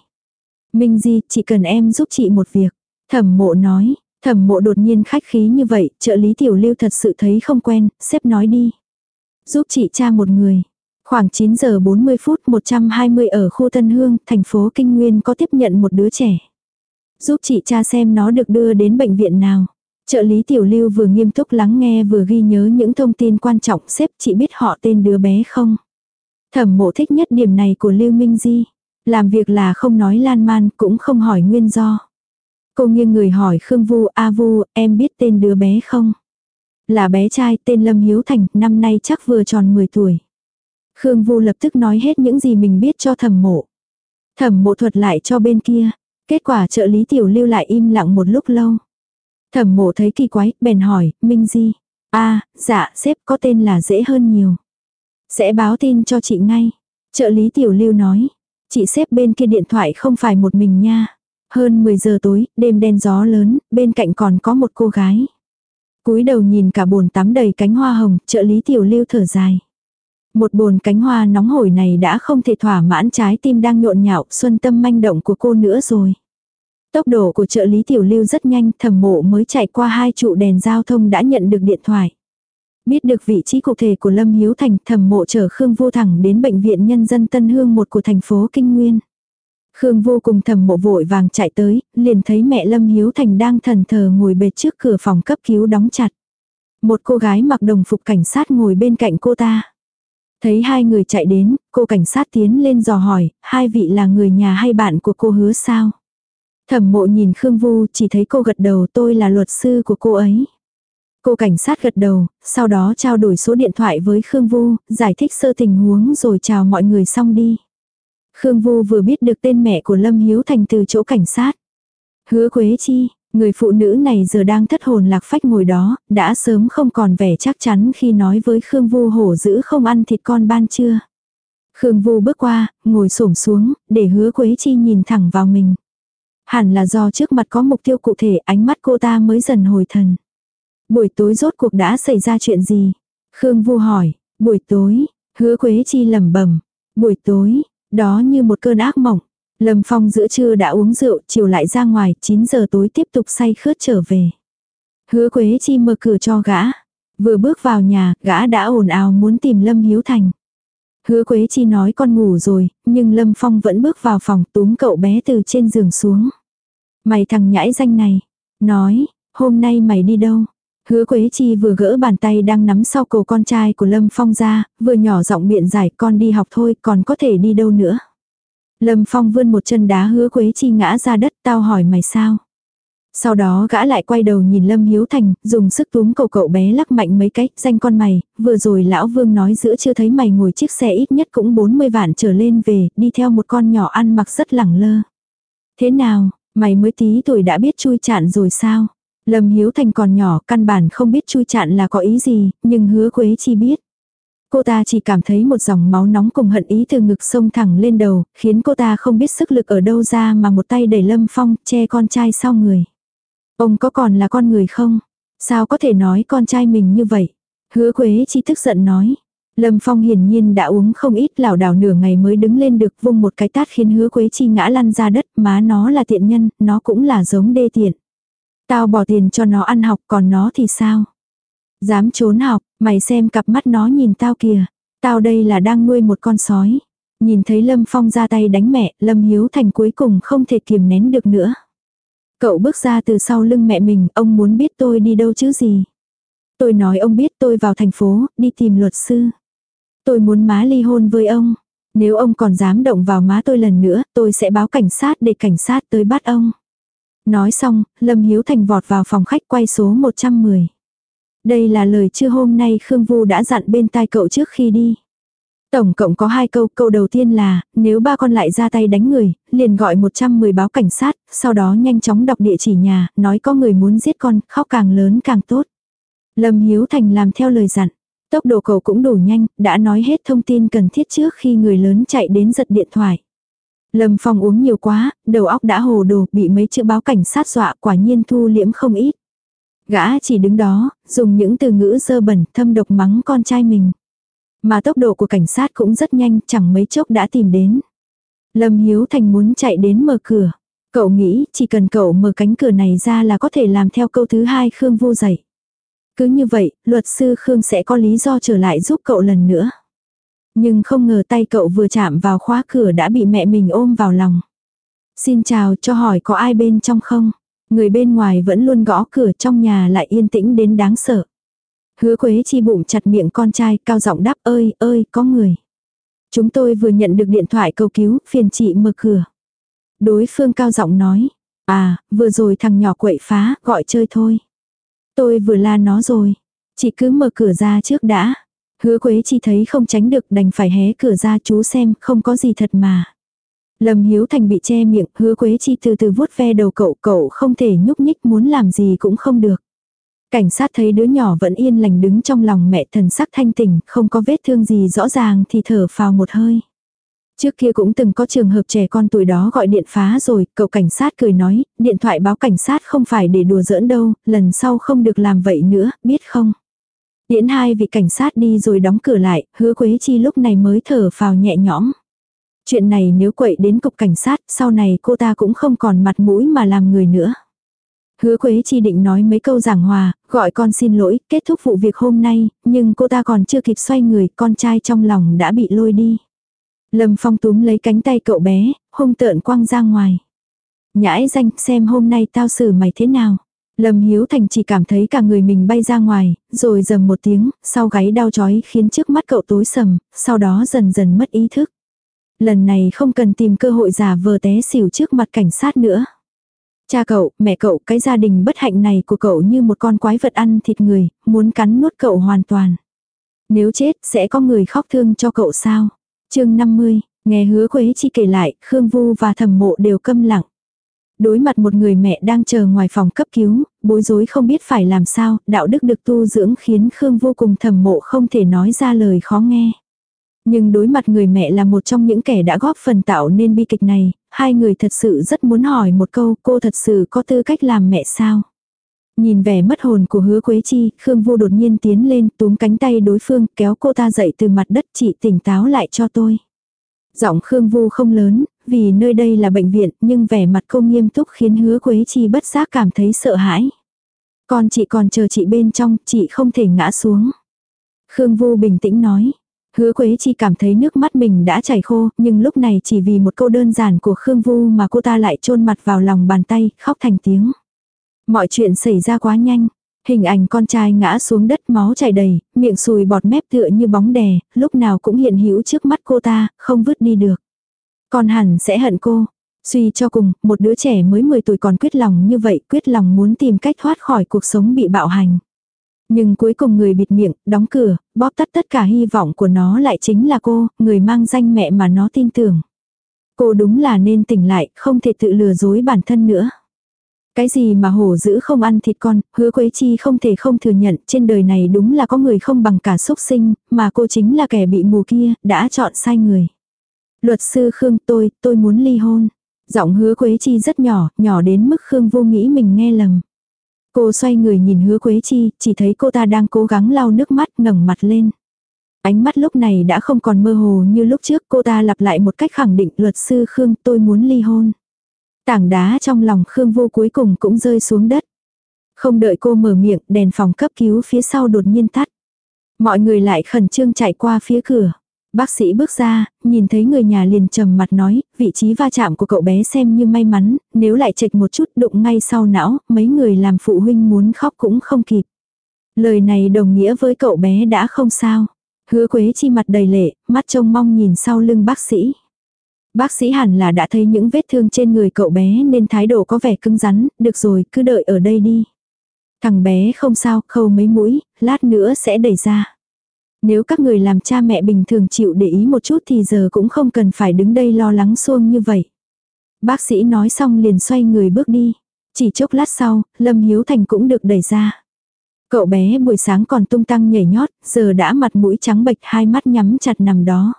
Minh Di, chỉ cần em giúp chị một việc. Thẩm mộ nói, thẩm mộ đột nhiên khách khí như vậy, trợ lý tiểu lưu thật sự thấy không quen, xếp nói đi. Giúp chị cha một người. Khoảng 9 giờ 40 phút 120 ở khu Tân Hương, thành phố Kinh Nguyên có tiếp nhận một đứa trẻ. Giúp chị cha xem nó được đưa đến bệnh viện nào. Trợ lý tiểu lưu vừa nghiêm túc lắng nghe vừa ghi nhớ những thông tin quan trọng xếp chị biết họ tên đứa bé không. Thẩm mộ thích nhất điểm này của Lưu Minh Di. Làm việc là không nói lan man cũng không hỏi nguyên do. Cô nghiêng người hỏi Khương Vu, A Vu, em biết tên đứa bé không? Là bé trai tên Lâm Hiếu Thành, năm nay chắc vừa tròn 10 tuổi. Khương Vu lập tức nói hết những gì mình biết cho thẩm mộ. Thẩm mộ thuật lại cho bên kia. Kết quả trợ lý tiểu lưu lại im lặng một lúc lâu. Thẩm mộ thấy kỳ quái, bèn hỏi, Minh Di. a dạ, sếp có tên là dễ hơn nhiều. Sẽ báo tin cho chị ngay. Trợ lý tiểu lưu nói. Chị xếp bên kia điện thoại không phải một mình nha. Hơn 10 giờ tối, đêm đen gió lớn, bên cạnh còn có một cô gái. cúi đầu nhìn cả bồn tắm đầy cánh hoa hồng, trợ lý tiểu lưu thở dài. Một bồn cánh hoa nóng hổi này đã không thể thỏa mãn trái tim đang nhộn nhạo xuân tâm manh động của cô nữa rồi. Tốc độ của trợ lý tiểu lưu rất nhanh, thẩm mộ mới chạy qua hai trụ đèn giao thông đã nhận được điện thoại. Biết được vị trí cụ thể của Lâm Hiếu Thành, thẩm mộ chở Khương Vô thẳng đến bệnh viện nhân dân Tân Hương một của thành phố Kinh Nguyên. Khương vô cùng thầm mộ vội vàng chạy tới, liền thấy mẹ Lâm Hiếu Thành đang thần thờ ngồi bệt trước cửa phòng cấp cứu đóng chặt. Một cô gái mặc đồng phục cảnh sát ngồi bên cạnh cô ta. Thấy hai người chạy đến, cô cảnh sát tiến lên dò hỏi, hai vị là người nhà hay bạn của cô hứa sao? Thẩm mộ nhìn Khương Vu chỉ thấy cô gật đầu tôi là luật sư của cô ấy. Cô cảnh sát gật đầu, sau đó trao đổi số điện thoại với Khương Vu, giải thích sơ tình huống rồi chào mọi người xong đi. Khương Vu vừa biết được tên mẹ của Lâm Hiếu Thành từ chỗ cảnh sát. Hứa Quế Chi, người phụ nữ này giờ đang thất hồn lạc phách ngồi đó, đã sớm không còn vẻ chắc chắn khi nói với Khương Vu hổ dữ không ăn thịt con ban chưa. Khương Vu bước qua, ngồi xổm xuống, để hứa Quế Chi nhìn thẳng vào mình. Hẳn là do trước mặt có mục tiêu cụ thể ánh mắt cô ta mới dần hồi thần. Buổi tối rốt cuộc đã xảy ra chuyện gì? Khương Vu hỏi, buổi tối, hứa Quế Chi lẩm bẩm buổi tối, đó như một cơn ác mộng. Lâm Phong giữa trưa đã uống rượu, chiều lại ra ngoài, 9 giờ tối tiếp tục say khướt trở về. Hứa Quế Chi mở cửa cho gã. Vừa bước vào nhà, gã đã ồn ào muốn tìm Lâm Hiếu Thành. Hứa Quế Chi nói con ngủ rồi, nhưng Lâm Phong vẫn bước vào phòng túm cậu bé từ trên giường xuống. Mày thằng nhãi danh này. Nói, hôm nay mày đi đâu? Hứa Quế Chi vừa gỡ bàn tay đang nắm sau cổ con trai của Lâm Phong ra, vừa nhỏ giọng miệng giải con đi học thôi còn có thể đi đâu nữa. Lâm Phong vươn một chân đá hứa Quế Chi ngã ra đất tao hỏi mày sao. Sau đó gã lại quay đầu nhìn Lâm Hiếu Thành, dùng sức túm cầu cậu bé lắc mạnh mấy cách, danh con mày, vừa rồi lão vương nói giữa chưa thấy mày ngồi chiếc xe ít nhất cũng 40 vạn trở lên về, đi theo một con nhỏ ăn mặc rất lẳng lơ. Thế nào, mày mới tí tuổi đã biết chui chạn rồi sao? Lâm Hiếu Thành còn nhỏ, căn bản không biết chui chạn là có ý gì, nhưng hứa Quế Chi biết. Cô ta chỉ cảm thấy một dòng máu nóng cùng hận ý từ ngực sông thẳng lên đầu, khiến cô ta không biết sức lực ở đâu ra mà một tay đẩy Lâm Phong, che con trai sau người. Ông có còn là con người không? Sao có thể nói con trai mình như vậy? Hứa Quế Chi tức giận nói. Lâm Phong hiển nhiên đã uống không ít lảo đảo nửa ngày mới đứng lên được vung một cái tát khiến hứa Quế Chi ngã lăn ra đất má nó là tiện nhân, nó cũng là giống đê tiện. Tao bỏ tiền cho nó ăn học còn nó thì sao? Dám trốn học, mày xem cặp mắt nó nhìn tao kìa. Tao đây là đang nuôi một con sói. Nhìn thấy Lâm Phong ra tay đánh mẹ, Lâm Hiếu Thành cuối cùng không thể kiềm nén được nữa. Cậu bước ra từ sau lưng mẹ mình, ông muốn biết tôi đi đâu chứ gì. Tôi nói ông biết tôi vào thành phố, đi tìm luật sư. Tôi muốn má ly hôn với ông. Nếu ông còn dám động vào má tôi lần nữa, tôi sẽ báo cảnh sát để cảnh sát tới bắt ông. Nói xong, Lâm Hiếu Thành vọt vào phòng khách quay số 110. Đây là lời chưa hôm nay Khương Vu đã dặn bên tai cậu trước khi đi. Tổng cộng có hai câu, câu đầu tiên là, nếu ba con lại ra tay đánh người, liền gọi 110 báo cảnh sát, sau đó nhanh chóng đọc địa chỉ nhà, nói có người muốn giết con, khóc càng lớn càng tốt. Lâm Hiếu Thành làm theo lời dặn. Tốc độ cậu cũng đủ nhanh, đã nói hết thông tin cần thiết trước khi người lớn chạy đến giật điện thoại. Lâm Phong uống nhiều quá, đầu óc đã hồ đồ, bị mấy chữ báo cảnh sát dọa quả nhiên thu liễm không ít. Gã chỉ đứng đó, dùng những từ ngữ dơ bẩn, thâm độc mắng con trai mình. Mà tốc độ của cảnh sát cũng rất nhanh, chẳng mấy chốc đã tìm đến. Lâm Hiếu Thành muốn chạy đến mở cửa. Cậu nghĩ chỉ cần cậu mở cánh cửa này ra là có thể làm theo câu thứ hai Khương vô dạy. Cứ như vậy, luật sư Khương sẽ có lý do trở lại giúp cậu lần nữa. Nhưng không ngờ tay cậu vừa chạm vào khóa cửa đã bị mẹ mình ôm vào lòng. Xin chào, cho hỏi có ai bên trong không? Người bên ngoài vẫn luôn gõ cửa trong nhà lại yên tĩnh đến đáng sợ. Hứa Quế chi bụng chặt miệng con trai, cao giọng đáp, ơi ơi, có người. Chúng tôi vừa nhận được điện thoại cầu cứu, phiền chị mở cửa. Đối phương cao giọng nói. À vừa rồi thằng nhỏ quậy phá, gọi chơi thôi. Tôi vừa la nó rồi. Chị cứ mở cửa ra trước đã. Hứa Quế chi thấy không tránh được đành phải hé cửa ra chú xem không có gì thật mà. Lâm Hiếu Thành bị che miệng, hứa Quế Chi từ từ vuốt ve đầu cậu, cậu không thể nhúc nhích muốn làm gì cũng không được. Cảnh sát thấy đứa nhỏ vẫn yên lành đứng trong lòng mẹ thần sắc thanh tỉnh, không có vết thương gì rõ ràng thì thở phào một hơi. Trước kia cũng từng có trường hợp trẻ con tuổi đó gọi điện phá rồi, cậu cảnh sát cười nói, điện thoại báo cảnh sát không phải để đùa giỡn đâu, lần sau không được làm vậy nữa, biết không? Điễn hai vị cảnh sát đi rồi đóng cửa lại, hứa Quế Chi lúc này mới thở phào nhẹ nhõm. Chuyện này nếu quậy đến cục cảnh sát, sau này cô ta cũng không còn mặt mũi mà làm người nữa. Hứa Quế Chi định nói mấy câu giảng hòa, gọi con xin lỗi, kết thúc vụ việc hôm nay, nhưng cô ta còn chưa kịp xoay người, con trai trong lòng đã bị lôi đi. Lâm Phong túm lấy cánh tay cậu bé, hung tợn quăng ra ngoài. Nhãi danh, xem hôm nay tao xử mày thế nào. Lâm Hiếu Thành chỉ cảm thấy cả người mình bay ra ngoài, rồi dầm một tiếng, sau gáy đau chói khiến trước mắt cậu tối sầm, sau đó dần dần mất ý thức. Lần này không cần tìm cơ hội giả vờ té xỉu trước mặt cảnh sát nữa. Cha cậu, mẹ cậu, cái gia đình bất hạnh này của cậu như một con quái vật ăn thịt người, muốn cắn nuốt cậu hoàn toàn. Nếu chết, sẽ có người khóc thương cho cậu sao? chương 50, nghe hứa Quế Chi kể lại, Khương Vu và thẩm mộ đều câm lặng. Đối mặt một người mẹ đang chờ ngoài phòng cấp cứu, bối rối không biết phải làm sao, đạo đức được tu dưỡng khiến Khương vô cùng thầm mộ không thể nói ra lời khó nghe. Nhưng đối mặt người mẹ là một trong những kẻ đã góp phần tạo nên bi kịch này, hai người thật sự rất muốn hỏi một câu cô thật sự có tư cách làm mẹ sao. Nhìn vẻ mất hồn của hứa Quế Chi, Khương Vô đột nhiên tiến lên túm cánh tay đối phương kéo cô ta dậy từ mặt đất chị tỉnh táo lại cho tôi. Giọng Khương Vu không lớn, vì nơi đây là bệnh viện nhưng vẻ mặt cô nghiêm túc khiến hứa Quế Chi bất giác cảm thấy sợ hãi. Còn chị còn chờ chị bên trong, chị không thể ngã xuống. Khương Vu bình tĩnh nói. Hứa Quế Chi cảm thấy nước mắt mình đã chảy khô, nhưng lúc này chỉ vì một câu đơn giản của Khương Vu mà cô ta lại chôn mặt vào lòng bàn tay, khóc thành tiếng. Mọi chuyện xảy ra quá nhanh. Hình ảnh con trai ngã xuống đất máu chảy đầy, miệng sùi bọt mép tựa như bóng đè, lúc nào cũng hiện hữu trước mắt cô ta, không vứt đi được. Con hẳn sẽ hận cô. Suy cho cùng, một đứa trẻ mới 10 tuổi còn quyết lòng như vậy, quyết lòng muốn tìm cách thoát khỏi cuộc sống bị bạo hành. Nhưng cuối cùng người bịt miệng, đóng cửa, bóp tắt tất cả hy vọng của nó lại chính là cô, người mang danh mẹ mà nó tin tưởng. Cô đúng là nên tỉnh lại, không thể tự lừa dối bản thân nữa. Cái gì mà hổ dữ không ăn thịt con, hứa Quế Chi không thể không thừa nhận trên đời này đúng là có người không bằng cả xúc sinh, mà cô chính là kẻ bị mù kia, đã chọn sai người. Luật sư Khương tôi, tôi muốn ly hôn. Giọng hứa Quế Chi rất nhỏ, nhỏ đến mức Khương vô nghĩ mình nghe lầm. Cô xoay người nhìn hứa Quế Chi, chỉ thấy cô ta đang cố gắng lau nước mắt ngẩng mặt lên. Ánh mắt lúc này đã không còn mơ hồ như lúc trước cô ta lặp lại một cách khẳng định luật sư Khương tôi muốn ly hôn. Tảng đá trong lòng Khương vô cuối cùng cũng rơi xuống đất. Không đợi cô mở miệng, đèn phòng cấp cứu phía sau đột nhiên tắt. Mọi người lại khẩn trương chạy qua phía cửa. Bác sĩ bước ra, nhìn thấy người nhà liền trầm mặt nói, vị trí va chạm của cậu bé xem như may mắn, nếu lại chệch một chút đụng ngay sau não, mấy người làm phụ huynh muốn khóc cũng không kịp. Lời này đồng nghĩa với cậu bé đã không sao. Hứa Quế chi mặt đầy lệ, mắt trông mong nhìn sau lưng bác sĩ. Bác sĩ hẳn là đã thấy những vết thương trên người cậu bé nên thái độ có vẻ cứng rắn, được rồi, cứ đợi ở đây đi. Thằng bé không sao, khâu mấy mũi, lát nữa sẽ đẩy ra. Nếu các người làm cha mẹ bình thường chịu để ý một chút thì giờ cũng không cần phải đứng đây lo lắng xuông như vậy. Bác sĩ nói xong liền xoay người bước đi. Chỉ chốc lát sau, Lâm Hiếu Thành cũng được đẩy ra. Cậu bé buổi sáng còn tung tăng nhảy nhót, giờ đã mặt mũi trắng bệch hai mắt nhắm chặt nằm đó.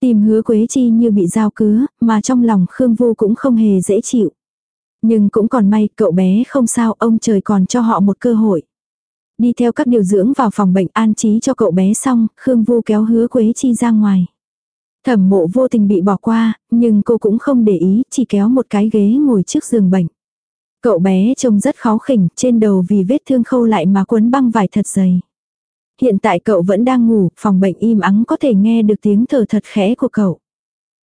Tìm hứa Quế Chi như bị dao cứa, mà trong lòng Khương Vu cũng không hề dễ chịu. Nhưng cũng còn may cậu bé không sao, ông trời còn cho họ một cơ hội. Đi theo các điều dưỡng vào phòng bệnh an trí cho cậu bé xong, Khương Vu kéo hứa Quế Chi ra ngoài. Thẩm mộ vô tình bị bỏ qua, nhưng cô cũng không để ý, chỉ kéo một cái ghế ngồi trước giường bệnh. Cậu bé trông rất khó khỉnh, trên đầu vì vết thương khâu lại mà quấn băng vải thật dày. Hiện tại cậu vẫn đang ngủ, phòng bệnh im ắng có thể nghe được tiếng thở thật khẽ của cậu.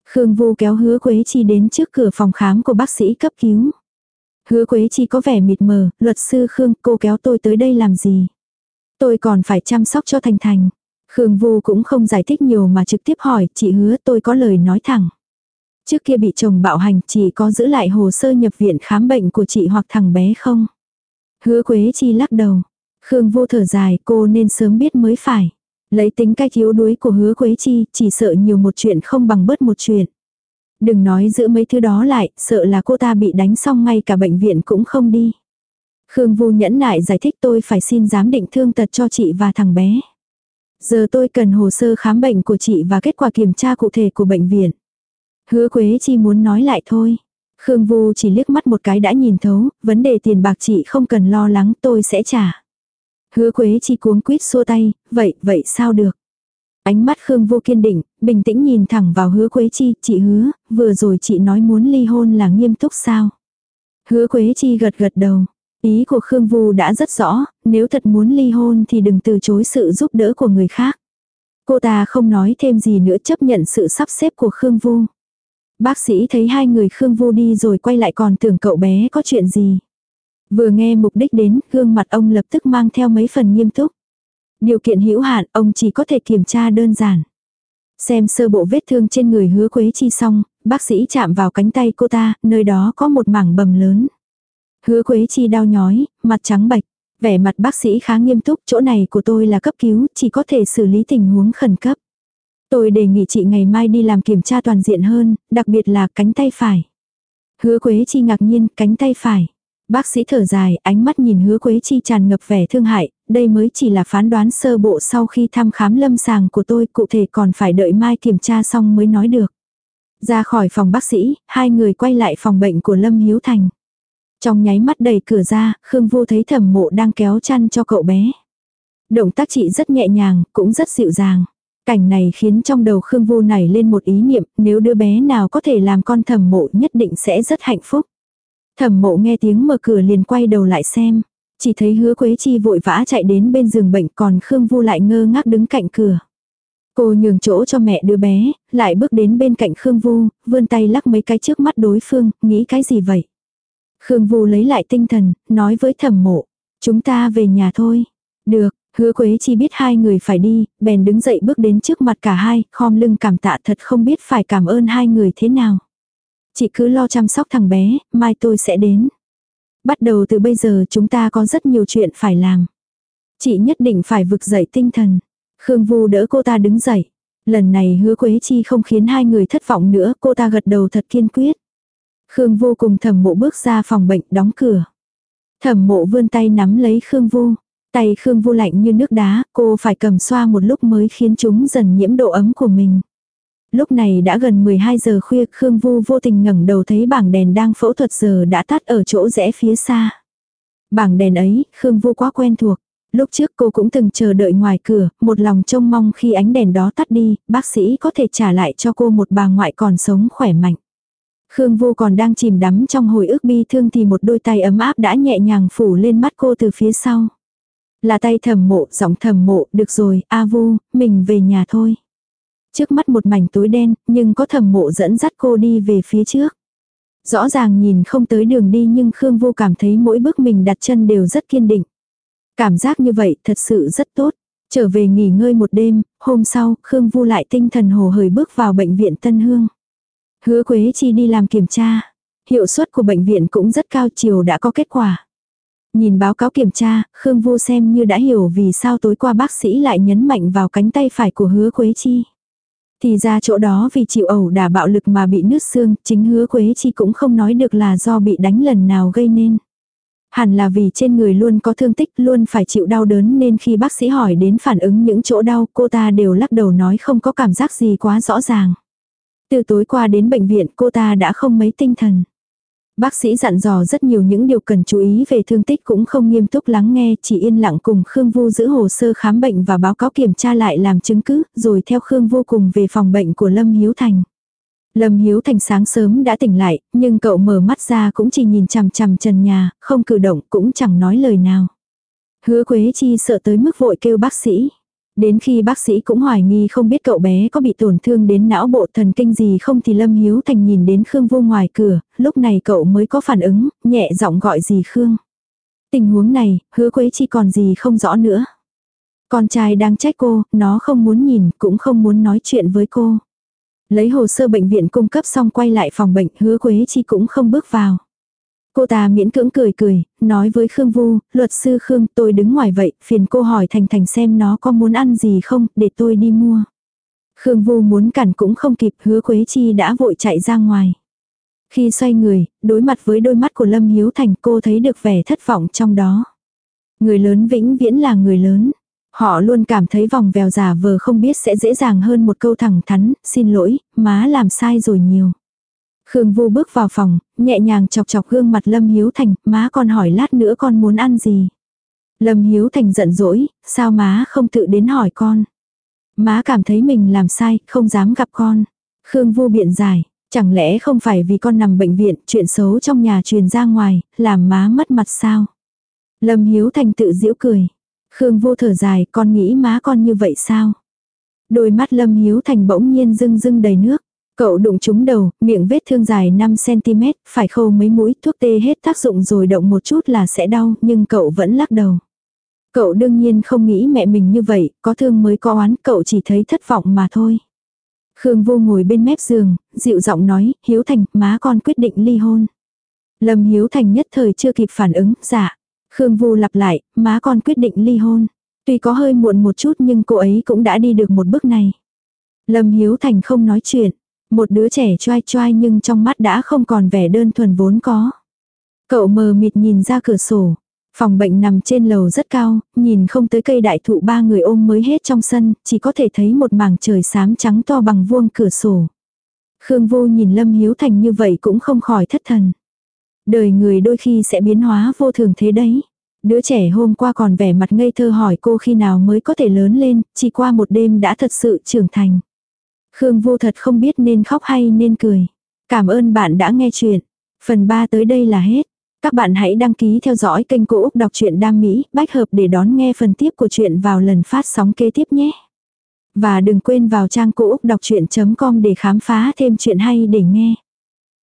Khương Vu kéo hứa Quế Chi đến trước cửa phòng khám của bác sĩ cấp cứu. Hứa Quế Chi có vẻ mịt mờ, luật sư Khương, cô kéo tôi tới đây làm gì? Tôi còn phải chăm sóc cho Thành Thành. Khương Vu cũng không giải thích nhiều mà trực tiếp hỏi, chị hứa tôi có lời nói thẳng. Trước kia bị chồng bạo hành, chị có giữ lại hồ sơ nhập viện khám bệnh của chị hoặc thằng bé không? Hứa Quế Chi lắc đầu. Khương Vu thở dài, cô nên sớm biết mới phải. Lấy tính cách yếu đuối của hứa Quế Chi, chỉ sợ nhiều một chuyện không bằng bớt một chuyện. Đừng nói giữ mấy thứ đó lại, sợ là cô ta bị đánh xong ngay cả bệnh viện cũng không đi. Khương Vu nhẫn nại giải thích tôi phải xin giám định thương tật cho chị và thằng bé. Giờ tôi cần hồ sơ khám bệnh của chị và kết quả kiểm tra cụ thể của bệnh viện. Hứa Quế Chi muốn nói lại thôi. Khương Vu chỉ liếc mắt một cái đã nhìn thấu, vấn đề tiền bạc chị không cần lo lắng tôi sẽ trả. Hứa Quế Chi cuống quýt xua tay, vậy, vậy sao được? Ánh mắt Khương Vô kiên định, bình tĩnh nhìn thẳng vào hứa Quế Chi, chị hứa, vừa rồi chị nói muốn ly hôn là nghiêm túc sao? Hứa Quế Chi gật gật đầu. Ý của Khương Vu đã rất rõ, nếu thật muốn ly hôn thì đừng từ chối sự giúp đỡ của người khác. Cô ta không nói thêm gì nữa chấp nhận sự sắp xếp của Khương Vu. Bác sĩ thấy hai người Khương Vu đi rồi quay lại còn tưởng cậu bé có chuyện gì. Vừa nghe mục đích đến, gương mặt ông lập tức mang theo mấy phần nghiêm túc. Điều kiện hữu hạn, ông chỉ có thể kiểm tra đơn giản. Xem sơ bộ vết thương trên người hứa Quế Chi xong, bác sĩ chạm vào cánh tay cô ta, nơi đó có một mảng bầm lớn. Hứa Quế Chi đau nhói, mặt trắng bệch. Vẻ mặt bác sĩ khá nghiêm túc, chỗ này của tôi là cấp cứu, chỉ có thể xử lý tình huống khẩn cấp. Tôi đề nghị chị ngày mai đi làm kiểm tra toàn diện hơn, đặc biệt là cánh tay phải. Hứa Quế Chi ngạc nhiên, cánh tay phải. Bác sĩ thở dài, ánh mắt nhìn hứa Quế Chi tràn ngập vẻ thương hại, đây mới chỉ là phán đoán sơ bộ sau khi thăm khám lâm sàng của tôi, cụ thể còn phải đợi mai kiểm tra xong mới nói được. Ra khỏi phòng bác sĩ, hai người quay lại phòng bệnh của Lâm Hiếu Thành. Trong nháy mắt đẩy cửa ra, Khương Vô thấy thẩm mộ đang kéo chăn cho cậu bé. Động tác chị rất nhẹ nhàng, cũng rất dịu dàng. Cảnh này khiến trong đầu Khương Vô nảy lên một ý niệm, nếu đứa bé nào có thể làm con thẩm mộ nhất định sẽ rất hạnh phúc. Thẩm mộ nghe tiếng mở cửa liền quay đầu lại xem. Chỉ thấy hứa Quế Chi vội vã chạy đến bên giường bệnh còn Khương Vu lại ngơ ngác đứng cạnh cửa. Cô nhường chỗ cho mẹ đứa bé, lại bước đến bên cạnh Khương Vu, vươn tay lắc mấy cái trước mắt đối phương, nghĩ cái gì vậy? Khương Vu lấy lại tinh thần, nói với thẩm mộ, chúng ta về nhà thôi. Được, hứa Quế Chi biết hai người phải đi, bèn đứng dậy bước đến trước mặt cả hai, khom lưng cảm tạ thật không biết phải cảm ơn hai người thế nào. Chị cứ lo chăm sóc thằng bé, mai tôi sẽ đến. Bắt đầu từ bây giờ chúng ta có rất nhiều chuyện phải làm. Chị nhất định phải vực dậy tinh thần. Khương Vu đỡ cô ta đứng dậy. Lần này hứa Quế Chi không khiến hai người thất vọng nữa, cô ta gật đầu thật kiên quyết. Khương Vu cùng thẩm mộ bước ra phòng bệnh đóng cửa. Thẩm mộ vươn tay nắm lấy Khương Vu. Tay Khương Vu lạnh như nước đá, cô phải cầm xoa một lúc mới khiến chúng dần nhiễm độ ấm của mình. Lúc này đã gần 12 giờ khuya, Khương Vu vô tình ngẩng đầu thấy bảng đèn đang phẫu thuật giờ đã tắt ở chỗ rẽ phía xa. Bảng đèn ấy, Khương Vu quá quen thuộc. Lúc trước cô cũng từng chờ đợi ngoài cửa, một lòng trông mong khi ánh đèn đó tắt đi, bác sĩ có thể trả lại cho cô một bà ngoại còn sống khỏe mạnh. Khương Vu còn đang chìm đắm trong hồi ức bi thương thì một đôi tay ấm áp đã nhẹ nhàng phủ lên mắt cô từ phía sau. Là tay thầm mộ, giọng thầm mộ, được rồi, A Vu, mình về nhà thôi. Trước mắt một mảnh tối đen, nhưng có thầm mộ dẫn dắt cô đi về phía trước. Rõ ràng nhìn không tới đường đi nhưng Khương Vô cảm thấy mỗi bước mình đặt chân đều rất kiên định. Cảm giác như vậy thật sự rất tốt. Trở về nghỉ ngơi một đêm, hôm sau, Khương Vu lại tinh thần hồ hởi bước vào bệnh viện Tân Hương. Hứa Quế Chi đi làm kiểm tra. Hiệu suất của bệnh viện cũng rất cao chiều đã có kết quả. Nhìn báo cáo kiểm tra, Khương Vu xem như đã hiểu vì sao tối qua bác sĩ lại nhấn mạnh vào cánh tay phải của hứa Quế Chi. Thì ra chỗ đó vì chịu ẩu đả bạo lực mà bị nứt xương, chính hứa Quế Chi cũng không nói được là do bị đánh lần nào gây nên. Hẳn là vì trên người luôn có thương tích, luôn phải chịu đau đớn nên khi bác sĩ hỏi đến phản ứng những chỗ đau cô ta đều lắc đầu nói không có cảm giác gì quá rõ ràng. Từ tối qua đến bệnh viện cô ta đã không mấy tinh thần. Bác sĩ dặn dò rất nhiều những điều cần chú ý về thương tích cũng không nghiêm túc lắng nghe, chỉ yên lặng cùng Khương Vu giữ hồ sơ khám bệnh và báo cáo kiểm tra lại làm chứng cứ, rồi theo Khương Vu cùng về phòng bệnh của Lâm Hiếu Thành. Lâm Hiếu Thành sáng sớm đã tỉnh lại, nhưng cậu mở mắt ra cũng chỉ nhìn chằm chằm trần nhà, không cử động cũng chẳng nói lời nào. Hứa Quế Chi sợ tới mức vội kêu bác sĩ. Đến khi bác sĩ cũng hoài nghi không biết cậu bé có bị tổn thương đến não bộ thần kinh gì không thì Lâm Hiếu Thành nhìn đến Khương Vô ngoài cửa, lúc này cậu mới có phản ứng, nhẹ giọng gọi gì Khương. Tình huống này, hứa Quế Chi còn gì không rõ nữa. Con trai đang trách cô, nó không muốn nhìn, cũng không muốn nói chuyện với cô. Lấy hồ sơ bệnh viện cung cấp xong quay lại phòng bệnh hứa Quế Chi cũng không bước vào. Cô ta miễn cưỡng cười cười, nói với Khương Vu, luật sư Khương tôi đứng ngoài vậy, phiền cô hỏi Thành Thành xem nó có muốn ăn gì không, để tôi đi mua. Khương Vu muốn cản cũng không kịp hứa Quế Chi đã vội chạy ra ngoài. Khi xoay người, đối mặt với đôi mắt của Lâm Hiếu Thành cô thấy được vẻ thất vọng trong đó. Người lớn vĩnh viễn là người lớn. Họ luôn cảm thấy vòng vèo giả vờ không biết sẽ dễ dàng hơn một câu thẳng thắn, xin lỗi, má làm sai rồi nhiều. Khương Vu bước vào phòng, nhẹ nhàng chọc chọc gương mặt Lâm Hiếu Thành, má con hỏi lát nữa con muốn ăn gì. Lâm Hiếu Thành giận dỗi, sao má không tự đến hỏi con. Má cảm thấy mình làm sai, không dám gặp con. Khương Vu biện giải, chẳng lẽ không phải vì con nằm bệnh viện, chuyện xấu trong nhà truyền ra ngoài, làm má mất mặt sao. Lâm Hiếu Thành tự giễu cười. Khương Vu thở dài, con nghĩ má con như vậy sao? Đôi mắt Lâm Hiếu Thành bỗng nhiên rưng rưng đầy nước. Cậu đụng trúng đầu, miệng vết thương dài 5cm, phải khâu mấy mũi, thuốc tê hết tác dụng rồi động một chút là sẽ đau, nhưng cậu vẫn lắc đầu. Cậu đương nhiên không nghĩ mẹ mình như vậy, có thương mới có oán, cậu chỉ thấy thất vọng mà thôi. Khương vô ngồi bên mép giường, dịu giọng nói, Hiếu Thành, má con quyết định ly hôn. Lâm Hiếu Thành nhất thời chưa kịp phản ứng, dạ. Khương vô lặp lại, má con quyết định ly hôn. Tuy có hơi muộn một chút nhưng cô ấy cũng đã đi được một bước này. Lâm Hiếu Thành không nói chuyện. Một đứa trẻ choai choai nhưng trong mắt đã không còn vẻ đơn thuần vốn có. Cậu mờ mịt nhìn ra cửa sổ. Phòng bệnh nằm trên lầu rất cao, nhìn không tới cây đại thụ ba người ôm mới hết trong sân, chỉ có thể thấy một mảng trời xám trắng to bằng vuông cửa sổ. Khương vô nhìn Lâm Hiếu Thành như vậy cũng không khỏi thất thần. Đời người đôi khi sẽ biến hóa vô thường thế đấy. Đứa trẻ hôm qua còn vẻ mặt ngây thơ hỏi cô khi nào mới có thể lớn lên, chỉ qua một đêm đã thật sự trưởng thành. Khương vô thật không biết nên khóc hay nên cười. Cảm ơn bạn đã nghe chuyện. Phần 3 tới đây là hết. Các bạn hãy đăng ký theo dõi kênh Cô Úc Đọc truyện Đam Mỹ, bách hợp để đón nghe phần tiếp của chuyện vào lần phát sóng kế tiếp nhé. Và đừng quên vào trang cô úc đọc chuyện.com để khám phá thêm chuyện hay để nghe.